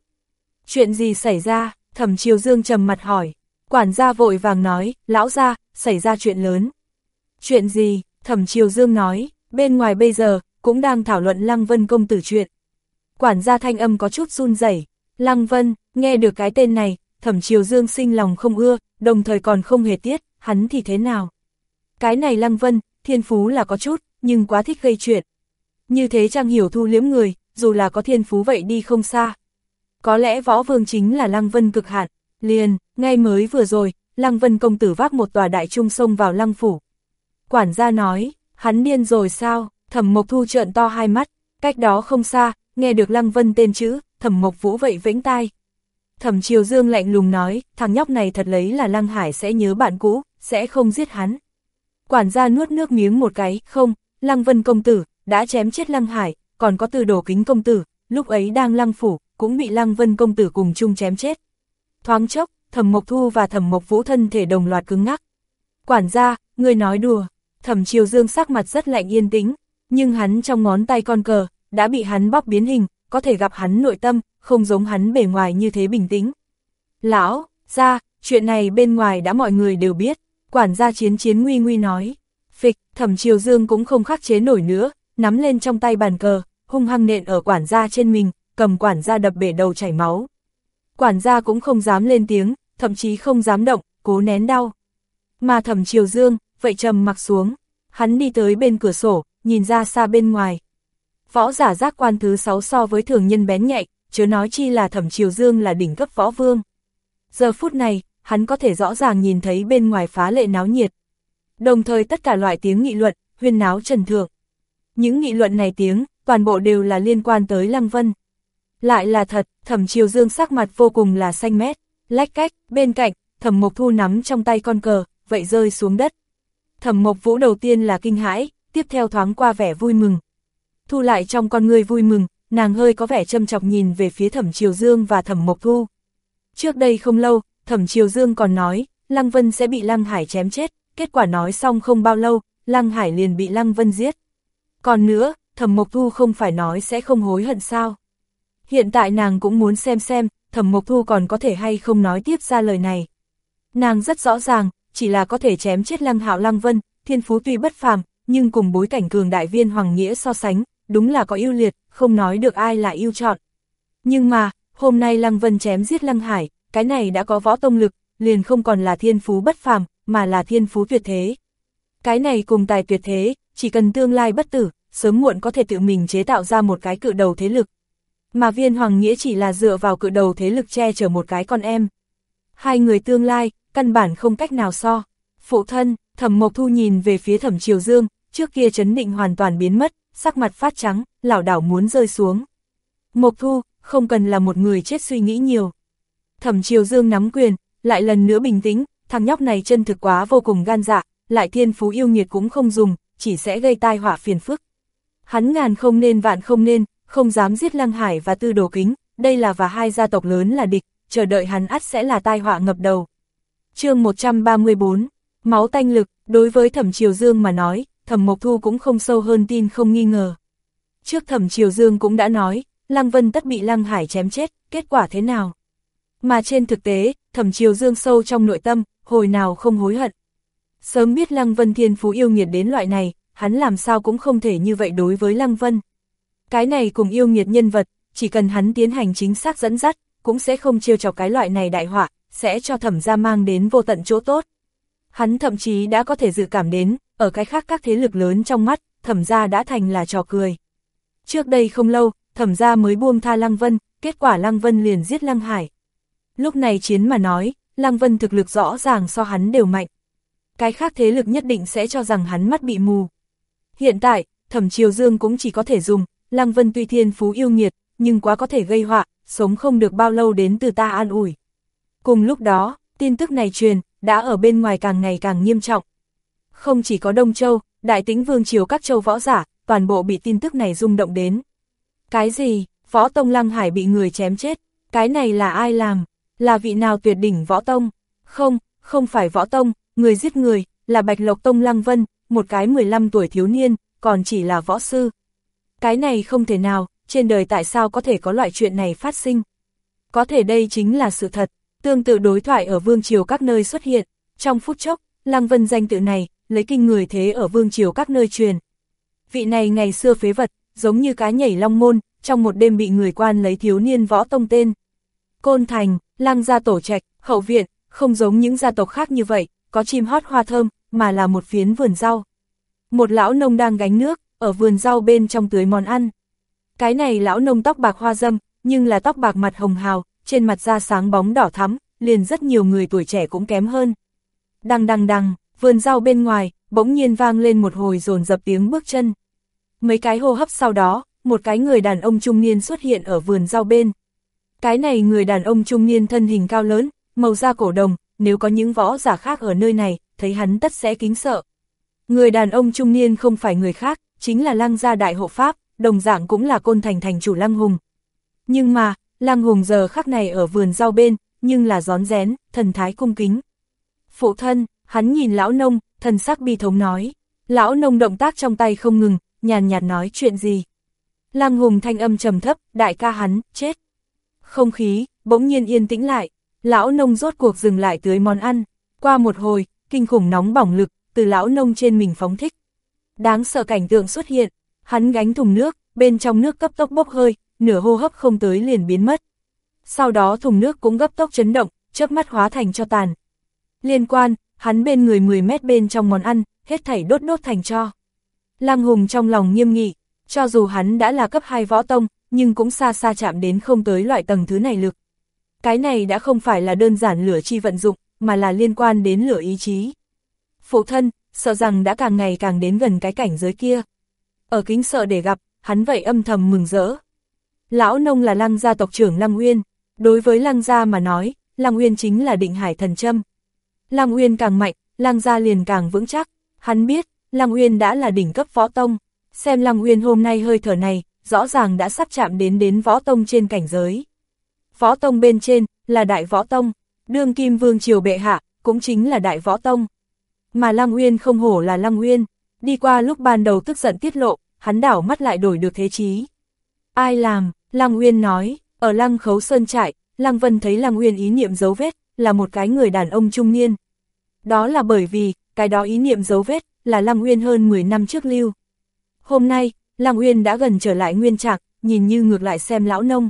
Chuyện gì xảy ra? Thẩm Triều Dương trầm mặt hỏi. Quản gia vội vàng nói, lão gia, xảy ra chuyện lớn. Chuyện gì? Thẩm Triều Dương nói, bên ngoài bây giờ, cũng đang thảo luận Lăng Vân công tử chuyện. Quản gia thanh âm có chút run rẩy. Lăng Vân, nghe được cái tên này, Thẩm Triều Dương sinh lòng không ưa, đồng thời còn không hề tiết, hắn thì thế nào? Cái này Lăng Vân, thiên phú là có chút, nhưng quá thích gây chuyện. Như thế trang hiểu thu liếm người, dù là có thiên phú vậy đi không xa. Có lẽ võ vương chính là Lăng Vân cực hạn, liền, ngay mới vừa rồi, Lăng Vân công tử vác một tòa đại trung sông vào Lăng phủ. Quản gia nói, hắn điên rồi sao, thẩm mộc thu trợn to hai mắt, cách đó không xa, nghe được Lăng Vân tên chữ, thẩm mộc vũ vậy vĩnh tai. Thẩm Triều Dương lạnh lùng nói, thằng nhóc này thật lấy là Lăng Hải sẽ nhớ bạn cũ, sẽ không giết hắn. Quản gia nuốt nước miếng một cái, không, Lăng Vân công tử, đã chém chết Lăng Hải, còn có từ đồ kính công tử, lúc ấy đang Lăng phủ, cũng bị Lăng Vân công tử cùng chung chém chết. Thoáng chốc, Thẩm Mộc Thu và Thẩm Mộc Vũ thân thể đồng loạt cứng ngắc. Quản gia, người nói đùa, Thẩm Triều Dương sắc mặt rất lạnh yên tĩnh, nhưng hắn trong ngón tay con cờ, đã bị hắn bóp biến hình, có thể gặp hắn nội tâm, không giống hắn bề ngoài như thế bình tĩnh. Lão, ra, chuyện này bên ngoài đã mọi người đều biết, quản gia chiến chiến nguy nguy nói. Phịch, thẩm triều dương cũng không khắc chế nổi nữa, nắm lên trong tay bàn cờ, hung hăng nện ở quản gia trên mình, cầm quản gia đập bể đầu chảy máu. Quản gia cũng không dám lên tiếng, thậm chí không dám động, cố nén đau. Mà thẩm triều dương, vậy trầm mặc xuống, hắn đi tới bên cửa sổ, nhìn ra xa bên ngoài. Võ giả giác quan thứ sáu so với thường nhân bén nhạy, chớ nói chi là thẩm triều dương là đỉnh cấp võ vương. Giờ phút này, hắn có thể rõ ràng nhìn thấy bên ngoài phá lệ náo nhiệt. Đồng thời tất cả loại tiếng nghị luận, huyên náo trần thượng. Những nghị luận này tiếng, toàn bộ đều là liên quan tới Lăng Vân. Lại là thật, thẩm triều dương sắc mặt vô cùng là xanh mét, lách cách, bên cạnh, thẩm mộc thu nắm trong tay con cờ, vậy rơi xuống đất. Thẩm mộc vũ đầu tiên là kinh hãi, tiếp theo thoáng qua vẻ vui mừng. Thu lại trong con người vui mừng, nàng hơi có vẻ châm chọc nhìn về phía thẩm triều dương và thẩm mộc thu. Trước đây không lâu, thẩm triều dương còn nói, Lăng Vân sẽ bị Lăng Hải chém chết, kết quả nói xong không bao lâu, Lăng Hải liền bị Lăng Vân giết. Còn nữa, thẩm mộc thu không phải nói sẽ không hối hận sao. Hiện tại nàng cũng muốn xem xem, thẩm mộc thu còn có thể hay không nói tiếp ra lời này. Nàng rất rõ ràng, chỉ là có thể chém chết lăng hạo lăng vân, thiên phú tuy bất phàm, nhưng cùng bối cảnh cường đại viên hoàng nghĩa so sánh, đúng là có ưu liệt, không nói được ai là ưu chọn. Nhưng mà, hôm nay lăng vân chém giết lăng hải, cái này đã có võ tông lực, liền không còn là thiên phú bất phàm, mà là thiên phú tuyệt thế. Cái này cùng tài tuyệt thế, chỉ cần tương lai bất tử, sớm muộn có thể tự mình chế tạo ra một cái cự đầu thế lực. Mà viên hoàng nghĩa chỉ là dựa vào cự đầu thế lực che chở một cái con em. Hai người tương lai, căn bản không cách nào so. Phụ thân, thẩm Mộc Thu nhìn về phía thẩm Triều Dương, trước kia chấn định hoàn toàn biến mất, sắc mặt phát trắng, lảo đảo muốn rơi xuống. Mộc Thu, không cần là một người chết suy nghĩ nhiều. Thẩm Triều Dương nắm quyền, lại lần nữa bình tĩnh, thằng nhóc này chân thực quá vô cùng gan dạ, lại thiên phú yêu nghiệt cũng không dùng, chỉ sẽ gây tai họa phiền phức. Hắn ngàn không nên vạn không nên, không dám giết Lăng Hải và Tư Đồ Kính, đây là và hai gia tộc lớn là địch, chờ đợi hắn ắt sẽ là tai họa ngập đầu. chương 134, máu tanh lực, đối với thẩm Triều Dương mà nói, thẩm Mộc Thu cũng không sâu hơn tin không nghi ngờ. Trước thẩm Triều Dương cũng đã nói, Lăng Vân tất bị Lăng Hải chém chết, kết quả thế nào? Mà trên thực tế, thẩm Triều Dương sâu trong nội tâm, hồi nào không hối hận. Sớm biết Lăng Vân thiên phú yêu nghiệt đến loại này, hắn làm sao cũng không thể như vậy đối với Lăng Vân. Cái này cùng yêu nghiệt nhân vật, chỉ cần hắn tiến hành chính xác dẫn dắt, cũng sẽ không chiêu chọc cái loại này đại họa, sẽ cho thẩm gia mang đến vô tận chỗ tốt. Hắn thậm chí đã có thể dự cảm đến, ở cái khác các thế lực lớn trong mắt, thẩm gia đã thành là trò cười. Trước đây không lâu, thẩm gia mới buông tha Lăng Vân, kết quả Lăng Vân liền giết Lăng Hải. Lúc này chiến mà nói, Lăng Vân thực lực rõ ràng so hắn đều mạnh. Cái khác thế lực nhất định sẽ cho rằng hắn mắt bị mù. Hiện tại, thẩm triều dương cũng chỉ có thể dùng, Lăng Vân tuy thiên phú yêu nghiệt, nhưng quá có thể gây họa, sống không được bao lâu đến từ ta an ủi. Cùng lúc đó, tin tức này truyền, đã ở bên ngoài càng ngày càng nghiêm trọng. Không chỉ có Đông Châu, Đại tĩnh Vương Triều các châu võ giả, toàn bộ bị tin tức này rung động đến. Cái gì, võ tông Lăng Hải bị người chém chết, cái này là ai làm, là vị nào tuyệt đỉnh võ tông? Không, không phải võ tông, người giết người, là Bạch Lộc Tông Lăng Vân, một cái 15 tuổi thiếu niên, còn chỉ là võ sư. Cái này không thể nào, trên đời tại sao có thể có loại chuyện này phát sinh. Có thể đây chính là sự thật, tương tự đối thoại ở vương triều các nơi xuất hiện, trong phút chốc, Lăng Vân danh tự này, lấy kinh người thế ở vương triều các nơi truyền. Vị này ngày xưa phế vật, giống như cá nhảy long môn, trong một đêm bị người quan lấy thiếu niên võ tông tên. Côn Thành, Lăng gia tổ trạch, hậu viện, không giống những gia tộc khác như vậy, có chim hót hoa thơm, mà là một phiến vườn rau. Một lão nông đang gánh nước, ở vườn rau bên trong tưới món ăn. Cái này lão nông tóc bạc hoa dâm, nhưng là tóc bạc mặt hồng hào, trên mặt da sáng bóng đỏ thắm, liền rất nhiều người tuổi trẻ cũng kém hơn. Đăng đăng đăng, vườn rau bên ngoài, bỗng nhiên vang lên một hồi dồn dập tiếng bước chân. Mấy cái hô hấp sau đó, một cái người đàn ông trung niên xuất hiện ở vườn rau bên. Cái này người đàn ông trung niên thân hình cao lớn, màu da cổ đồng, nếu có những võ giả khác ở nơi này, thấy hắn tất sẽ kính sợ. Người đàn ông trung niên không phải người khác, chính là lăng gia đại hộ pháp, đồng dạng cũng là côn thành thành chủ lăng hùng. Nhưng mà, lăng hùng giờ khắc này ở vườn rau bên, nhưng là gión rén, thần thái cung kính. Phụ thân, hắn nhìn lão nông, thần sắc bi thống nói. Lão nông động tác trong tay không ngừng, nhàn nhạt nói chuyện gì. Lăng hùng thanh âm trầm thấp, đại ca hắn, chết. Không khí, bỗng nhiên yên tĩnh lại, lão nông rốt cuộc dừng lại tưới món ăn. Qua một hồi, kinh khủng nóng bỏng lực, từ lão nông trên mình phóng thích. Đáng sợ cảnh tượng xuất hiện, hắn gánh thùng nước, bên trong nước cấp tốc bốc hơi, nửa hô hấp không tới liền biến mất. Sau đó thùng nước cũng gấp tốc chấn động, chớp mắt hóa thành cho tàn. Liên quan, hắn bên người 10 mét bên trong món ăn, hết thảy đốt nốt thành cho. Lăng Hùng trong lòng nghiêm nghị, cho dù hắn đã là cấp 2 võ tông, nhưng cũng xa xa chạm đến không tới loại tầng thứ này lực. Cái này đã không phải là đơn giản lửa chi vận dụng, mà là liên quan đến lửa ý chí. Phụ thân, sợ rằng đã càng ngày càng đến gần cái cảnh giới kia. Ở kính sợ để gặp, hắn vậy âm thầm mừng rỡ. Lão nông là lăng gia tộc trưởng Lăng Uyên, đối với lăng gia mà nói, Lăng Uyên chính là định hải thần châm. Lăng Uyên càng mạnh, Lăng gia liền càng vững chắc, hắn biết, Lăng Uyên đã là đỉnh cấp võ tông, xem Lăng Uyên hôm nay hơi thở này, rõ ràng đã sắp chạm đến đến võ tông trên cảnh giới. Võ tông bên trên, là đại võ tông, đương kim vương triều bệ hạ, cũng chính là đại võ tông. Mà Lăng Uyên không hổ là Lăng Uyên, đi qua lúc ban đầu tức giận tiết lộ, hắn đảo mắt lại đổi được thế chí. Ai làm, Lăng Uyên nói, ở Lăng Khấu Sơn Trại, Lăng Vân thấy Lăng Uyên ý niệm dấu vết, là một cái người đàn ông trung niên. Đó là bởi vì, cái đó ý niệm dấu vết, là Lăng Uyên hơn 10 năm trước lưu. Hôm nay, Lăng Uyên đã gần trở lại nguyên trạng, nhìn như ngược lại xem lão nông.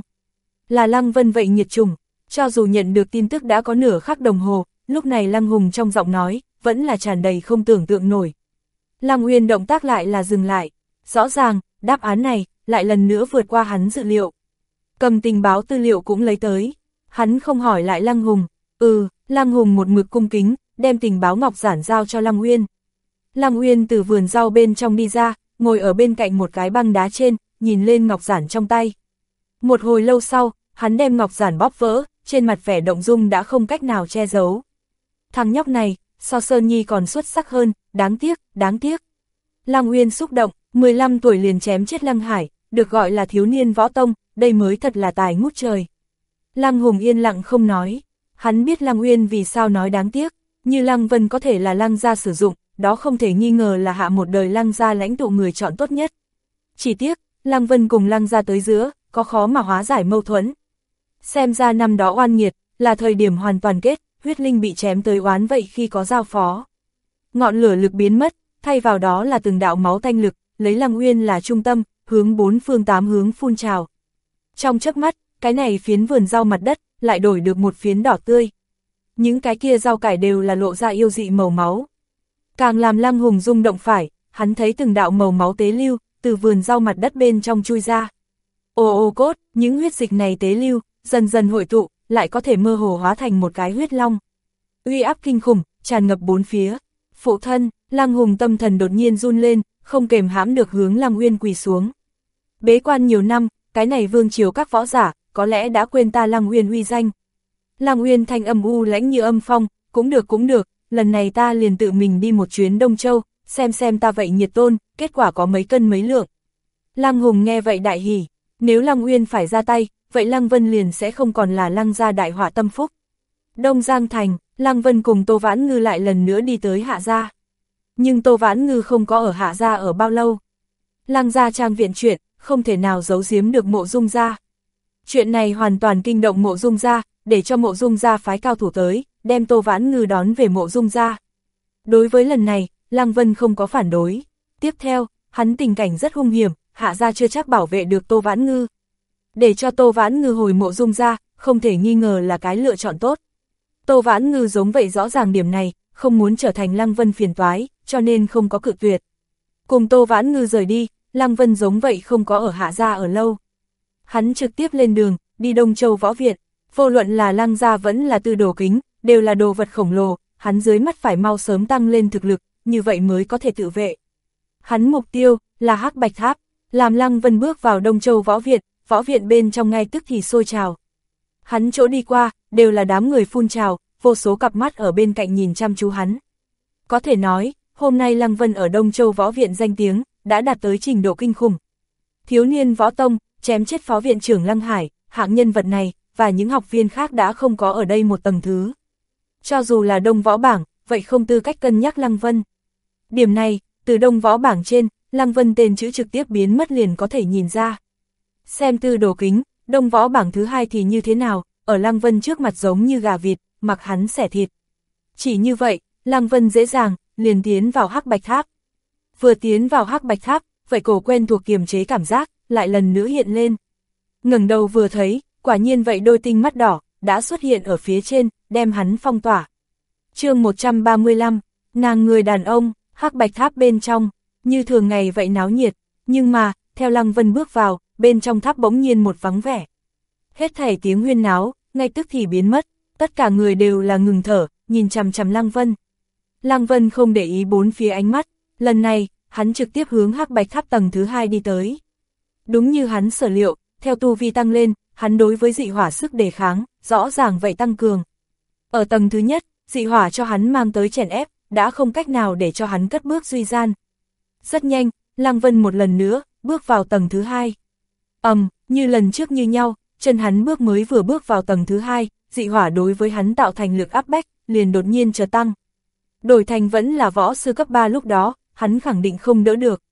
Là Lăng Vân vậy nhiệt trùng, cho dù nhận được tin tức đã có nửa khắc đồng hồ, lúc này Lăng Hùng trong giọng nói, vẫn là tràn đầy không tưởng tượng nổi. Lăng Uyên động tác lại là dừng lại, rõ ràng, đáp án này, lại lần nữa vượt qua hắn dự liệu. Cầm tình báo tư liệu cũng lấy tới, hắn không hỏi lại Lăng Hùng, ừ, Lăng Hùng một mực cung kính, đem tình báo ngọc giản giao cho Lăng Uyên. Lăng Uyên từ vườn rau bên trong đi ra, ngồi ở bên cạnh một cái băng đá trên, nhìn lên ngọc giản trong tay. Một hồi lâu sau, hắn đem ngọc giản bóp vỡ, trên mặt vẻ động dung đã không cách nào che giấu. Thằng nhóc này, so Sơn Nhi còn xuất sắc hơn, đáng tiếc, đáng tiếc. Lăng Uyên xúc động, 15 tuổi liền chém chết Lăng Hải, được gọi là thiếu niên võ tông, đây mới thật là tài ngút trời. Lăng Hùng yên lặng không nói, hắn biết Lăng Uyên vì sao nói đáng tiếc, như Lăng Vân có thể là Lăng gia sử dụng, đó không thể nghi ngờ là hạ một đời Lăng gia lãnh tụ người chọn tốt nhất. Chỉ tiếc, Lăng Vân cùng Lăng gia tới giữa, có khó mà hóa giải mâu thuẫn. Xem ra năm đó oan nghiệt, là thời điểm hoàn toàn kết, huyết linh bị chém tới oán vậy khi có giao phó. Ngọn lửa lực biến mất, thay vào đó là từng đạo máu tanh lực, lấy Lăng Uyên là trung tâm, hướng bốn phương tám hướng phun trào. Trong chớp mắt, cái này phiến vườn rau mặt đất, lại đổi được một phiến đỏ tươi. Những cái kia rau cải đều là lộ ra yêu dị màu máu. Càng làm Lăng Hùng rung động phải, hắn thấy từng đạo màu máu tế lưu, từ vườn rau mặt đất bên trong chui ra. Ô ô cốt, những huyết dịch này tế lưu, dần dần hội tụ, lại có thể mơ hồ hóa thành một cái huyết long. Uy áp kinh khủng, tràn ngập bốn phía. Phụ thân, Lăng Hùng tâm thần đột nhiên run lên, không kềm hãm được hướng Lăng Uyên quỳ xuống. Bế quan nhiều năm, cái này vương triều các võ giả, có lẽ đã quên ta Lăng Uyên uy danh. Lăng Uyên thanh âm u lãnh như âm phong, cũng được cũng được, lần này ta liền tự mình đi một chuyến Đông Châu, xem xem ta vậy nhiệt tôn, kết quả có mấy cân mấy lượng. Lăng Hùng nghe vậy đại hỉ, nếu Lăng Uyên phải ra tay, vậy Lăng Vân liền sẽ không còn là Lăng gia đại họa tâm phúc. Đông Giang Thành, Lăng Vân cùng Tô Vãn Ngư lại lần nữa đi tới Hạ Gia. Nhưng Tô Vãn Ngư không có ở Hạ Gia ở bao lâu. Lăng Gia trang viện chuyện, không thể nào giấu giếm được mộ dung gia. Chuyện này hoàn toàn kinh động mộ dung gia, để cho mộ dung gia phái cao thủ tới, đem Tô Vãn Ngư đón về mộ dung gia. Đối với lần này, Lăng Vân không có phản đối. Tiếp theo, hắn tình cảnh rất hung hiểm, hạ gia chưa chắc bảo vệ được Tô Vãn Ngư. Để cho Tô Vãn Ngư hồi mộ dung ra, không thể nghi ngờ là cái lựa chọn tốt. Tô Vãn Ngư giống vậy rõ ràng điểm này, không muốn trở thành Lăng Vân phiền toái, cho nên không có cự tuyệt. Cùng Tô Vãn Ngư rời đi, Lăng Vân giống vậy không có ở hạ gia ở lâu. Hắn trực tiếp lên đường, đi Đông Châu Võ Viện, vô luận là Lăng gia vẫn là tư đồ kính, đều là đồ vật khổng lồ, hắn dưới mắt phải mau sớm tăng lên thực lực, như vậy mới có thể tự vệ. Hắn mục tiêu là hắc bạch tháp, làm Lăng Vân bước vào Đông Châu Võ Viện, võ viện bên trong ngay tức thì sôi trào. Hắn chỗ đi qua, đều là đám người phun trào, vô số cặp mắt ở bên cạnh nhìn chăm chú hắn. Có thể nói, hôm nay Lăng Vân ở Đông Châu Võ Viện danh tiếng, đã đạt tới trình độ kinh khủng. Thiếu niên võ tông, chém chết phó viện trưởng Lăng Hải, hạng nhân vật này, và những học viên khác đã không có ở đây một tầng thứ. Cho dù là đông võ bảng, vậy không tư cách cân nhắc Lăng Vân. Điểm này, từ đông võ bảng trên, Lăng Vân tên chữ trực tiếp biến mất liền có thể nhìn ra. Xem tư đồ kính, đông võ bảng thứ hai thì như thế nào, ở Lăng Vân trước mặt giống như gà vịt, mặc hắn xẻ thịt. Chỉ như vậy, Lăng Vân dễ dàng, liền tiến vào hắc bạch tháp. Vừa tiến vào hắc bạch tháp, vậy cổ quen thuộc kiềm chế cảm giác, lại lần nữa hiện lên. ngẩng đầu vừa thấy, quả nhiên vậy đôi tinh mắt đỏ, đã xuất hiện ở phía trên, đem hắn phong tỏa. chương 135, nàng người đàn ông, hắc bạch tháp bên trong, như thường ngày vậy náo nhiệt, nhưng mà, theo Lăng Vân bước vào, bên trong tháp bỗng nhiên một vắng vẻ. Hết thảy tiếng huyên náo, ngay tức thì biến mất, tất cả người đều là ngừng thở, nhìn chằm chằm Lăng Vân. Lăng Vân không để ý bốn phía ánh mắt, lần này, hắn trực tiếp hướng hắc bạch tháp tầng thứ hai đi tới. Đúng như hắn sở liệu, theo tu vi tăng lên, hắn đối với dị hỏa sức đề kháng, rõ ràng vậy tăng cường. Ở tầng thứ nhất, dị hỏa cho hắn mang tới chèn ép, đã không cách nào để cho hắn cất bước duy gian. Rất nhanh, Lăng Vân một lần nữa, bước vào tầng thứ hai ầm, um, như lần trước như nhau, chân hắn bước mới vừa bước vào tầng thứ hai, dị hỏa đối với hắn tạo thành lực áp bách, liền đột nhiên trở tăng. Đổi thành vẫn là võ sư cấp 3 lúc đó, hắn khẳng định không đỡ được.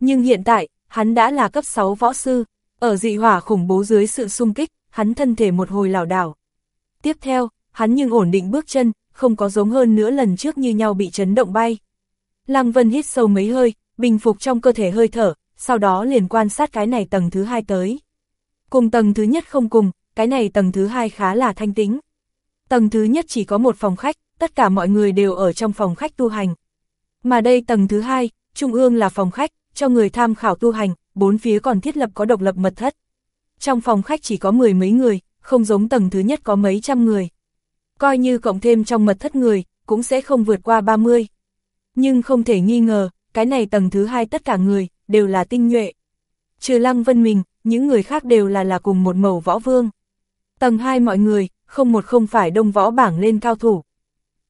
Nhưng hiện tại, hắn đã là cấp 6 võ sư, ở dị hỏa khủng bố dưới sự xung kích, hắn thân thể một hồi lảo đảo. Tiếp theo, hắn nhưng ổn định bước chân, không có giống hơn nữa lần trước như nhau bị chấn động bay. Lăng Vân hít sâu mấy hơi, bình phục trong cơ thể hơi thở, sau đó liền quan sát cái này tầng thứ hai tới. Cùng tầng thứ nhất không cùng, cái này tầng thứ hai khá là thanh tĩnh. Tầng thứ nhất chỉ có một phòng khách, tất cả mọi người đều ở trong phòng khách tu hành. Mà đây tầng thứ hai, trung ương là phòng khách, cho người tham khảo tu hành, bốn phía còn thiết lập có độc lập mật thất. Trong phòng khách chỉ có mười mấy người, không giống tầng thứ nhất có mấy trăm người. Coi như cộng thêm trong mật thất người, cũng sẽ không vượt qua 30. Nhưng không thể nghi ngờ, cái này tầng thứ hai tất cả người, đều là tinh nhuệ. Trừ Lăng Vân mình, những người khác đều là là cùng một màu võ vương. Tầng 2 mọi người, không một không phải đông võ bảng lên cao thủ.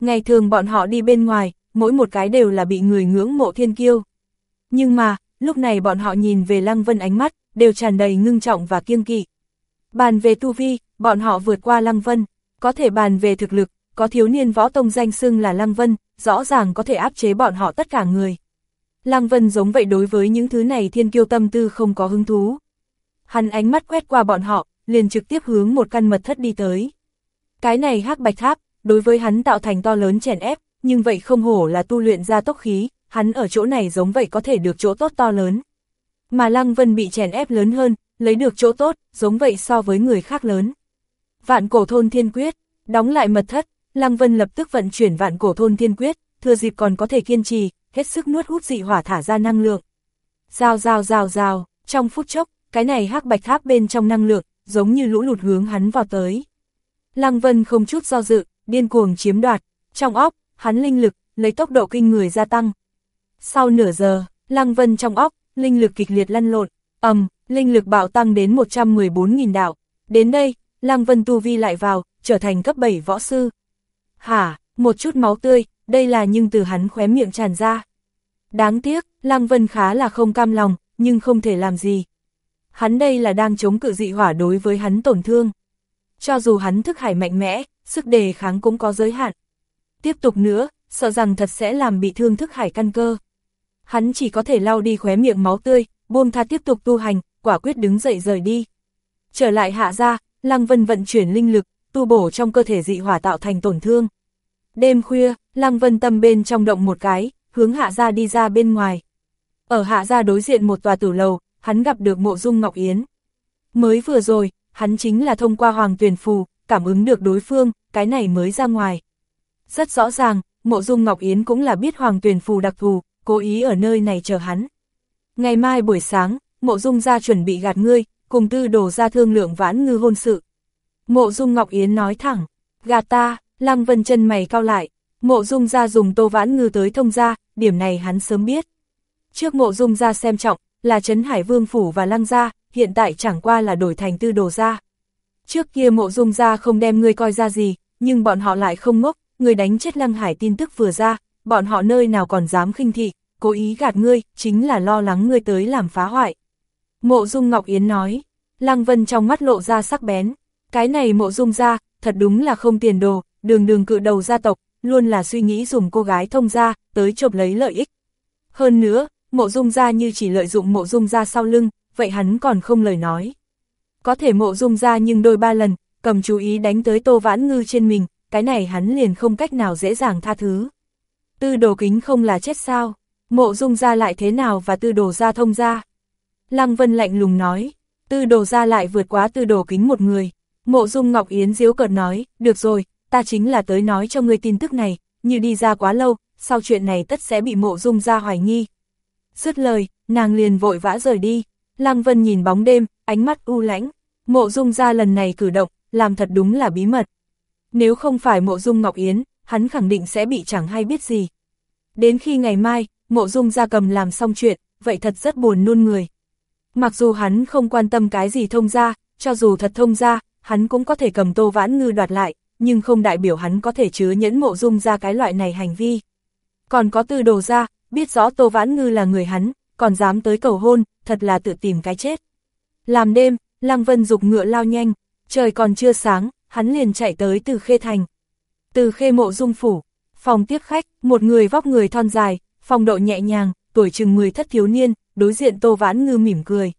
Ngày thường bọn họ đi bên ngoài, mỗi một cái đều là bị người ngưỡng mộ thiên kiêu. Nhưng mà, lúc này bọn họ nhìn về Lăng Vân ánh mắt, đều tràn đầy ngưng trọng và kiêng kỵ. Bàn về tu vi, bọn họ vượt qua Lăng Vân, có thể bàn về thực lực, có thiếu niên võ tông danh xưng là Lăng Vân, rõ ràng có thể áp chế bọn họ tất cả người. Lăng Vân giống vậy đối với những thứ này thiên kiêu tâm tư không có hứng thú. Hắn ánh mắt quét qua bọn họ, liền trực tiếp hướng một căn mật thất đi tới. Cái này hắc bạch tháp, đối với hắn tạo thành to lớn chèn ép, nhưng vậy không hổ là tu luyện ra tốc khí, hắn ở chỗ này giống vậy có thể được chỗ tốt to lớn. Mà Lăng Vân bị chèn ép lớn hơn, lấy được chỗ tốt, giống vậy so với người khác lớn. Vạn cổ thôn thiên quyết, đóng lại mật thất, Lăng Vân lập tức vận chuyển vạn cổ thôn thiên quyết, thừa dịp còn có thể kiên trì, hết sức nuốt hút dị hỏa thả ra năng lượng. Rào rào rào rào, trong phút chốc, cái này hắc bạch tháp bên trong năng lượng, giống như lũ lụt hướng hắn vào tới. Lăng Vân không chút do dự, điên cuồng chiếm đoạt, trong óc, hắn linh lực, lấy tốc độ kinh người gia tăng. Sau nửa giờ, Lăng Vân trong óc, linh lực kịch liệt lăn lộn, ầm, linh lực bạo tăng đến 114.000 đạo. Đến đây, Lăng Vân tu vi lại vào, trở thành cấp 7 võ sư. Hả, một chút máu tươi, đây là nhưng từ hắn khóe miệng tràn ra. Đáng tiếc, Lăng Vân khá là không cam lòng, nhưng không thể làm gì. Hắn đây là đang chống cự dị hỏa đối với hắn tổn thương. Cho dù hắn thức hải mạnh mẽ, sức đề kháng cũng có giới hạn. Tiếp tục nữa, sợ rằng thật sẽ làm bị thương thức hải căn cơ. Hắn chỉ có thể lau đi khóe miệng máu tươi, buông tha tiếp tục tu hành, quả quyết đứng dậy rời đi. Trở lại hạ ra, Lăng Vân vận chuyển linh lực, tu bổ trong cơ thể dị hỏa tạo thành tổn thương. Đêm khuya, Lăng Vân tâm bên trong động một cái, hướng hạ ra đi ra bên ngoài. Ở hạ ra đối diện một tòa tử lầu, hắn gặp được mộ dung Ngọc Yến. Mới vừa rồi, hắn chính là thông qua hoàng tuyển phù, cảm ứng được đối phương, cái này mới ra ngoài. Rất rõ ràng, mộ dung Ngọc Yến cũng là biết hoàng tuyển phù đặc thù, cố ý ở nơi này chờ hắn. Ngày mai buổi sáng, mộ dung ra chuẩn bị gạt ngươi, cùng tư đổ ra thương lượng vãn ngư hôn sự. Mộ dung Ngọc Yến nói thẳng, gạt ta, Lăng Vân chân mày cao lại, mộ dung ra dùng tô vãn ngư tới thông ra, điểm này hắn sớm biết. Trước mộ dung ra xem trọng, là Trấn Hải Vương Phủ và Lăng Gia, hiện tại chẳng qua là đổi thành tư đồ gia. Trước kia mộ dung gia không đem ngươi coi ra gì, nhưng bọn họ lại không ngốc, người đánh chết Lăng Hải tin tức vừa ra, bọn họ nơi nào còn dám khinh thị, cố ý gạt ngươi, chính là lo lắng ngươi tới làm phá hoại. Mộ dung Ngọc Yến nói, Lăng Vân trong mắt lộ ra sắc bén, cái này mộ dung gia, thật đúng là không tiền đồ, đường đường cự đầu gia tộc, luôn là suy nghĩ dùng cô gái thông gia, tới chộp lấy lợi ích. Hơn nữa, mộ dung gia như chỉ lợi dụng mộ dung gia sau lưng, vậy hắn còn không lời nói. Có thể mộ dung gia nhưng đôi ba lần, cầm chú ý đánh tới tô vãn ngư trên mình, cái này hắn liền không cách nào dễ dàng tha thứ. Tư đồ kính không là chết sao, mộ dung gia lại thế nào và tư đồ gia thông gia. Lăng Vân lạnh lùng nói, tư đồ gia lại vượt quá tư đồ kính một người. Mộ dung Ngọc Yến diếu cợt nói, được rồi, ta chính là tới nói cho ngươi tin tức này, như đi ra quá lâu, sau chuyện này tất sẽ bị mộ dung gia hoài nghi, Dứt lời, nàng liền vội vã rời đi. Lăng Vân nhìn bóng đêm, ánh mắt u lãnh, mộ dung ra lần này cử động, làm thật đúng là bí mật. Nếu không phải mộ dung Ngọc Yến, hắn khẳng định sẽ bị chẳng hay biết gì. Đến khi ngày mai, mộ dung ra cầm làm xong chuyện, vậy thật rất buồn nôn người. Mặc dù hắn không quan tâm cái gì thông ra, cho dù thật thông ra, hắn cũng có thể cầm tô vãn ngư đoạt lại, nhưng không đại biểu hắn có thể chứa nhẫn mộ dung ra cái loại này hành vi. Còn có tư đồ ra, biết rõ tô vãn ngư là người hắn, còn dám tới cầu hôn, thật là tự tìm cái chết. Làm đêm, Lăng Vân dục ngựa lao nhanh, trời còn chưa sáng, hắn liền chạy tới từ khê thành. Từ khê mộ dung phủ, phòng tiếp khách, một người vóc người thon dài, phong độ nhẹ nhàng, tuổi chừng 10 thất thiếu niên, đối diện Tô Vãn Ngư mỉm cười.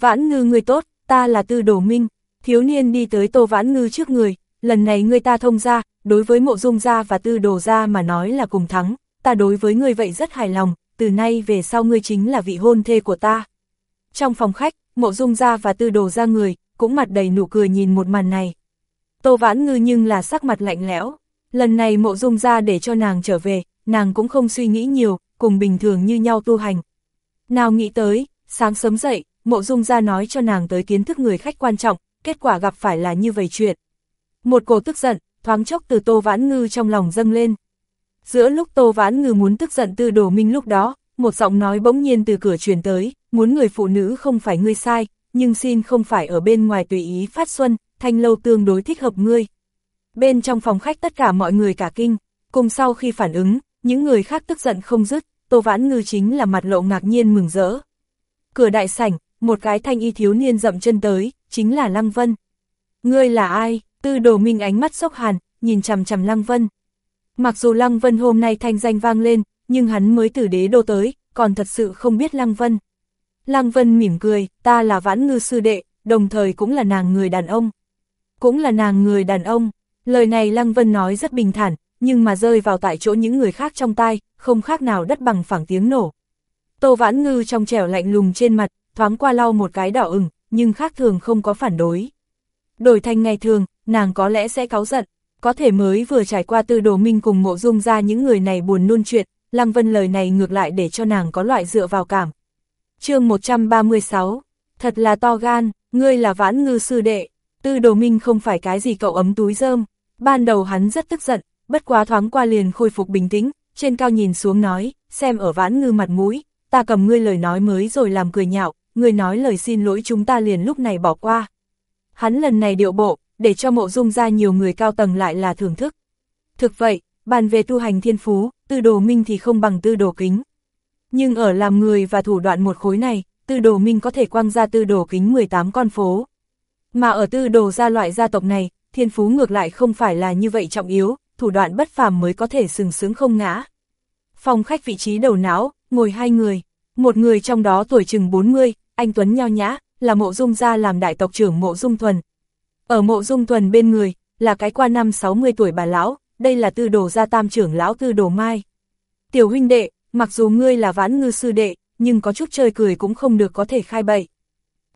Vãn Ngư người tốt, ta là Tư Đồ Minh, thiếu niên đi tới Tô Vãn Ngư trước người, lần này người ta thông ra, đối với mộ dung gia và Tư Đồ gia mà nói là cùng thắng, ta đối với ngươi vậy rất hài lòng, từ nay về sau ngươi chính là vị hôn thê của ta. Trong phòng khách, mộ dung gia và Tư Đồ gia người, cũng mặt đầy nụ cười nhìn một màn này. Tô Vãn Ngư nhưng là sắc mặt lạnh lẽo, lần này mộ dung gia để cho nàng trở về, nàng cũng không suy nghĩ nhiều, cùng bình thường như nhau tu hành. Nào nghĩ tới, sáng sớm dậy, mộ dung ra nói cho nàng tới kiến thức người khách quan trọng, kết quả gặp phải là như vậy chuyện. Một cổ tức giận, thoáng chốc từ Tô Vãn Ngư trong lòng dâng lên. Giữa lúc Tô Vãn Ngư muốn tức giận từ đổ minh lúc đó, một giọng nói bỗng nhiên từ cửa truyền tới, muốn người phụ nữ không phải ngươi sai, nhưng xin không phải ở bên ngoài tùy ý phát xuân, thanh lâu tương đối thích hợp ngươi. Bên trong phòng khách tất cả mọi người cả kinh, cùng sau khi phản ứng, những người khác tức giận không dứt, Tô Vãn Ngư chính là mặt lộ ngạc nhiên mừng rỡ. Cửa đại sảnh, một cái thanh y thiếu niên dậm chân tới, chính là Lăng Vân. Ngươi là ai? Tư đồ minh ánh mắt sốc hàn, nhìn chằm chằm Lăng Vân. Mặc dù Lăng Vân hôm nay thanh danh vang lên, nhưng hắn mới từ đế đô tới, còn thật sự không biết Lăng Vân. Lăng Vân mỉm cười, ta là Vãn Ngư sư đệ, đồng thời cũng là nàng người đàn ông. Cũng là nàng người đàn ông. Lời này Lăng Vân nói rất bình thản, nhưng mà rơi vào tại chỗ những người khác trong tai, không khác nào đất bằng phẳng tiếng nổ. Tô Vãn Ngư trong trẻo lạnh lùng trên mặt, thoáng qua lau một cái đỏ ửng, nhưng khác thường không có phản đối. Đổi thành ngày thường, nàng có lẽ sẽ cáu giận, có thể mới vừa trải qua tư đồ minh cùng mộ dung ra những người này buồn nôn chuyện, Lăng Vân lời này ngược lại để cho nàng có loại dựa vào cảm. chương 136, thật là to gan, ngươi là vãn ngư sư đệ, tư đồ minh không phải cái gì cậu ấm túi rơm, ban đầu hắn rất tức giận, bất quá thoáng qua liền khôi phục bình tĩnh, trên cao nhìn xuống nói, xem ở vãn ngư mặt mũi, ta cầm ngươi lời nói mới rồi làm cười nhạo, ngươi nói lời xin lỗi chúng ta liền lúc này bỏ qua. Hắn lần này điệu bộ, để cho mộ dung ra nhiều người cao tầng lại là thưởng thức. Thực vậy, bàn về tu hành thiên phú, tư đồ minh thì không bằng tư đồ kính. Nhưng ở làm người và thủ đoạn một khối này, tư đồ minh có thể quăng ra tư đồ kính 18 con phố. Mà ở tư đồ gia loại gia tộc này, thiên phú ngược lại không phải là như vậy trọng yếu, thủ đoạn bất phàm mới có thể sừng sướng không ngã. Phòng khách vị trí đầu não, ngồi hai người, một người trong đó tuổi chừng 40, anh Tuấn nho nhã, là mộ dung gia làm đại tộc trưởng mộ dung thuần. Ở mộ dung thuần bên người, là cái qua năm 60 tuổi bà lão, đây là tư đồ gia tam trưởng lão tư đồ mai. Tiểu huynh đệ, mặc dù ngươi là vãn ngư sư đệ, nhưng có chút chơi cười cũng không được có thể khai bậy.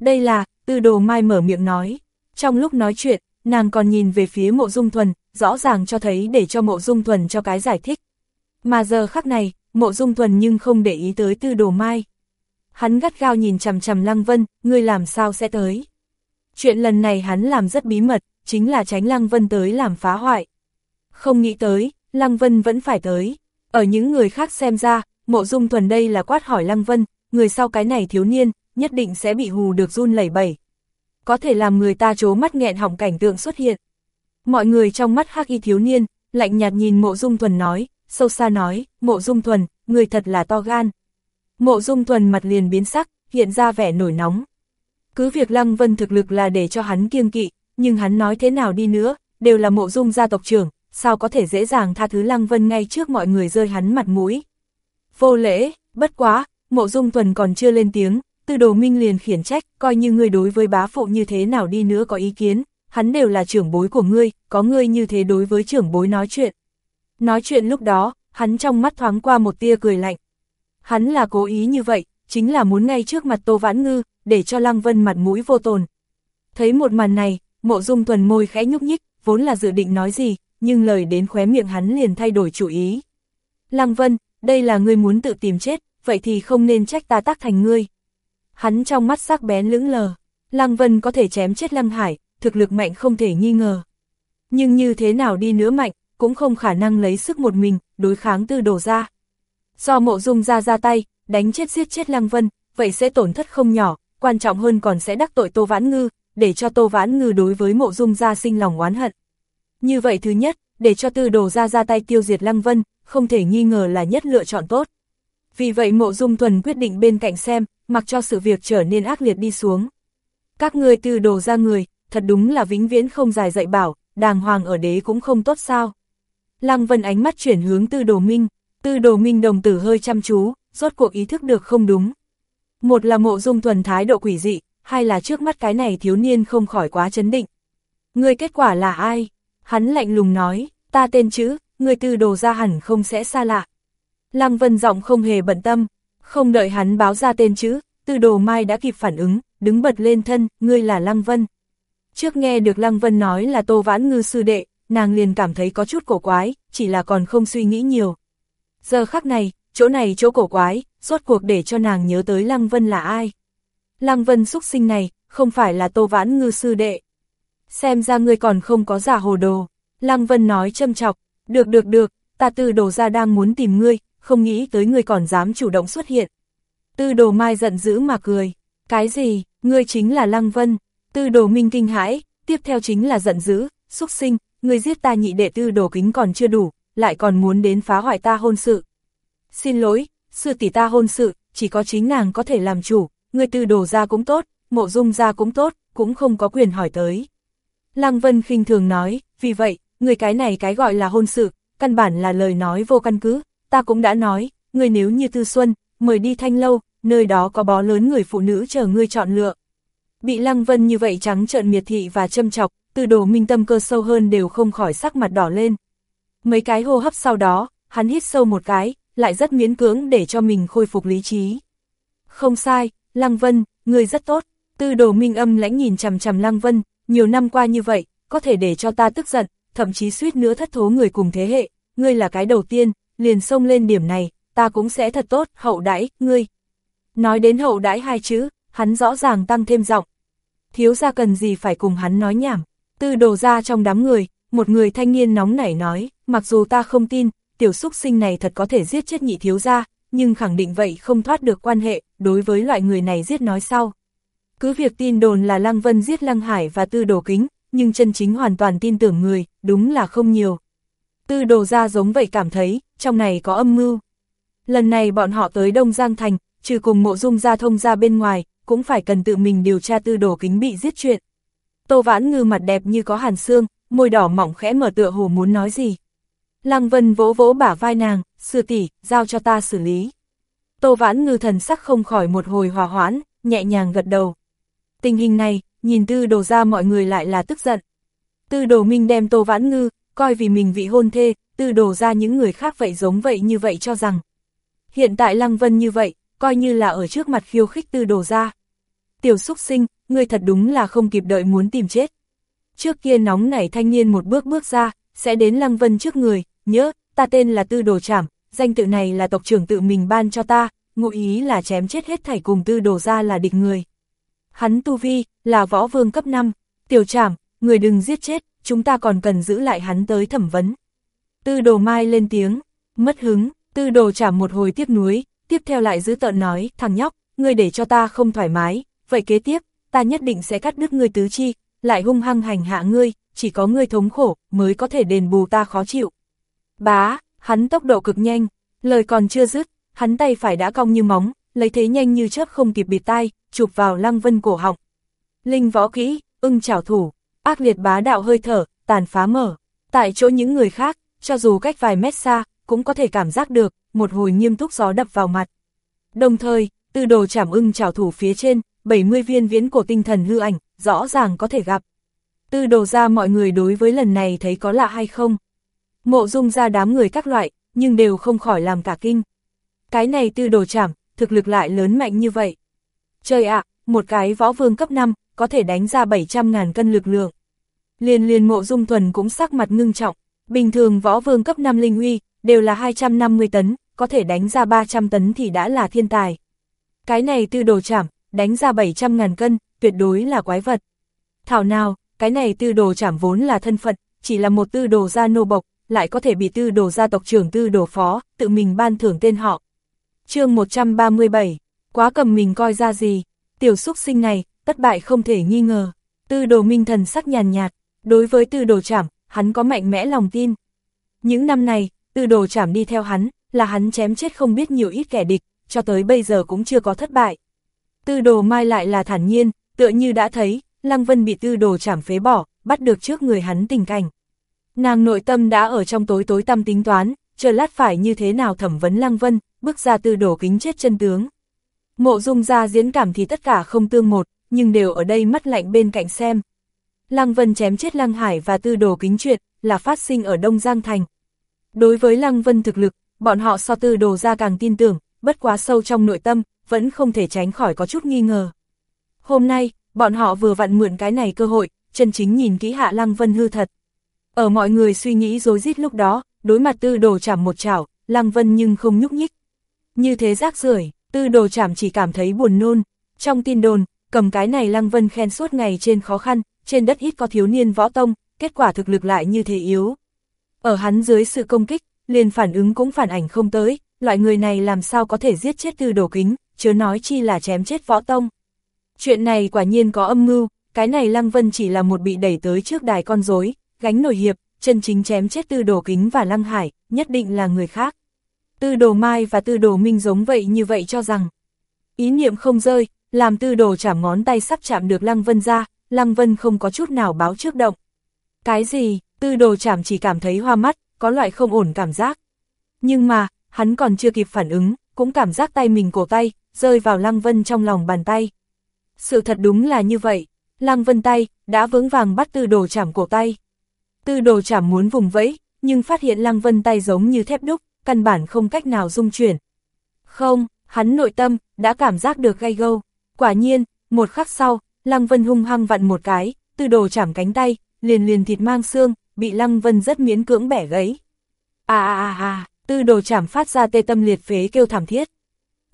Đây là, tư đồ mai mở miệng nói. Trong lúc nói chuyện, nàng còn nhìn về phía mộ dung thuần, rõ ràng cho thấy để cho mộ dung thuần cho cái giải thích. Mà giờ khắc này, mộ dung thuần nhưng không để ý tới tư đồ mai. Hắn gắt gao nhìn chằm chằm Lăng Vân, ngươi làm sao sẽ tới. Chuyện lần này hắn làm rất bí mật, chính là tránh Lăng Vân tới làm phá hoại. Không nghĩ tới, Lăng Vân vẫn phải tới. Ở những người khác xem ra, mộ dung thuần đây là quát hỏi Lăng Vân, người sau cái này thiếu niên, nhất định sẽ bị hù được run lẩy bẩy. Có thể làm người ta chố mắt nghẹn hỏng cảnh tượng xuất hiện. Mọi người trong mắt hắc y thiếu niên, lạnh nhạt nhìn mộ dung thuần nói, sâu xa nói, mộ dung thuần, người thật là to gan. Mộ dung thuần mặt liền biến sắc, hiện ra vẻ nổi nóng. Cứ việc Lăng Vân thực lực là để cho hắn kiêng kỵ, nhưng hắn nói thế nào đi nữa, đều là mộ dung gia tộc trưởng, sao có thể dễ dàng tha thứ Lăng Vân ngay trước mọi người rơi hắn mặt mũi. Vô lễ, bất quá, mộ dung thuần còn chưa lên tiếng, tư đồ minh liền khiển trách, coi như ngươi đối với bá phụ như thế nào đi nữa có ý kiến, hắn đều là trưởng bối của ngươi, có ngươi như thế đối với trưởng bối nói chuyện. Nói chuyện lúc đó, hắn trong mắt thoáng qua một tia cười lạnh. Hắn là cố ý như vậy, chính là muốn ngay trước mặt Tô Vãn Ngư, để cho Lăng Vân mặt mũi vô tồn. Thấy một màn này, mộ dung thuần môi khẽ nhúc nhích, vốn là dự định nói gì, nhưng lời đến khóe miệng hắn liền thay đổi chủ ý. Lăng Vân, đây là ngươi muốn tự tìm chết, vậy thì không nên trách ta tác thành ngươi. hắn trong mắt sắc bén lưỡng lờ. Lăng Vân có thể chém chết Lăng Hải, thực lực mạnh không thể nghi ngờ. Nhưng như thế nào đi nữa mạnh, cũng không khả năng lấy sức một mình, đối kháng tư đổ ra. Do mộ dung ra ra tay, đánh chết giết chết Lăng Vân, vậy sẽ tổn thất không nhỏ, quan trọng hơn còn sẽ đắc tội Tô Vãn Ngư, để cho Tô Vãn Ngư đối với mộ dung ra sinh lòng oán hận. Như vậy thứ nhất, để cho tư đồ ra ra tay tiêu diệt Lăng Vân, không thể nghi ngờ là nhất lựa chọn tốt. Vì vậy mộ dung thuần quyết định bên cạnh xem, mặc cho sự việc trở nên ác liệt đi xuống. Các người tư đồ ra người, thật đúng là vĩnh viễn không dài dạy bảo, đàng hoàng ở đế cũng không tốt sao. Lăng Vân ánh mắt chuyển hướng tư đồ minh, tư đồ minh đồng tử hơi chăm chú, rốt cuộc ý thức được không đúng. Một là mộ dung thuần thái độ quỷ dị, hai là trước mắt cái này thiếu niên không khỏi quá chấn định. Người kết quả là ai? Hắn lạnh lùng nói, ta tên chữ, người tư đồ ra hẳn không sẽ xa lạ. Lăng Vân giọng không hề bận tâm, không đợi hắn báo ra tên chữ, tư đồ mai đã kịp phản ứng, đứng bật lên thân, ngươi là Lăng Vân. Trước nghe được Lăng Vân nói là Tô Vãn Ngư sư đệ, nàng liền cảm thấy có chút cổ quái, chỉ là còn không suy nghĩ nhiều. Giờ khắc này, chỗ này chỗ cổ quái, rốt cuộc để cho nàng nhớ tới Lăng Vân là ai. Lăng Vân xúc sinh này, không phải là Tô Vãn Ngư sư đệ. Xem ra ngươi còn không có giả hồ đồ. Lăng Vân nói châm chọc, được được được, ta tư đồ ra đang muốn tìm ngươi, không nghĩ tới ngươi còn dám chủ động xuất hiện. Tư đồ mai giận dữ mà cười, cái gì, ngươi chính là Lăng Vân, tư đồ minh kinh hãi, tiếp theo chính là giận dữ, xúc sinh, ngươi giết ta nhị đệ tư đồ kính còn chưa đủ, lại còn muốn đến phá hoại ta hôn sự. Xin lỗi, sư tỷ ta hôn sự, chỉ có chính nàng có thể làm chủ, người tư đồ ra cũng tốt, mộ dung ra cũng tốt, cũng không có quyền hỏi tới. Lăng Vân khinh thường nói, vì vậy, người cái này cái gọi là hôn sự, căn bản là lời nói vô căn cứ, ta cũng đã nói, người nếu như Tư Xuân, mời đi thanh lâu, nơi đó có bó lớn người phụ nữ chờ ngươi chọn lựa. Bị Lăng Vân như vậy trắng trợn miệt thị và châm chọc, từ đồ minh tâm cơ sâu hơn đều không khỏi sắc mặt đỏ lên. Mấy cái hô hấp sau đó, hắn hít sâu một cái, lại rất miễn cưỡng để cho mình khôi phục lý trí. Không sai, Lăng Vân, người rất tốt, tư đồ minh âm lãnh nhìn chằm chằm Lăng Vân, nhiều năm qua như vậy, có thể để cho ta tức giận, thậm chí suýt nữa thất thố người cùng thế hệ, ngươi là cái đầu tiên, liền xông lên điểm này, ta cũng sẽ thật tốt, hậu đãi, ngươi. Nói đến hậu đãi hai chữ, hắn rõ ràng tăng thêm giọng. Thiếu ra cần gì phải cùng hắn nói nhảm, tư đồ ra trong đám người, một người thanh niên nóng nảy nói, mặc dù ta không tin, tiểu xúc sinh này thật có thể giết chết nhị thiếu gia, nhưng khẳng định vậy không thoát được quan hệ, đối với loại người này giết nói sau. Cứ việc tin đồn là Lăng Vân giết Lăng Hải và Tư Đồ Kính, nhưng chân chính hoàn toàn tin tưởng người, đúng là không nhiều. Tư Đồ ra giống vậy cảm thấy, trong này có âm mưu. Lần này bọn họ tới Đông Giang Thành, trừ cùng mộ dung ra thông ra bên ngoài, cũng phải cần tự mình điều tra Tư Đồ Kính bị giết chuyện. Tô Vãn Ngư mặt đẹp như có hàn xương, môi đỏ mỏng khẽ mở tựa hồ muốn nói gì. Lăng Vân vỗ vỗ bả vai nàng, sư tỷ, giao cho ta xử lý. Tô Vãn Ngư thần sắc không khỏi một hồi hòa hoãn, nhẹ nhàng gật đầu. Tình hình này, nhìn tư đồ ra mọi người lại là tức giận. Tư đồ minh đem Tô Vãn Ngư, coi vì mình vị hôn thê, tư đồ ra những người khác vậy giống vậy như vậy cho rằng. Hiện tại Lăng Vân như vậy, coi như là ở trước mặt khiêu khích tư đồ ra. Tiểu xúc sinh, ngươi thật đúng là không kịp đợi muốn tìm chết. Trước kia nóng nảy thanh niên một bước bước ra, sẽ đến Lăng Vân trước người, nhớ, ta tên là Tư Đồ Trảm, danh tự này là tộc trưởng tự mình ban cho ta, ngụ ý là chém chết hết thảy cùng Tư Đồ ra là địch người. Hắn tu vi, là võ vương cấp 5, tiểu trảm, người đừng giết chết, chúng ta còn cần giữ lại hắn tới thẩm vấn. Tư đồ mai lên tiếng, mất hứng, tư đồ trảm một hồi tiếp núi, tiếp theo lại giữ tợn nói, thằng nhóc, ngươi để cho ta không thoải mái, vậy kế tiếp, ta nhất định sẽ cắt đứt ngươi tứ chi, lại hung hăng hành hạ ngươi, chỉ có ngươi thống khổ, mới có thể đền bù ta khó chịu. Bá, hắn tốc độ cực nhanh, lời còn chưa dứt, hắn tay phải đã cong như móng, lấy thế nhanh như chớp không kịp bịt tai, chụp vào Lăng Vân cổ họng. Linh võ kỹ, ưng chảo thủ, ác liệt bá đạo hơi thở, tàn phá mở. Tại chỗ những người khác, cho dù cách vài mét xa, cũng có thể cảm giác được, một hồi nghiêm túc gió đập vào mặt. Đồng thời, từ đồ chảm ưng chảo thủ phía trên, 70 viên viễn cổ tinh thần hư ảnh, rõ ràng có thể gặp. Tư đồ ra mọi người đối với lần này thấy có lạ hay không? Mộ dung ra đám người các loại, nhưng đều không khỏi làm cả kinh. Cái này tư đồ chảm, thực lực lại lớn mạnh như vậy. Trời ạ, một cái võ vương cấp 5, có thể đánh ra 700.000 cân lực lượng. Liên liên mộ dung thuần cũng sắc mặt ngưng trọng, bình thường võ vương cấp 5 linh uy, đều là 250 tấn, có thể đánh ra 300 tấn thì đã là thiên tài. Cái này tư đồ chảm, đánh ra 700 ngàn cân, tuyệt đối là quái vật. Thảo nào, cái này tư đồ chảm vốn là thân phận, chỉ là một tư đồ gia nô bộc, lại có thể bị tư đồ gia tộc trưởng tư đồ phó, tự mình ban thưởng tên họ. chương 137, quá cầm mình coi ra gì, tiểu xúc sinh này, tất bại không thể nghi ngờ. Tư đồ minh thần sắc nhàn nhạt, đối với tư đồ chảm, hắn có mạnh mẽ lòng tin. Những năm này, tư đồ chảm đi theo hắn, là hắn chém chết không biết nhiều ít kẻ địch, cho tới bây giờ cũng chưa có thất bại. Tư đồ mai lại là thản nhiên, tựa như đã thấy, Lăng Vân bị tư đồ chảm phế bỏ, bắt được trước người hắn tình cảnh. Nàng nội tâm đã ở trong tối tối tâm tính toán, chờ lát phải như thế nào thẩm vấn Lăng Vân, bước ra tư đồ kính chết chân tướng. Mộ dung ra diễn cảm thì tất cả không tương một, nhưng đều ở đây mắt lạnh bên cạnh xem. Lăng Vân chém chết Lăng Hải và tư đồ kính truyệt, là phát sinh ở Đông Giang Thành. Đối với Lăng Vân thực lực, bọn họ so tư đồ ra càng tin tưởng, bất quá sâu trong nội tâm, vẫn không thể tránh khỏi có chút nghi ngờ. Hôm nay, bọn họ vừa vặn mượn cái này cơ hội, chân chính nhìn kỹ hạ Lăng Vân hư thật. Ở mọi người suy nghĩ dối rít lúc đó, đối mặt tư đồ chảm một chảo, Lăng Vân nhưng không nhúc nhích. Như thế rác rưởi tư đồ chảm chỉ cảm thấy buồn nôn. Trong tin đồn, cầm cái này Lăng Vân khen suốt ngày trên khó khăn, trên đất ít có thiếu niên võ tông, kết quả thực lực lại như thế yếu. Ở hắn dưới sự công kích, liền phản ứng cũng phản ảnh không tới, loại người này làm sao có thể giết chết tư đồ kính, chớ nói chi là chém chết võ tông. Chuyện này quả nhiên có âm mưu, cái này Lăng Vân chỉ là một bị đẩy tới trước đài con rối, gánh nổi hiệp, chân chính chém chết tư đồ kính và Lăng Hải, nhất định là người khác. Tư đồ Mai và tư đồ Minh giống vậy như vậy cho rằng. Ý niệm không rơi, làm tư đồ chạm ngón tay sắp chạm được Lăng Vân ra, Lăng Vân không có chút nào báo trước động. Cái gì, tư đồ chạm chỉ cảm thấy hoa mắt, có loại không ổn cảm giác. Nhưng mà, hắn còn chưa kịp phản ứng, cũng cảm giác tay mình cổ tay, rơi vào Lăng Vân trong lòng bàn tay. Sự thật đúng là như vậy, Lăng Vân tay, đã vững vàng bắt tư đồ chạm cổ tay. Tư đồ chảm muốn vùng vẫy, nhưng phát hiện Lăng Vân tay giống như thép đúc, căn bản không cách nào dung chuyển. Không, hắn nội tâm, đã cảm giác được gay gâu. Quả nhiên, một khắc sau, Lăng Vân hung hăng vặn một cái, tư đồ chảm cánh tay, liền liền thịt mang xương, bị Lăng Vân rất miễn cưỡng bẻ gãy. À à à à, tư đồ chảm phát ra tê tâm liệt phế kêu thảm thiết.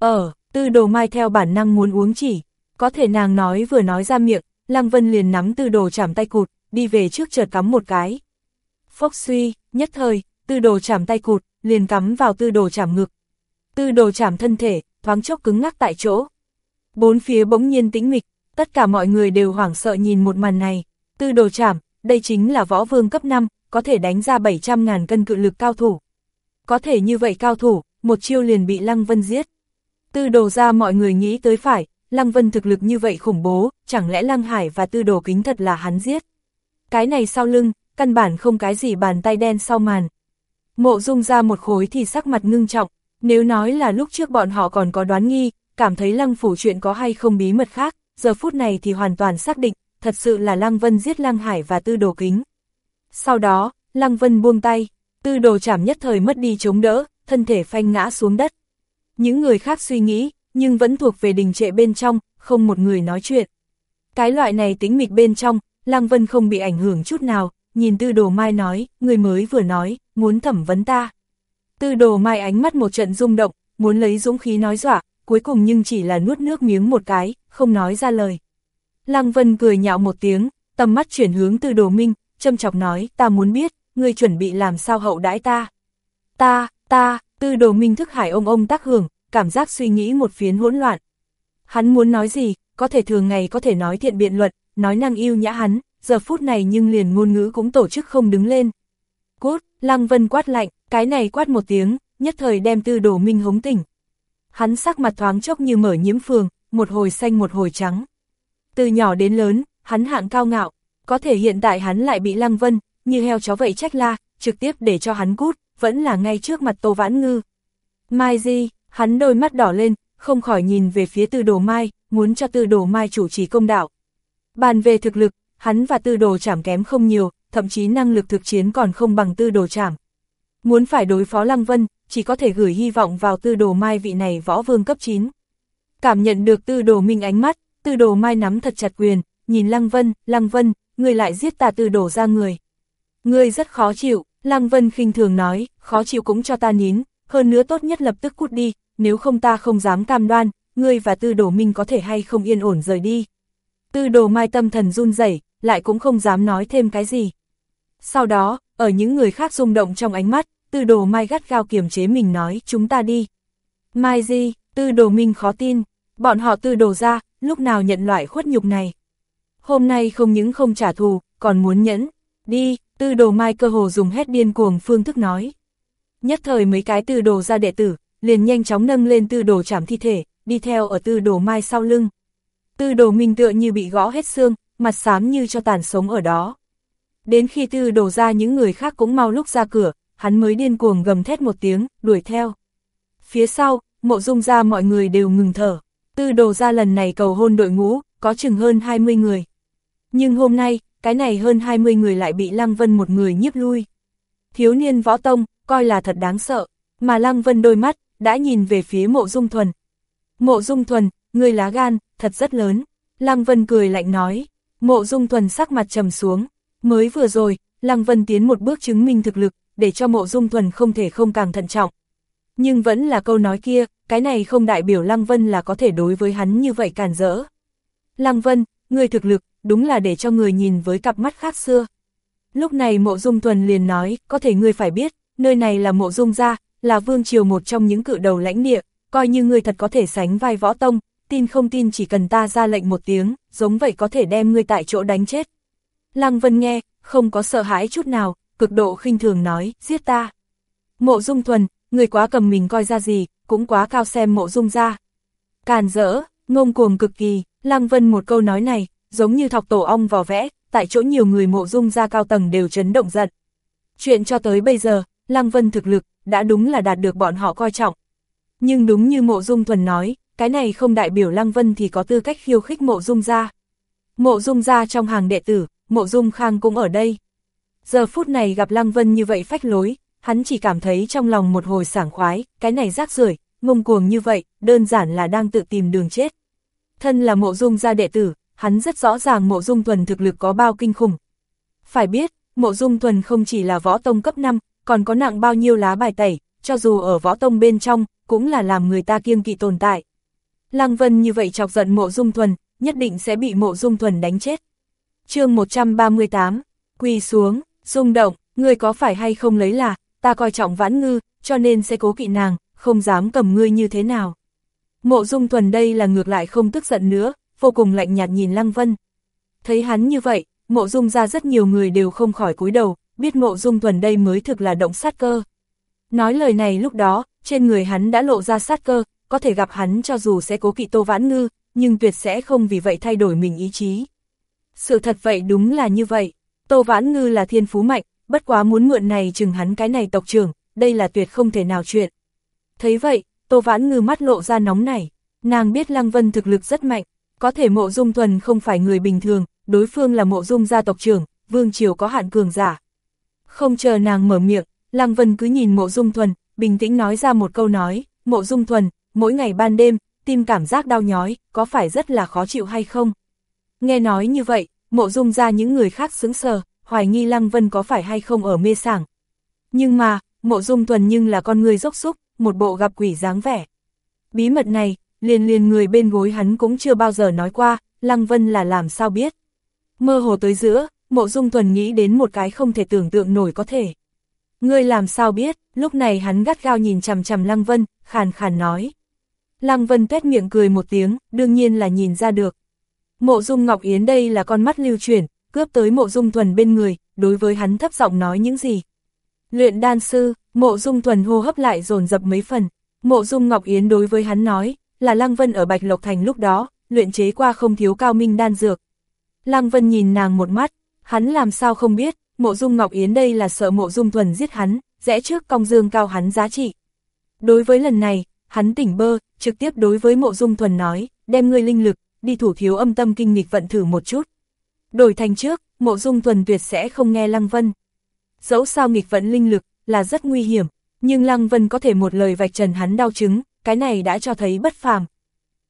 Ờ, tư đồ mai theo bản năng muốn uống chỉ, có thể nàng nói vừa nói ra miệng, Lăng Vân liền nắm tư đồ chảm tay cụt, đi về trước chợt cắm một cái. Phốc suy, nhất thời, tư đồ chạm tay cụt, liền cắm vào tư đồ chạm ngực. Tư đồ chạm thân thể, thoáng chốc cứng ngắc tại chỗ. Bốn phía bỗng nhiên tĩnh mịch, tất cả mọi người đều hoảng sợ nhìn một màn này. Tư đồ chạm, đây chính là võ vương cấp 5, có thể đánh ra 700 ngàn cân cự lực cao thủ. Có thể như vậy cao thủ, một chiêu liền bị Lăng Vân giết. Tư đồ ra mọi người nghĩ tới phải, Lăng Vân thực lực như vậy khủng bố, chẳng lẽ Lăng Hải và tư đồ kính thật là hắn giết. Cái này sau lưng, căn bản không cái gì bàn tay đen sau màn. Mộ dung ra một khối thì sắc mặt ngưng trọng, nếu nói là lúc trước bọn họ còn có đoán nghi, cảm thấy lăng phủ chuyện có hay không bí mật khác, giờ phút này thì hoàn toàn xác định, thật sự là Lăng Vân giết Lăng Hải và tư đồ kính. Sau đó, Lăng Vân buông tay, tư đồ chảm nhất thời mất đi chống đỡ, thân thể phanh ngã xuống đất. Những người khác suy nghĩ, nhưng vẫn thuộc về đình trệ bên trong, không một người nói chuyện. Cái loại này tính mịch bên trong, Lăng Vân không bị ảnh hưởng chút nào, nhìn tư đồ mai nói, người mới vừa nói, muốn thẩm vấn ta. Tư đồ mai ánh mắt một trận rung động, muốn lấy dũng khí nói dọa, cuối cùng nhưng chỉ là nuốt nước miếng một cái, không nói ra lời. Lăng Vân cười nhạo một tiếng, tầm mắt chuyển hướng tư đồ minh, châm chọc nói, ta muốn biết, ngươi chuẩn bị làm sao hậu đãi ta. Ta, ta, tư đồ minh thức hải ông ông tác hưởng, cảm giác suy nghĩ một phiến hỗn loạn. Hắn muốn nói gì, có thể thường ngày có thể nói thiện biện luận nói năng yêu nhã hắn, giờ phút này nhưng liền ngôn ngữ cũng tổ chức không đứng lên. Cút, Lăng Vân quát lạnh, cái này quát một tiếng, nhất thời đem tư đồ minh hống tỉnh. Hắn sắc mặt thoáng chốc như mở nhiễm phường, một hồi xanh một hồi trắng. Từ nhỏ đến lớn, hắn hạng cao ngạo, có thể hiện tại hắn lại bị Lăng Vân, như heo chó vậy trách la, trực tiếp để cho hắn cút, vẫn là ngay trước mặt Tô Vãn Ngư. Mai Di, hắn đôi mắt đỏ lên, không khỏi nhìn về phía tư đồ Mai, muốn cho tư đồ Mai chủ trì công đạo. Bàn về thực lực, hắn và tư đồ chảm kém không nhiều, thậm chí năng lực thực chiến còn không bằng tư đồ chảm. Muốn phải đối phó Lăng Vân, chỉ có thể gửi hy vọng vào tư đồ mai vị này võ vương cấp 9. Cảm nhận được tư đồ minh ánh mắt, tư đồ mai nắm thật chặt quyền, nhìn Lăng Vân, Lăng Vân, người lại giết ta tư đồ ra người. Người rất khó chịu, Lăng Vân khinh thường nói, khó chịu cũng cho ta nín, hơn nữa tốt nhất lập tức cút đi, nếu không ta không dám cam đoan, ngươi và tư đồ minh có thể hay không yên ổn rời đi. Tư đồ mai tâm thần run rẩy lại cũng không dám nói thêm cái gì. Sau đó, ở những người khác rung động trong ánh mắt, tư đồ mai gắt gao kiềm chế mình nói chúng ta đi. Mai gì, tư đồ minh khó tin, bọn họ tư đồ ra, lúc nào nhận loại khuất nhục này. Hôm nay không những không trả thù, còn muốn nhẫn, đi, tư đồ mai cơ hồ dùng hết điên cuồng phương thức nói. Nhất thời mấy cái tư đồ ra đệ tử, liền nhanh chóng nâng lên tư đồ chảm thi thể, đi theo ở tư đồ mai sau lưng. Tư đồ minh tựa như bị gõ hết xương, mặt xám như cho tàn sống ở đó. Đến khi tư đồ ra những người khác cũng mau lúc ra cửa, hắn mới điên cuồng gầm thét một tiếng, đuổi theo. Phía sau, mộ dung ra mọi người đều ngừng thở. Tư đồ ra lần này cầu hôn đội ngũ, có chừng hơn 20 người. Nhưng hôm nay, cái này hơn 20 người lại bị Lăng Vân một người nhiếp lui. Thiếu niên võ tông, coi là thật đáng sợ, mà Lăng Vân đôi mắt, đã nhìn về phía mộ dung thuần. Mộ dung thuần, người lá gan, thật rất lớn. Lăng Vân cười lạnh nói, mộ dung thuần sắc mặt trầm xuống. Mới vừa rồi, Lăng Vân tiến một bước chứng minh thực lực, để cho mộ dung thuần không thể không càng thận trọng. Nhưng vẫn là câu nói kia, cái này không đại biểu Lăng Vân là có thể đối với hắn như vậy càn rỡ. Lăng Vân, người thực lực, đúng là để cho người nhìn với cặp mắt khác xưa. Lúc này mộ dung thuần liền nói, có thể ngươi phải biết, nơi này là mộ dung gia, là vương triều một trong những cự đầu lãnh địa, coi như ngươi thật có thể sánh vai võ tông, tin không tin chỉ cần ta ra lệnh một tiếng, giống vậy có thể đem ngươi tại chỗ đánh chết. Lăng Vân nghe, không có sợ hãi chút nào, cực độ khinh thường nói, giết ta. Mộ dung thuần, người quá cầm mình coi ra gì, cũng quá cao xem mộ dung ra. Càn rỡ, ngông cuồng cực kỳ, Lăng Vân một câu nói này, giống như thọc tổ ong vò vẽ, tại chỗ nhiều người mộ dung ra cao tầng đều chấn động giận. Chuyện cho tới bây giờ, Lăng Vân thực lực, đã đúng là đạt được bọn họ coi trọng. Nhưng đúng như mộ dung thuần nói, cái này không đại biểu Lăng Vân thì có tư cách khiêu khích mộ dung ra. Mộ dung ra trong hàng đệ tử, mộ dung khang cũng ở đây. Giờ phút này gặp Lăng Vân như vậy phách lối, hắn chỉ cảm thấy trong lòng một hồi sảng khoái, cái này rác rưởi ngông cuồng như vậy, đơn giản là đang tự tìm đường chết. Thân là mộ dung gia đệ tử, hắn rất rõ ràng mộ dung thuần thực lực có bao kinh khủng. Phải biết, mộ dung thuần không chỉ là võ tông cấp 5, còn có nặng bao nhiêu lá bài tẩy, cho dù ở võ tông bên trong, cũng là làm người ta kiêng kỵ tồn tại. Lăng Vân như vậy chọc giận mộ dung thuần, nhất định sẽ bị mộ dung thuần đánh chết. chương 138, quỳ xuống, rung động, ngươi có phải hay không lấy là, ta coi trọng vãn ngư, cho nên sẽ cố kỵ nàng, không dám cầm ngươi như thế nào. Mộ dung thuần đây là ngược lại không tức giận nữa, vô cùng lạnh nhạt nhìn Lăng Vân. Thấy hắn như vậy, mộ dung ra rất nhiều người đều không khỏi cúi đầu, biết mộ dung thuần đây mới thực là động sát cơ. Nói lời này lúc đó, trên người hắn đã lộ ra sát cơ, có thể gặp hắn cho dù sẽ cố kỵ Tô Vãn Ngư, nhưng tuyệt sẽ không vì vậy thay đổi mình ý chí. Sự thật vậy đúng là như vậy, Tô Vãn Ngư là thiên phú mạnh, bất quá muốn mượn này chừng hắn cái này tộc trưởng, đây là tuyệt không thể nào chuyện. Thấy vậy, Tô Vãn Ngư mắt lộ ra nóng nảy, nàng biết Lăng Vân thực lực rất mạnh, có thể mộ dung thuần không phải người bình thường, đối phương là mộ dung gia tộc trưởng, vương triều có hạn cường giả. Không chờ nàng mở miệng, Lăng Vân cứ nhìn mộ dung thuần, bình tĩnh nói ra một câu nói, mộ dung thuần, mỗi ngày ban đêm, tim cảm giác đau nhói, có phải rất là khó chịu hay không? Nghe nói như vậy, mộ dung ra những người khác xứng sờ, hoài nghi Lăng Vân có phải hay không ở mê sảng. Nhưng mà, mộ dung thuần nhưng là con người dốc xúc, một bộ gặp quỷ dáng vẻ. Bí mật này, liền liền người bên gối hắn cũng chưa bao giờ nói qua, Lăng Vân là làm sao biết. Mơ hồ tới giữa, mộ dung thuần nghĩ đến một cái không thể tưởng tượng nổi có thể. Ngươi làm sao biết, lúc này hắn gắt gao nhìn chằm chằm Lăng Vân, khàn khàn nói. Lăng Vân tuét miệng cười một tiếng, đương nhiên là nhìn ra được. Mộ dung Ngọc Yến đây là con mắt lưu chuyển, cướp tới mộ dung thuần bên người, đối với hắn thấp giọng nói những gì. Luyện đan sư, mộ dung thuần hô hấp lại dồn dập mấy phần. Mộ dung Ngọc Yến đối với hắn nói, là Lăng Vân ở Bạch Lộc Thành lúc đó, luyện chế qua không thiếu cao minh đan dược. Lăng Vân nhìn nàng một mắt, hắn làm sao không biết, mộ dung Ngọc Yến đây là sợ mộ dung thuần giết hắn, rẽ trước cong dương cao hắn giá trị. Đối với lần này, hắn tỉnh bơ, trực tiếp đối với mộ dung thuần nói, đem ngươi linh lực, đi thủ thiếu âm tâm kinh nghịch vận thử một chút. Đổi thành trước, mộ dung thuần tuyệt sẽ không nghe Lăng Vân. Dẫu sao nghịch vận linh lực, là rất nguy hiểm, nhưng Lăng Vân có thể một lời vạch trần hắn đau chứng, cái này đã cho thấy bất phàm.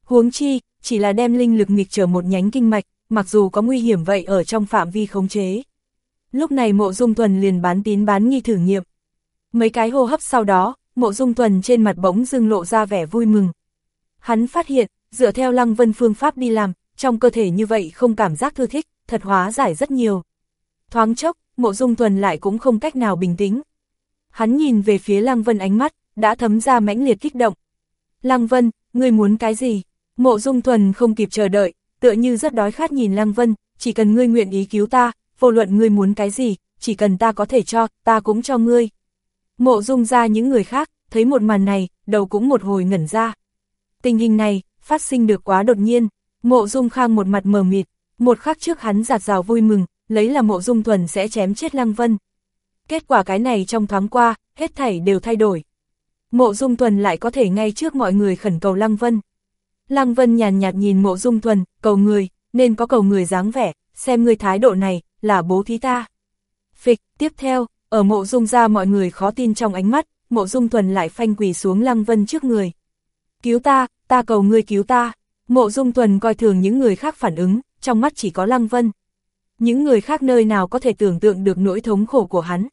Huống chi, chỉ là đem linh lực nghịch trở một nhánh kinh mạch, mặc dù có nguy hiểm vậy ở trong phạm vi khống chế. Lúc này mộ dung thuần liền bán tín bán nghi thử nghiệm. Mấy cái hô hấp sau đó, mộ dung tuần trên mặt bỗng dưng lộ ra vẻ vui mừng. Hắn phát hiện, dựa theo Lăng Vân phương pháp đi làm, trong cơ thể như vậy không cảm giác thư thích, thật hóa giải rất nhiều. Thoáng chốc, mộ dung thuần lại cũng không cách nào bình tĩnh. Hắn nhìn về phía Lăng Vân ánh mắt, đã thấm ra mãnh liệt kích động. Lăng Vân, ngươi muốn cái gì? Mộ dung thuần không kịp chờ đợi, tựa như rất đói khát nhìn Lăng Vân, chỉ cần ngươi nguyện ý cứu ta, vô luận ngươi muốn cái gì, chỉ cần ta có thể cho, ta cũng cho ngươi. Mộ dung ra những người khác, thấy một màn này, đầu cũng một hồi ngẩn ra. Tình hình này, phát sinh được quá đột nhiên, mộ dung khang một mặt mờ mịt, một khắc trước hắn giạt rào vui mừng, lấy là mộ dung thuần sẽ chém chết Lăng Vân. Kết quả cái này trong thoáng qua, hết thảy đều thay đổi. Mộ dung thuần lại có thể ngay trước mọi người khẩn cầu Lăng Vân. Lăng Vân nhàn nhạt nhìn mộ dung thuần, cầu người, nên có cầu người dáng vẻ, xem người thái độ này, là bố thí ta. Phịch, tiếp theo, ở mộ dung ra mọi người khó tin trong ánh mắt, mộ dung thuần lại phanh quỳ xuống Lăng Vân trước người. Cứu ta, ta cầu ngươi cứu ta. Mộ dung thuần coi thường những người khác phản ứng, trong mắt chỉ có Lăng Vân. Những người khác nơi nào có thể tưởng tượng được nỗi thống khổ của hắn.